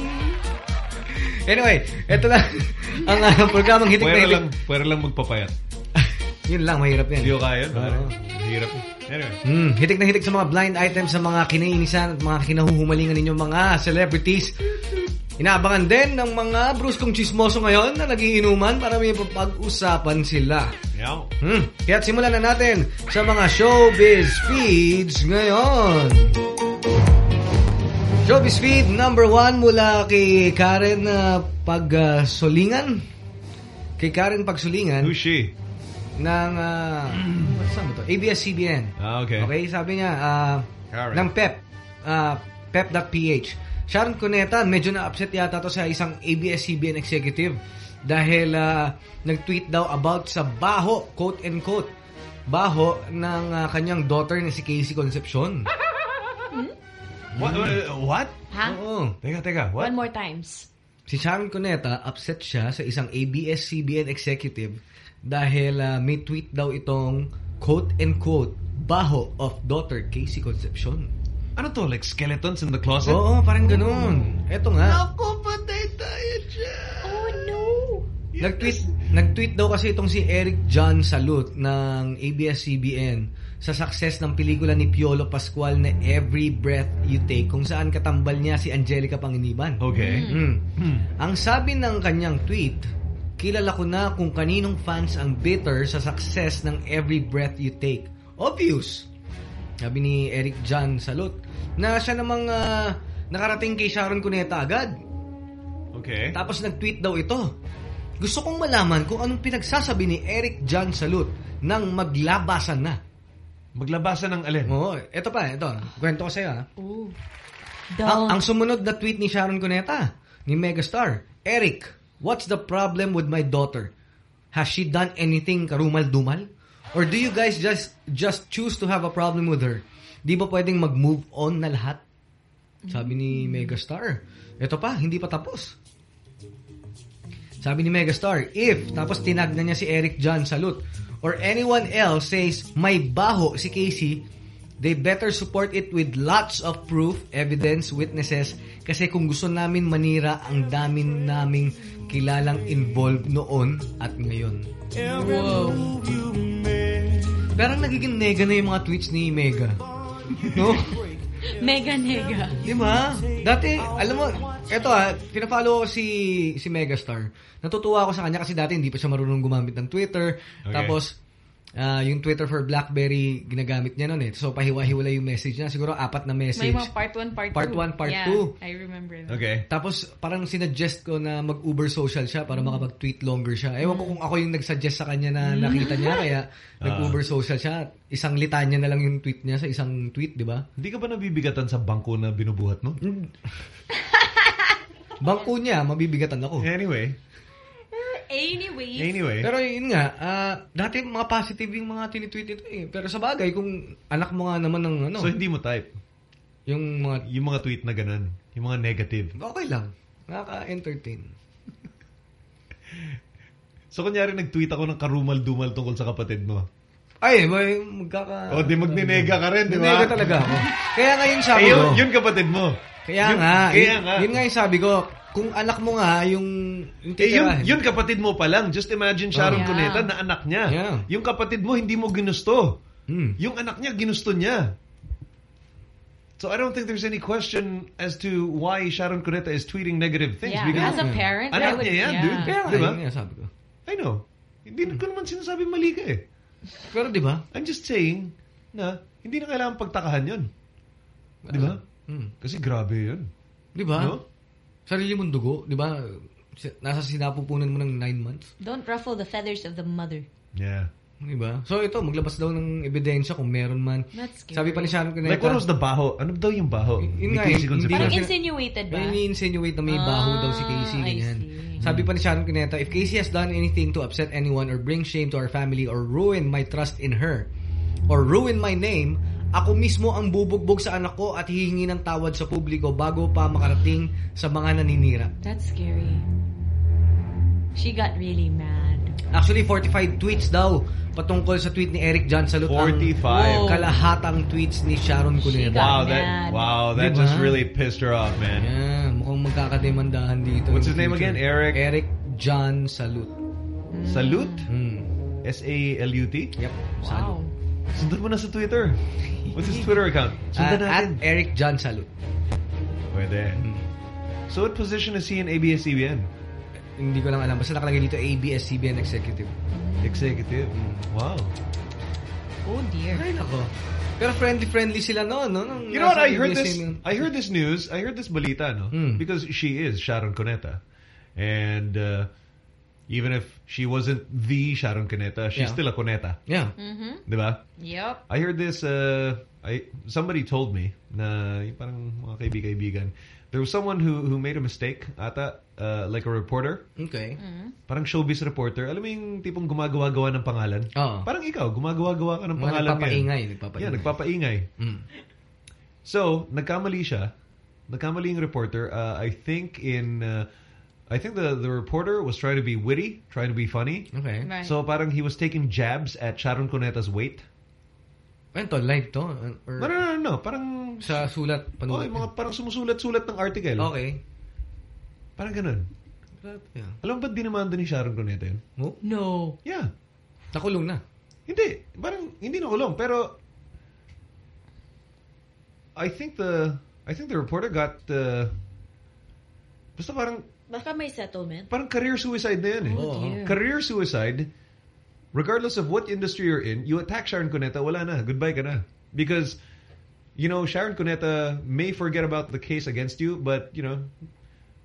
Anyway, ito lang [LAUGHS] ang uh, programang hitik na Pwera hitik. lang, pwera lang magpapayat. Yun lang, mahirap yan. Hindi ko kaya. Oo. Hirap. Anyway. Hmm, hitik na hitik sa mga blind items sa mga kinainisan at mga kinahuhumalingan ninyong mga celebrities. Inaabangan din ng mga bruskong chismoso ngayon na nagiinuman para may pag-usapan sila. Yeah. Hmm, kaya simulan na natin sa mga showbiz feeds ngayon. Showbiz feed number one mula kay Karen uh, Pagsulingan. Kay Karen Pagsulingan. Who's she? Ng uh, [CLEARS THROAT] saan ba to? ABS-CBN. Ah, okay. Okay, sabi niya, ah, Karen. ng PEP, uh, pep.ph. Sharon Cuneta, medyo na-upset yata to sa isang ABS-CBN executive dahil ah, nag-tweet daw about sa baho, quote and quote, baho ng ah, kanyang daughter na si Casey Concepcion. What? uh, what? Ha? Oo. Teka, teka. What? One more times. Si Sharon Cuneta, upset siya sa isang ABS-CBN executive dahil ah, may tweet daw itong quote and quote, baho of daughter Casey Concepcion. Ano to? Like skeletons in the closet? Oo, parang ganun. Eto nga. Ako, patay tayo dyan. Oh, no. Nag-tweet, Nag-tweet daw kasi itong si Eric John Salut ng ABS-CBN sa success ng pelikula ni Piolo Pascual na Every Breath You Take kung saan katambal niya si Angelica Panginiban. Okay. Mm. Ang sabi ng kanyang tweet, kilala ko na kung kaninong fans ang bitter sa success ng Every Breath You Take. Obvious. Sabi ni Eric John Salut na siya namang ah, nakarating kay Sharon Cuneta agad. Okay. Tapos nag-tweet daw ito. Gusto kong malaman kung anong pinagsasabi ni Eric John Salut nang maglabasan na. Maglabasan ng alin? Oo. Ito pa, ito. Kwento ko sa'yo ha. Ooh. Ang, ang sumunod na tweet ni Sharon Cuneta, ni Megastar, Eric, what's the problem with my daughter? Has she done anything karumal-dumal? Or do you guys just just choose to have a problem with her? Di ba pwedeng mag-move on na lahat? Sabi ni Megastar. Ito pa, hindi pa tapos. Sabi ni Megastar, if, tapos tinag na niya si Eric John Salut, or anyone else says, may baho si KC, they better support it with lots of proof, evidence, witnesses, kasi kung gusto namin manira, ang dami naming kilalang involved noon at ngayon. Wow. Parang nagiging nega na yung mga tweets ni Mega. No? [LAUGHS] Mega nega. Di ba? Dati, alam mo, eto ah, ha, pinafollow ko si, si Megastar. Natutuwa ako sa kanya kasi dati hindi pa siya marunong gumamit ng Twitter. Okay. Tapos, ah, yung Twitter for BlackBerry, ginagamit niya noon eh. So, pahiwa-hiwala yung message niya. Siguro apat na message. May mga part 1, part 2. Part 1, part yeah, 2. I remember that. Okay. Tapos, parang sinuggest ko na mag-Uber social siya para makapag-tweet longer siya. Ewan ko kung ako yung nag-suggest sa kanya na nakita niya, kaya [LAUGHS] nag-Uber social siya. Isang litanya na lang yung tweet niya sa isang tweet, di ba? Hindi ka ba nabibigatan sa bangko na binubuhat mo? [LAUGHS] Bangko niya, mabibigatan ako. Anyway. Anyway. Anyway. Pero yun nga, ah, dati mga positive yung mga tinitweet nito eh. Pero sa bagay, kung anak mo nga naman ng ano. So, hindi mo type? Yung mga... Yung mga tweet na ganun. Yung mga negative. Okay lang. Nakaka-entertain. [LAUGHS] So, kunyari nag-tweet ako ng karumal-dumal tungkol sa kapatid mo. Ay, may magkaka... O, di magninega ka rin, di ba? Ninega talaga ako. Kaya nga yun sabi Eh, yun, ko. yun kapatid mo. Kaya Yun- nga. Kaya yun, nga. Yun nga yung sabi ko. Kung anak mo nga, yung... yung Eh, yun, yun kapatid mo pa lang. Just imagine Sharon Oh. Cuneta na anak niya. Yeah. Yung kapatid mo, hindi mo ginusto. Hmm. Yung anak niya, ginusto niya. So I don't think there's any question as to why Sharon Cuneta is tweeting negative things. Yeah, because as a parent, I anak would- niya yan, yeah. dude. Kaya Diba? yun nga sabi ko. I know. Hindi ko naman sinasabi mali ka eh. Pero di ba? I'm just saying na hindi na kailangan pagtakahan yun. Di ba? Hmm. Kasi grabe yun. Di ba? No? Sarili mong dugo, di ba? Si- Nasa sinapupunan mo ng nine months. Don't ruffle the feathers of the mother. Yeah. Di ba? So ito, maglabas daw ng ebidensya kung meron man. That's scary. Sabi pa ni Sharon Cuneta. Like what was the baho? Ano daw yung baho? Yun May nga, eh, KC Concepcion. hindi Parang na siya- insinuated ba? May ini-insinuate na may Ah, baho daw si KC. I Ganyan. see. Sabi pa ni Sharon Cuneta, if KC has done anything to upset anyone or bring shame to our family or ruin my trust in her or ruin my name, ako mismo ang bubugbog sa anak ko at hihingi ng tawad sa publiko bago pa makarating sa mga naninira. That's scary. She got really mad. Actually, 45 tweets daw patungkol sa tweet ni Eric John Salut. 45. Ang kalahatang tweets ni Sharon Cuneta. Wow, that wow, that Diba? just really pissed her off, man. Yeah, mukhang magkakademandahan dito. What's his name future. again? Eric? Eric John Salut. Salute? Hmm. S-A-L-U-T? Yep. Wow. Sundan mo na sa Twitter. What's his Twitter account? Uh, at. Eric John Salut. Pwede. So what position is he in ABS-CBN? Hindi ko lang alam. Basta nakalagay dito ABS-CBN Executive. Executive. Wow. Oh dear. Ay, nako. Pero friendly-friendly sila no, no? Nung You know what? I heard this. I heard this news. I heard this balita, no? Hmm. Because she is Sharon Cuneta, and uh, even if she wasn't the Sharon Cuneta, she's Yeah. still a Cuneta. Yeah. Mm-hmm. Diba? Yep. I heard this. Uh, I somebody told me na yung parang mga kaibigan. There was someone who who made a mistake, ata, uh, like a reporter. Okay. Parang showbiz reporter. Alam mo yung tipong gumagawa-gawa ng pangalan? Oo. Parang ikaw, gumagawa-gawa ka ng Mga pangalan nagpapaingay, ngayon. nagpapaingay. Yeah, nagpapaingay. Mm. So, nagkamali siya. Nagkamali yung reporter. Uh, I think in... Uh, I think the the reporter was trying to be witty, trying to be funny. Okay. Right. So parang he was taking jabs at Sharon Cuneta's weight. Ano to? Live to? Or No, no, no, no. Parang... sa sulat? Oh, Panulat? yung mga parang sumusulat-sulat ng article. Okay. Parang ganun. Alam mo ba dinamanda ni Sharon Cuneta yun? No. Yeah. Nakulong na. Hindi. Parang hindi nakulong. Pero I think the I think the reporter got uh, basta parang Baka may settlement. parang career suicide na yun eh. Oh, dear. Career suicide, regardless of what industry you're in, you attack Sharon Cuneta, wala na. Goodbye ka na. Because, you know, Sharon Cuneta may forget about the case against you, but, you know,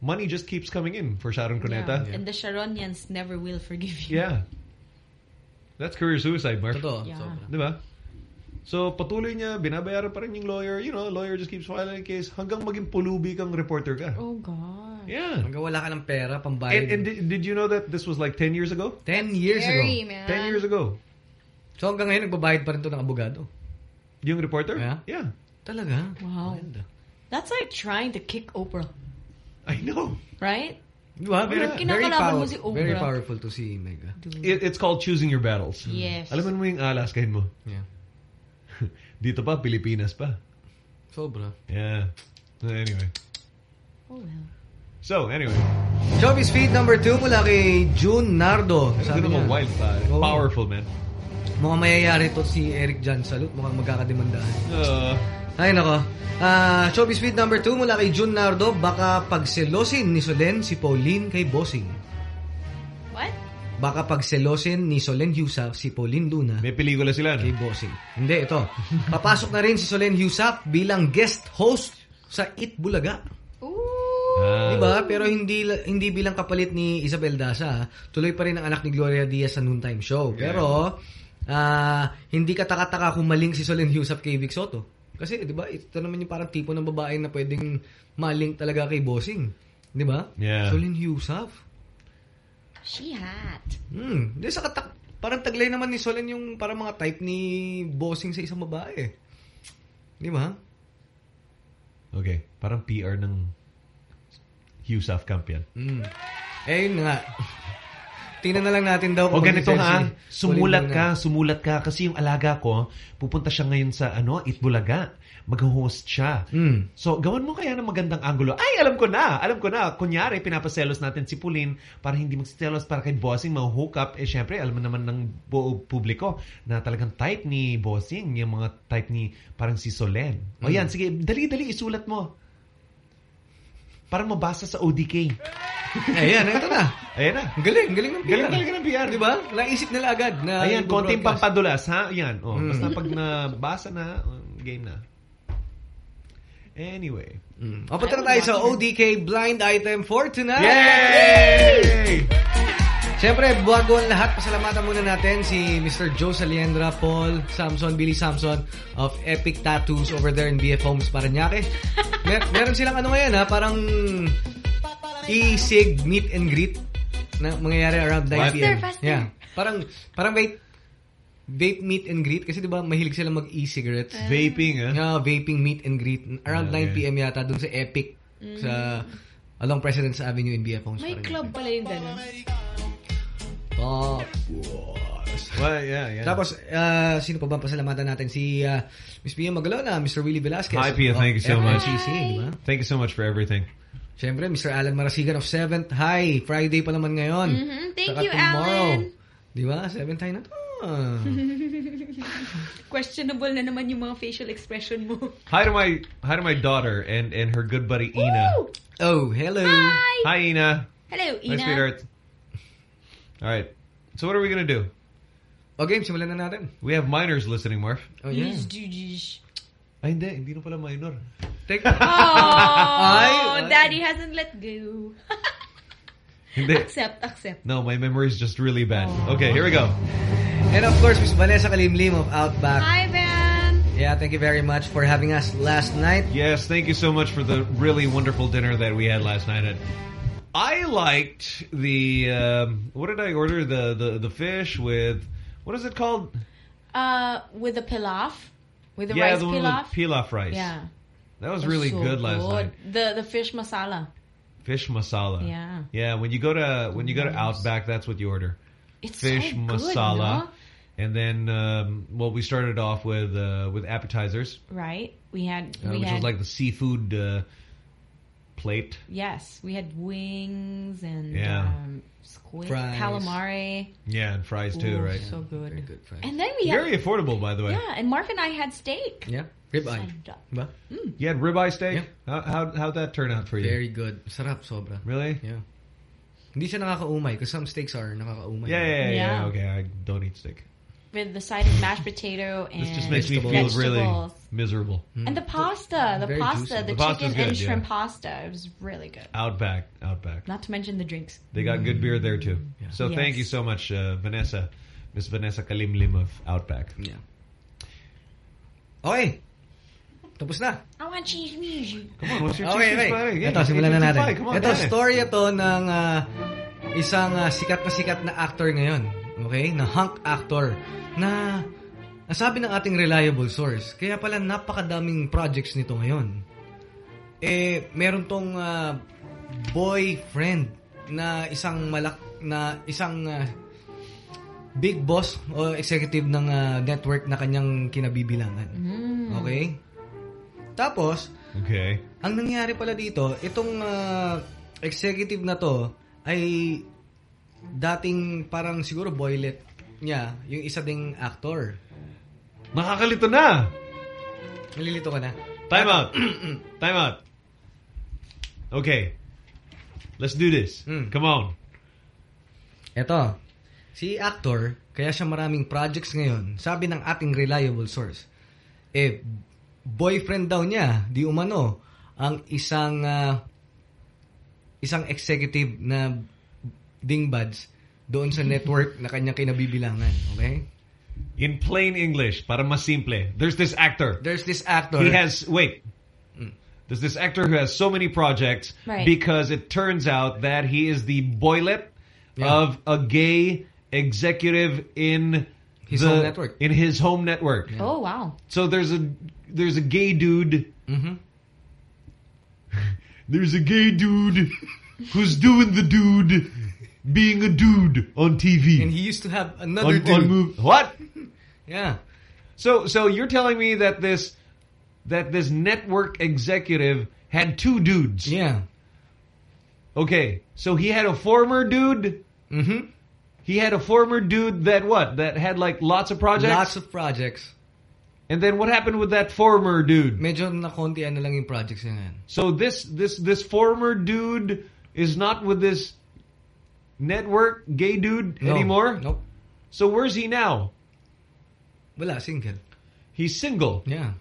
money just keeps coming in for Sharon Cuneta. Yeah. And the Sharonians never will forgive you. Yeah. That's career suicide, Mark. Totoo. Yeah. sobra. Di? So, patuloy niya, binabayaran pa rin yung lawyer. You know, lawyer just keeps filing a case hanggang maging pulubi kang reporter ka. Oh, God. Yeah. Hanggang wala ka ng pera, pambayad. And, and did, did you know that this was like 10 years ago? 10 years Scary, ago. man. 10 years ago. So hanggang ngayon, nagbabayad pa rin to ng abogado. Yung reporter? Yeah. Yeah. Talaga? Wow. That's like trying to kick Oprah. I know. Right? Di? Very, Parang very, kinakalaban mo si Oprah. very powerful to si Mega. It, it's called choosing your battles. Mm. Yes. Alam mo yung alaskahin mo? Yeah. [LAUGHS] Dito pa, Pilipinas pa. Sobra. Yeah. Anyway. Oh, well. So, anyway. Showbiz feed number 2 mula kay June Nardo. Sabi naman wild pa. Oo. Powerful, man. Mukhang mayayari to si Eric Jan Salute. Mukhang magkakademandahan. Uh, Ay, nako. Ah, showbiz feed number 2 mula kay June Nardo. Baka pagselosin ni Solen si Pauline kay Bossing. What? Baka pagselosin ni Solen Yusaf si Pauline Luna may pelikula sila, no? kay Bossing. Hindi, ito. Papasok na rin si Solen Yusaf bilang guest host sa It Bulaga. Ah. Diba? Pero hindi hindi bilang kapalit ni Isabel Daza. Tuloy pa rin ang anak ni Gloria Diaz sa noontime show. Yeah. Pero ah, hindi ka taka-taka kung maling si Solen Yusuf kay Vic Soto. Kasi 'di ba? Ito naman yung parang tipo ng babae na pwedeng maling talaga kay Bossing. 'Di ba? Yeah. Solen Yusuf. She hot. Hmm, di sa katak parang taglay naman ni Solen yung parang mga type ni Bossing sa isang babae. Di ba? Okay. Parang PR ng Husaf Camp yan. Mm. Eh, yun nga. Tingnan na lang natin daw O ganito ha, sumulat ka, sumulat ka. Kasi yung alaga ko, pupunta siya ngayon sa ano, Itbulaga. Mag-host siya. Mm. So, gawan mo kaya ng magandang angulo. Ay, alam ko na, alam ko na. Kunyari, pinapaselos natin si Pauline para hindi magsiselos para kay Bossing ma-hook up. Eh, syempre, alam mo naman ng buo publiko na talagang type ni Bossing, yung mga type ni parang si Solen. O Mm. yan, sige, dali-dali, isulat mo. Parang mabasa sa ODK. Ayan, ito na. Ayan na. Galing, galing ng PR. Galing talaga ng PR. Di ba? Naisip nila agad na Ayan, konting pampadulas, ha? Ayan. Oh, Mm. Basta pag nabasa na, oh, game na. Anyway. Mm. O, punta na tayo sa ODK blind item for tonight. Yay! Siyempre, bago ang lahat, pasalamatan muna natin si Mr. Joe Saliendra, Paul Samson, Billy Samson of Epic Tattoos over there in BF Homes, Paranaque. [LAUGHS] Mer meron silang ano ngayon ha, parang e-sig meet and greet na mangyayari around 9 What? p.m. Yeah. Parang, parang vape, vape meet and greet kasi di ba mahilig sila mag e-cigarettes. Vaping, ah? Yeah, vaping meet and greet around Ah, 9 p.m. yata dun sa Epic Mm. sa along President's Avenue in BF Homes. May club pala yung ganun. Tapos, Well, yeah, yeah. Tapos, uh, sino pa ba pasalamatan natin? Si uh, Miss Pia Magalona, Mr. Willie Velasquez. Hi, Pia. Thank you so much. FNCC. Thank you so much for everything. Siyempre, Mr. Alan Marasigan of 7th. Hi, Friday pa naman ngayon. Mhm. Thank Saka you, tomorrow. Alan. Di ba? 7th tayo na to. Ah. [LAUGHS] Questionable na naman yung mga facial expression mo. Hi to my hi to my daughter and and her good buddy Ina. Oh, hello. Hi. Hi Ina. Hello, Hi Ina. sweetheart. All right. So what are we gonna do? Okay, simulan na natin. We have minors listening, Marv. Oh, yeah. Yes, dudes. Ay, hindi. Hindi na pala minor. Take [LAUGHS] Oh, Ay, ay. daddy hasn't let go. [LAUGHS] Hindi. Accept, accept. No, my memory is just really bad. Okay, here we go. And of course, Miss Vanessa Kalimlim of Outback. Hi, Van. Yeah, thank you very much for having us last night. Yes, thank you so much for the really wonderful dinner that we had last night. And I liked the um, what did I order? The the the fish with what is it called? Uh, with the pilaf, with the yeah, rice the one pilaf. with pilaf rice. Yeah, that was That's really so good last night. The the fish masala. Fish masala. Yeah. Yeah, when you go to when you go to Outback, that's what you order. It's Fish so good, masala. no? And then um, well, we started off with uh, with appetizers, Right? We had uh, we which had was like the seafood uh, plate. Yes, we had wings and Yeah. um, squid, Fries. calamari. Yeah, and fries too, Ooh, right? So good. Very good fries. And then we Very had affordable, by the way. yeah, and Mark and I had steak. Yeah, ribeye. Ba? You had ribeye steak. How how how'd that turn out for you? Very good. Sarap sobra. Really? Yeah. Hindi siya nakakaumay because some steaks are nakakaumay. Yeah, yeah, yeah, yeah. Yeah. Okay, I don't eat steak. With the side of mashed potato and This just makes me feel vegetables. really miserable. And the pasta, the Very pasta, juicy. the, The chicken good, and shrimp yeah. pasta. It was really good. Outback, Outback. Not to mention the drinks. They got good beer there too. So Yes. thank you so much, uh, Vanessa, Miss Vanessa Kalimlim of Outback. Yeah. Okay. Tapos na. I want cheese music. Come on, what's your Okay, cheese okay. pie? Yeah, Ito, simulan na 855. natin. Come on, Ito, dali. story ito ng ah, isang ah, sikat na sikat na actor ngayon. Okay? Na hunk actor. Na nasabi ng ating reliable source. Kaya pala napakadaming projects nito ngayon. Eh, meron tong ah, boyfriend na isang malak na isang ah, big boss o executive ng ah, network na kanyang kinabibilangan. Okay? Tapos, Okay. ang nangyari pala dito, itong ah, executive na to ay dating parang siguro boylet niya, yung isa ding actor. Nakakalito na! Nalilito ka na? Time out. [CLEARS THROAT] Time out. Okay. Let's do this. Hmm. Come on. Eto, si actor, kaya siya maraming projects ngayon, sabi ng ating reliable source, eh, boyfriend daw niya, di umano, ang isang ah, isang executive na dingbads doon sa network na kanyang kinabibilangan. Okay? In plain English, para mas simple, there's this actor. There's this actor. He has, wait. There's this actor who has so many projects Right. because it turns out that he is the boylet Yeah. of a gay executive in His the- home network. In his home network. Oh wow. So there's a there's a gay dude. Mm-hmm. [LAUGHS] There's a gay dude who's doing the dude [LAUGHS] being a dude on TV. And he used to have another on, dude. on move. What? [LAUGHS] Yeah. So so you're telling me that this that this network executive had two dudes. Yeah. Okay. So he had a former dude. Mm-hmm. He had a former dude that what? That had like lots of projects? Lots of projects. And then what happened with that former dude? Medyo na lang yung projects niya. So this this this former dude is not with this network gay dude No. anymore? Nope. So where's he now? Wala, single. He's single. Yeah.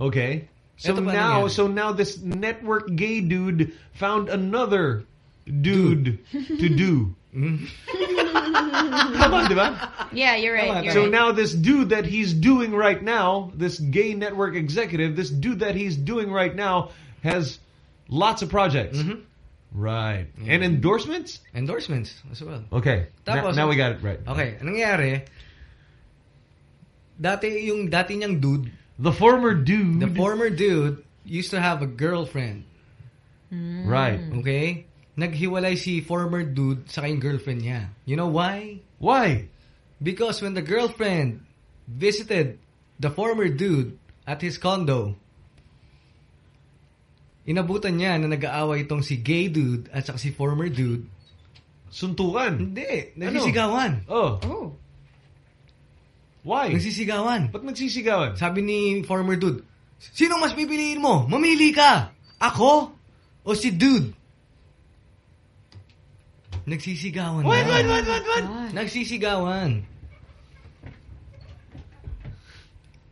Okay. So Ito now nangyari. so now this network gay dude found another dude, to do. [LAUGHS] Come on, diba? Yeah, you're right. You're So right. now this dude that he's doing right now, this gay network executive, this dude that he's doing right now has lots of projects. Mm-hmm. Right. Mm-hmm. And endorsements? Endorsements as well. Okay. Tapos, now, now we got it right. Okay, anong nangyari? Dati yung dati niyang dude, the former dude, the former dude used to have a girlfriend. Hmm. Right. Okay? Naghiwalay si former dude sa kayong girlfriend niya. You know why? Why? Because when the girlfriend visited the former dude at his condo, inabutan niya na nag-aaway itong si gay dude at saka si former dude. Suntukan? Hindi. Nagsisigawan. Oh. Oh. Why? Nagsisigawan. Ba't nagsisigawan? Sabi ni former dude, Sino mas pipiliin mo? Mamili ka! Ako? O si dude? Nagsisigawan What, na. what, what, what, what? Nagsisigawan.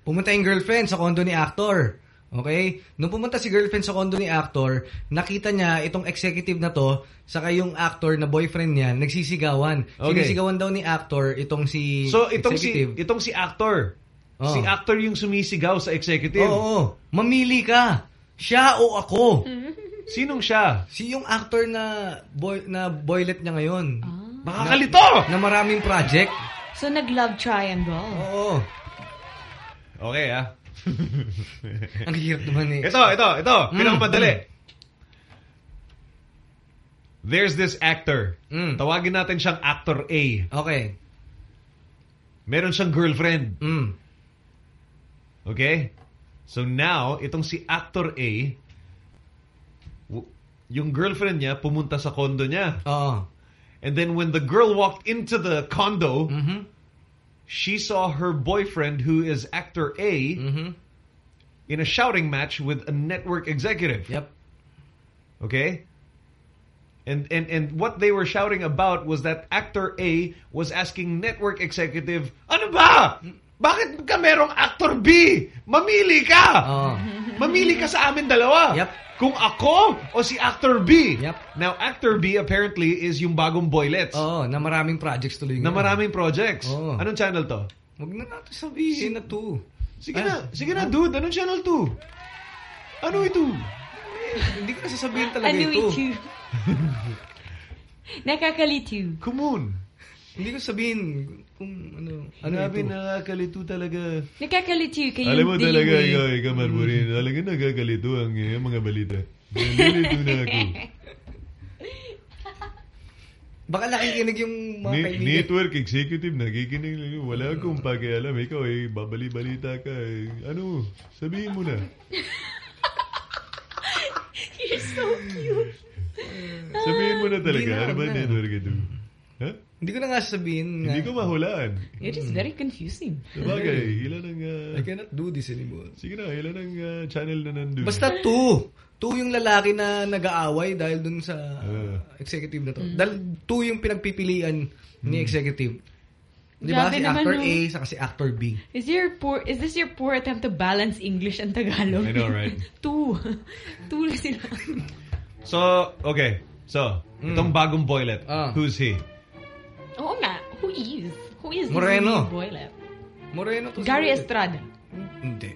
Pumunta yung girlfriend sa kondo ni actor. Okay? Nung pumunta si girlfriend sa kondo ni actor, nakita niya itong executive na to, saka yung actor na boyfriend niya, nagsisigawan. Okay. Sinisigawan daw ni actor itong si So itong si executive. itong si actor. Oh. Si actor yung sumisigaw sa executive. Oo, oo. Mamili ka. Siya o ako. [LAUGHS] Sinong siya? Si yung actor na boy na boylet niya ngayon. Makakalito! Na, na maraming project. So nag-love triangle. Oo. Okay ah. [LAUGHS] Ang hirap naman eh. Ito, ito, ito. Mm. Pinakamadali. There's this actor. Mm. Tawagin natin siyang actor A. Okay. Meron siyang girlfriend. Mm. Okay? So now, itong si actor A, yung girlfriend niya pumunta sa condo niya. Oo. And then when the girl walked into the condo, Mm-hmm. She saw her boyfriend, who is actor A, Mm-hmm. in a shouting match with a network executive. Yep. Okay? And, and and what they were shouting about was that actor A was asking network executive, Ano ba? Bakit ka merong actor B? Mamili ka! Mamili ka sa amin dalawa. Yep. Kung ako o si actor B. Yep. Now, actor B apparently is yung bagong boylets. Oo, na maraming projects tuloy Na maraming projects. Oo. Anong channel to? Huwag na natin sabihin na to. Sige na, sige na dude. Anong channel to? Ano ito? Hindi ko na sasabihin talaga Ano ito. ito? [LAUGHS] Nakakalito. Come on. Hindi ko sabihin kung ano. Ano Grabe, ito. nakakalito talaga. Nakakalito kayo. Alam mo talaga, delivery. ikaw, ikaw, Marburin, talaga nagagalito ang eh, mga balita. Nalilito na ako. [LAUGHS] Baka nakikinig yung mga Ni- kaibigan. network executive, nakikinig lang yun. Wala akong pakialam. Ikaw eh, babali-balita ka. Eh. Ano, sabihin mo na. [LAUGHS] You're so cute. Sabihin mo na talaga. Ano ba network ito? Ha? Hindi ko na nga sasabihin. Hindi ko mahulaan. It is very confusing. Sabagay, ilan ang... Uh, I cannot do this anymore. Sige na, ilan ang uh, channel na nandun? Basta two. Two yung lalaki na nag-aaway dahil dun sa Ah. executive na to. Mm. Dahil two yung pinagpipilian ni executive. Di ba? Si actor no? A saka si actor B. Is your poor is this your poor attempt to balance English and Tagalog? I know, right? [LAUGHS] Two. Two lang sila. So, okay. So, Hmm. itong bagong boylet, Ah. who's he? Oo nga. Who is? Who is Moreno. this boylet? Moreno to Gary Boylet. Estrada. Hindi.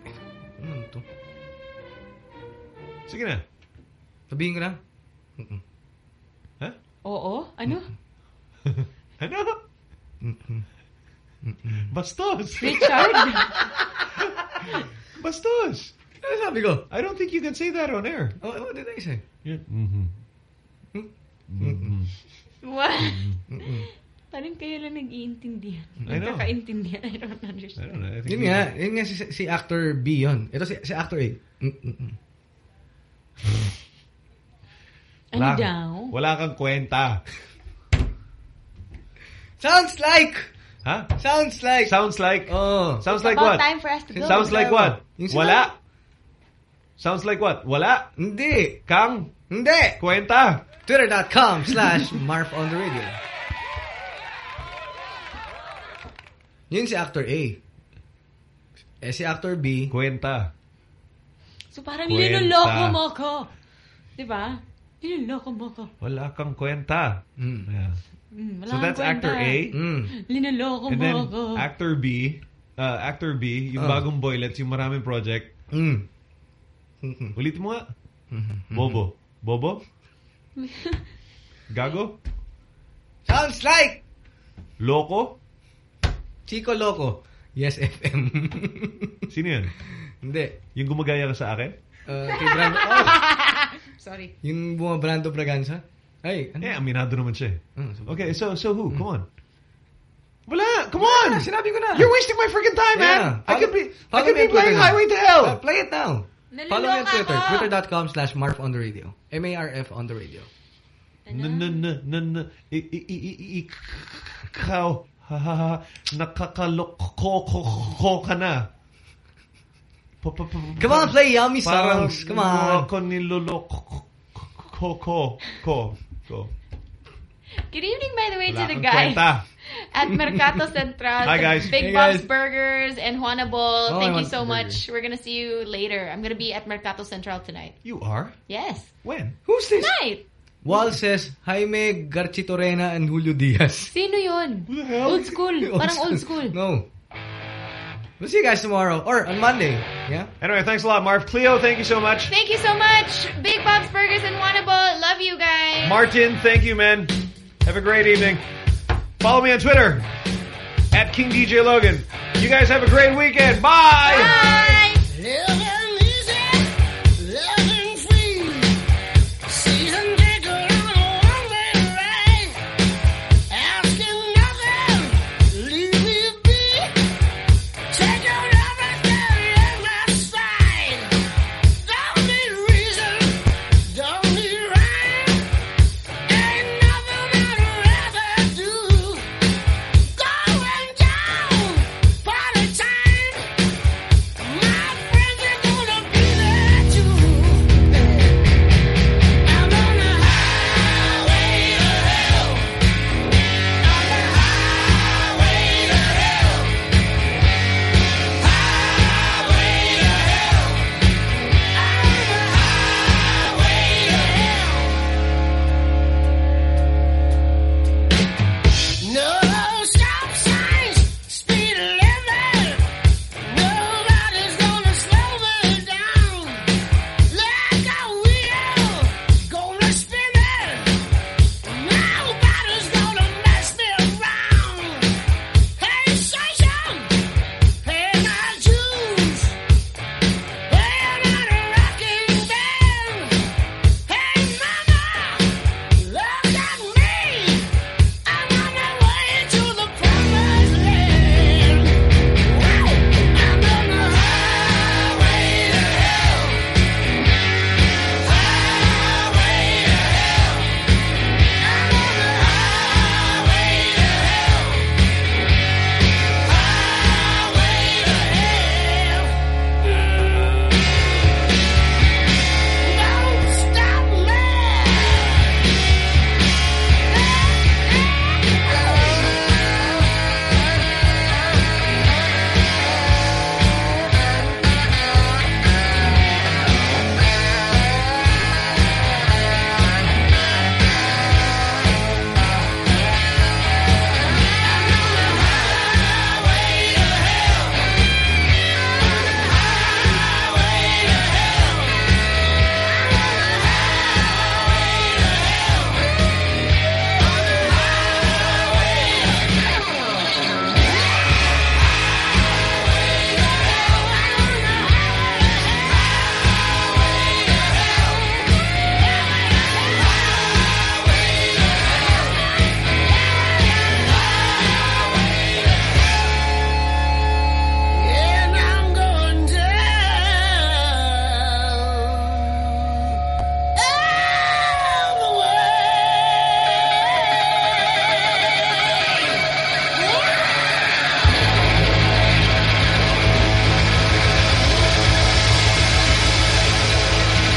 Ano to? Sige na. Sabihin ko na. Mm-mm. Oo. [LAUGHS] Ano? Ano? Bastos! Richard? [LAUGHS] Bastos! Ano sabi ko? I don't think you can say that on air. Oh, what did I say? Yeah. Mm-hmm. Mm-hmm. What? Mm-mm. Parang kayo lang nag-iintindihan. I know. Nagkakaintindihan. I don't understand. I don't know. I think Yun nga, yun nga si, si actor B yun. Ito si, si actor A. Mm-mm. Ano Wala- daw? Wala kang kwenta. Sounds like! Ha? Sounds like! Sounds like? Oh. Sounds It's like about what? time for us to go. Sounds like what? Wala? Sounds like what? Wala? Hindi. Kang? Hindi. Kwenta? Twitter.com slash Marv on the radio. Yun si actor A. Eh si actor B. Kwenta. So parang Kwenta. linuloko mo ko. Diba? Linuloko mo ko. Wala kang kwenta. Mm. Yeah. Mm, wala So that's kwenta. actor A. Mm. Linuloko And mo then ko. actor B, uh, actor B, yung Oh. bagong boylets, yung maraming project. Mm. Ulit mo nga. Bobo. Bobo? [LAUGHS] Gago? Sounds like Loko? Chico Loco. Yes, FM. Sino yan? Hindi. Yung gumagaya ka sa akin? Uh, kay Brando. Oh, Sorry. yung mga Brando Braganza. Ay, ano? Eh, aminado naman siya. eh. Mm, so- Okay, so so who? Come on. Wala! Come on! Ah, sinabi ko na. You're wasting my freaking time, man! Yeah. I could be I Follow could be playing now. Highway to Hell! Uh, play it now. Follow me on Twitter. Twitter.com slash Marv on the radio. M-A-R-F on the radio. I ikaw nakakaloko ka na. Come on, play yummy songs. Come on. Ako niloloko ko ko ko ko. Good evening, by the way, to the guys at Mercato [LAUGHS] Central. Hi, guys. Big Hey, Bob's guys. Burgers and Juana Bowl. Oh, I Thank you so the burger. much. We're gonna see you later. I'm gonna be at Mercato Central tonight. You are? Yes. When? Who's this? Tonight. Wall says, Jaime Garchitorena and Julio Diaz. [LAUGHS] Sino yun? Who the hell? Old school. [LAUGHS] Parang old school. No. We'll see you guys tomorrow. Or on Monday. Yeah? Anyway, thanks a lot, Marv. Cleo, thank you so much. Thank you so much. Big Bob's Burgers and Juana Bowl. Love you guys. Martin, thank you, man. Have a great evening. Follow me on Twitter at King DJ Logan. You guys have a great weekend. Bye. Bye.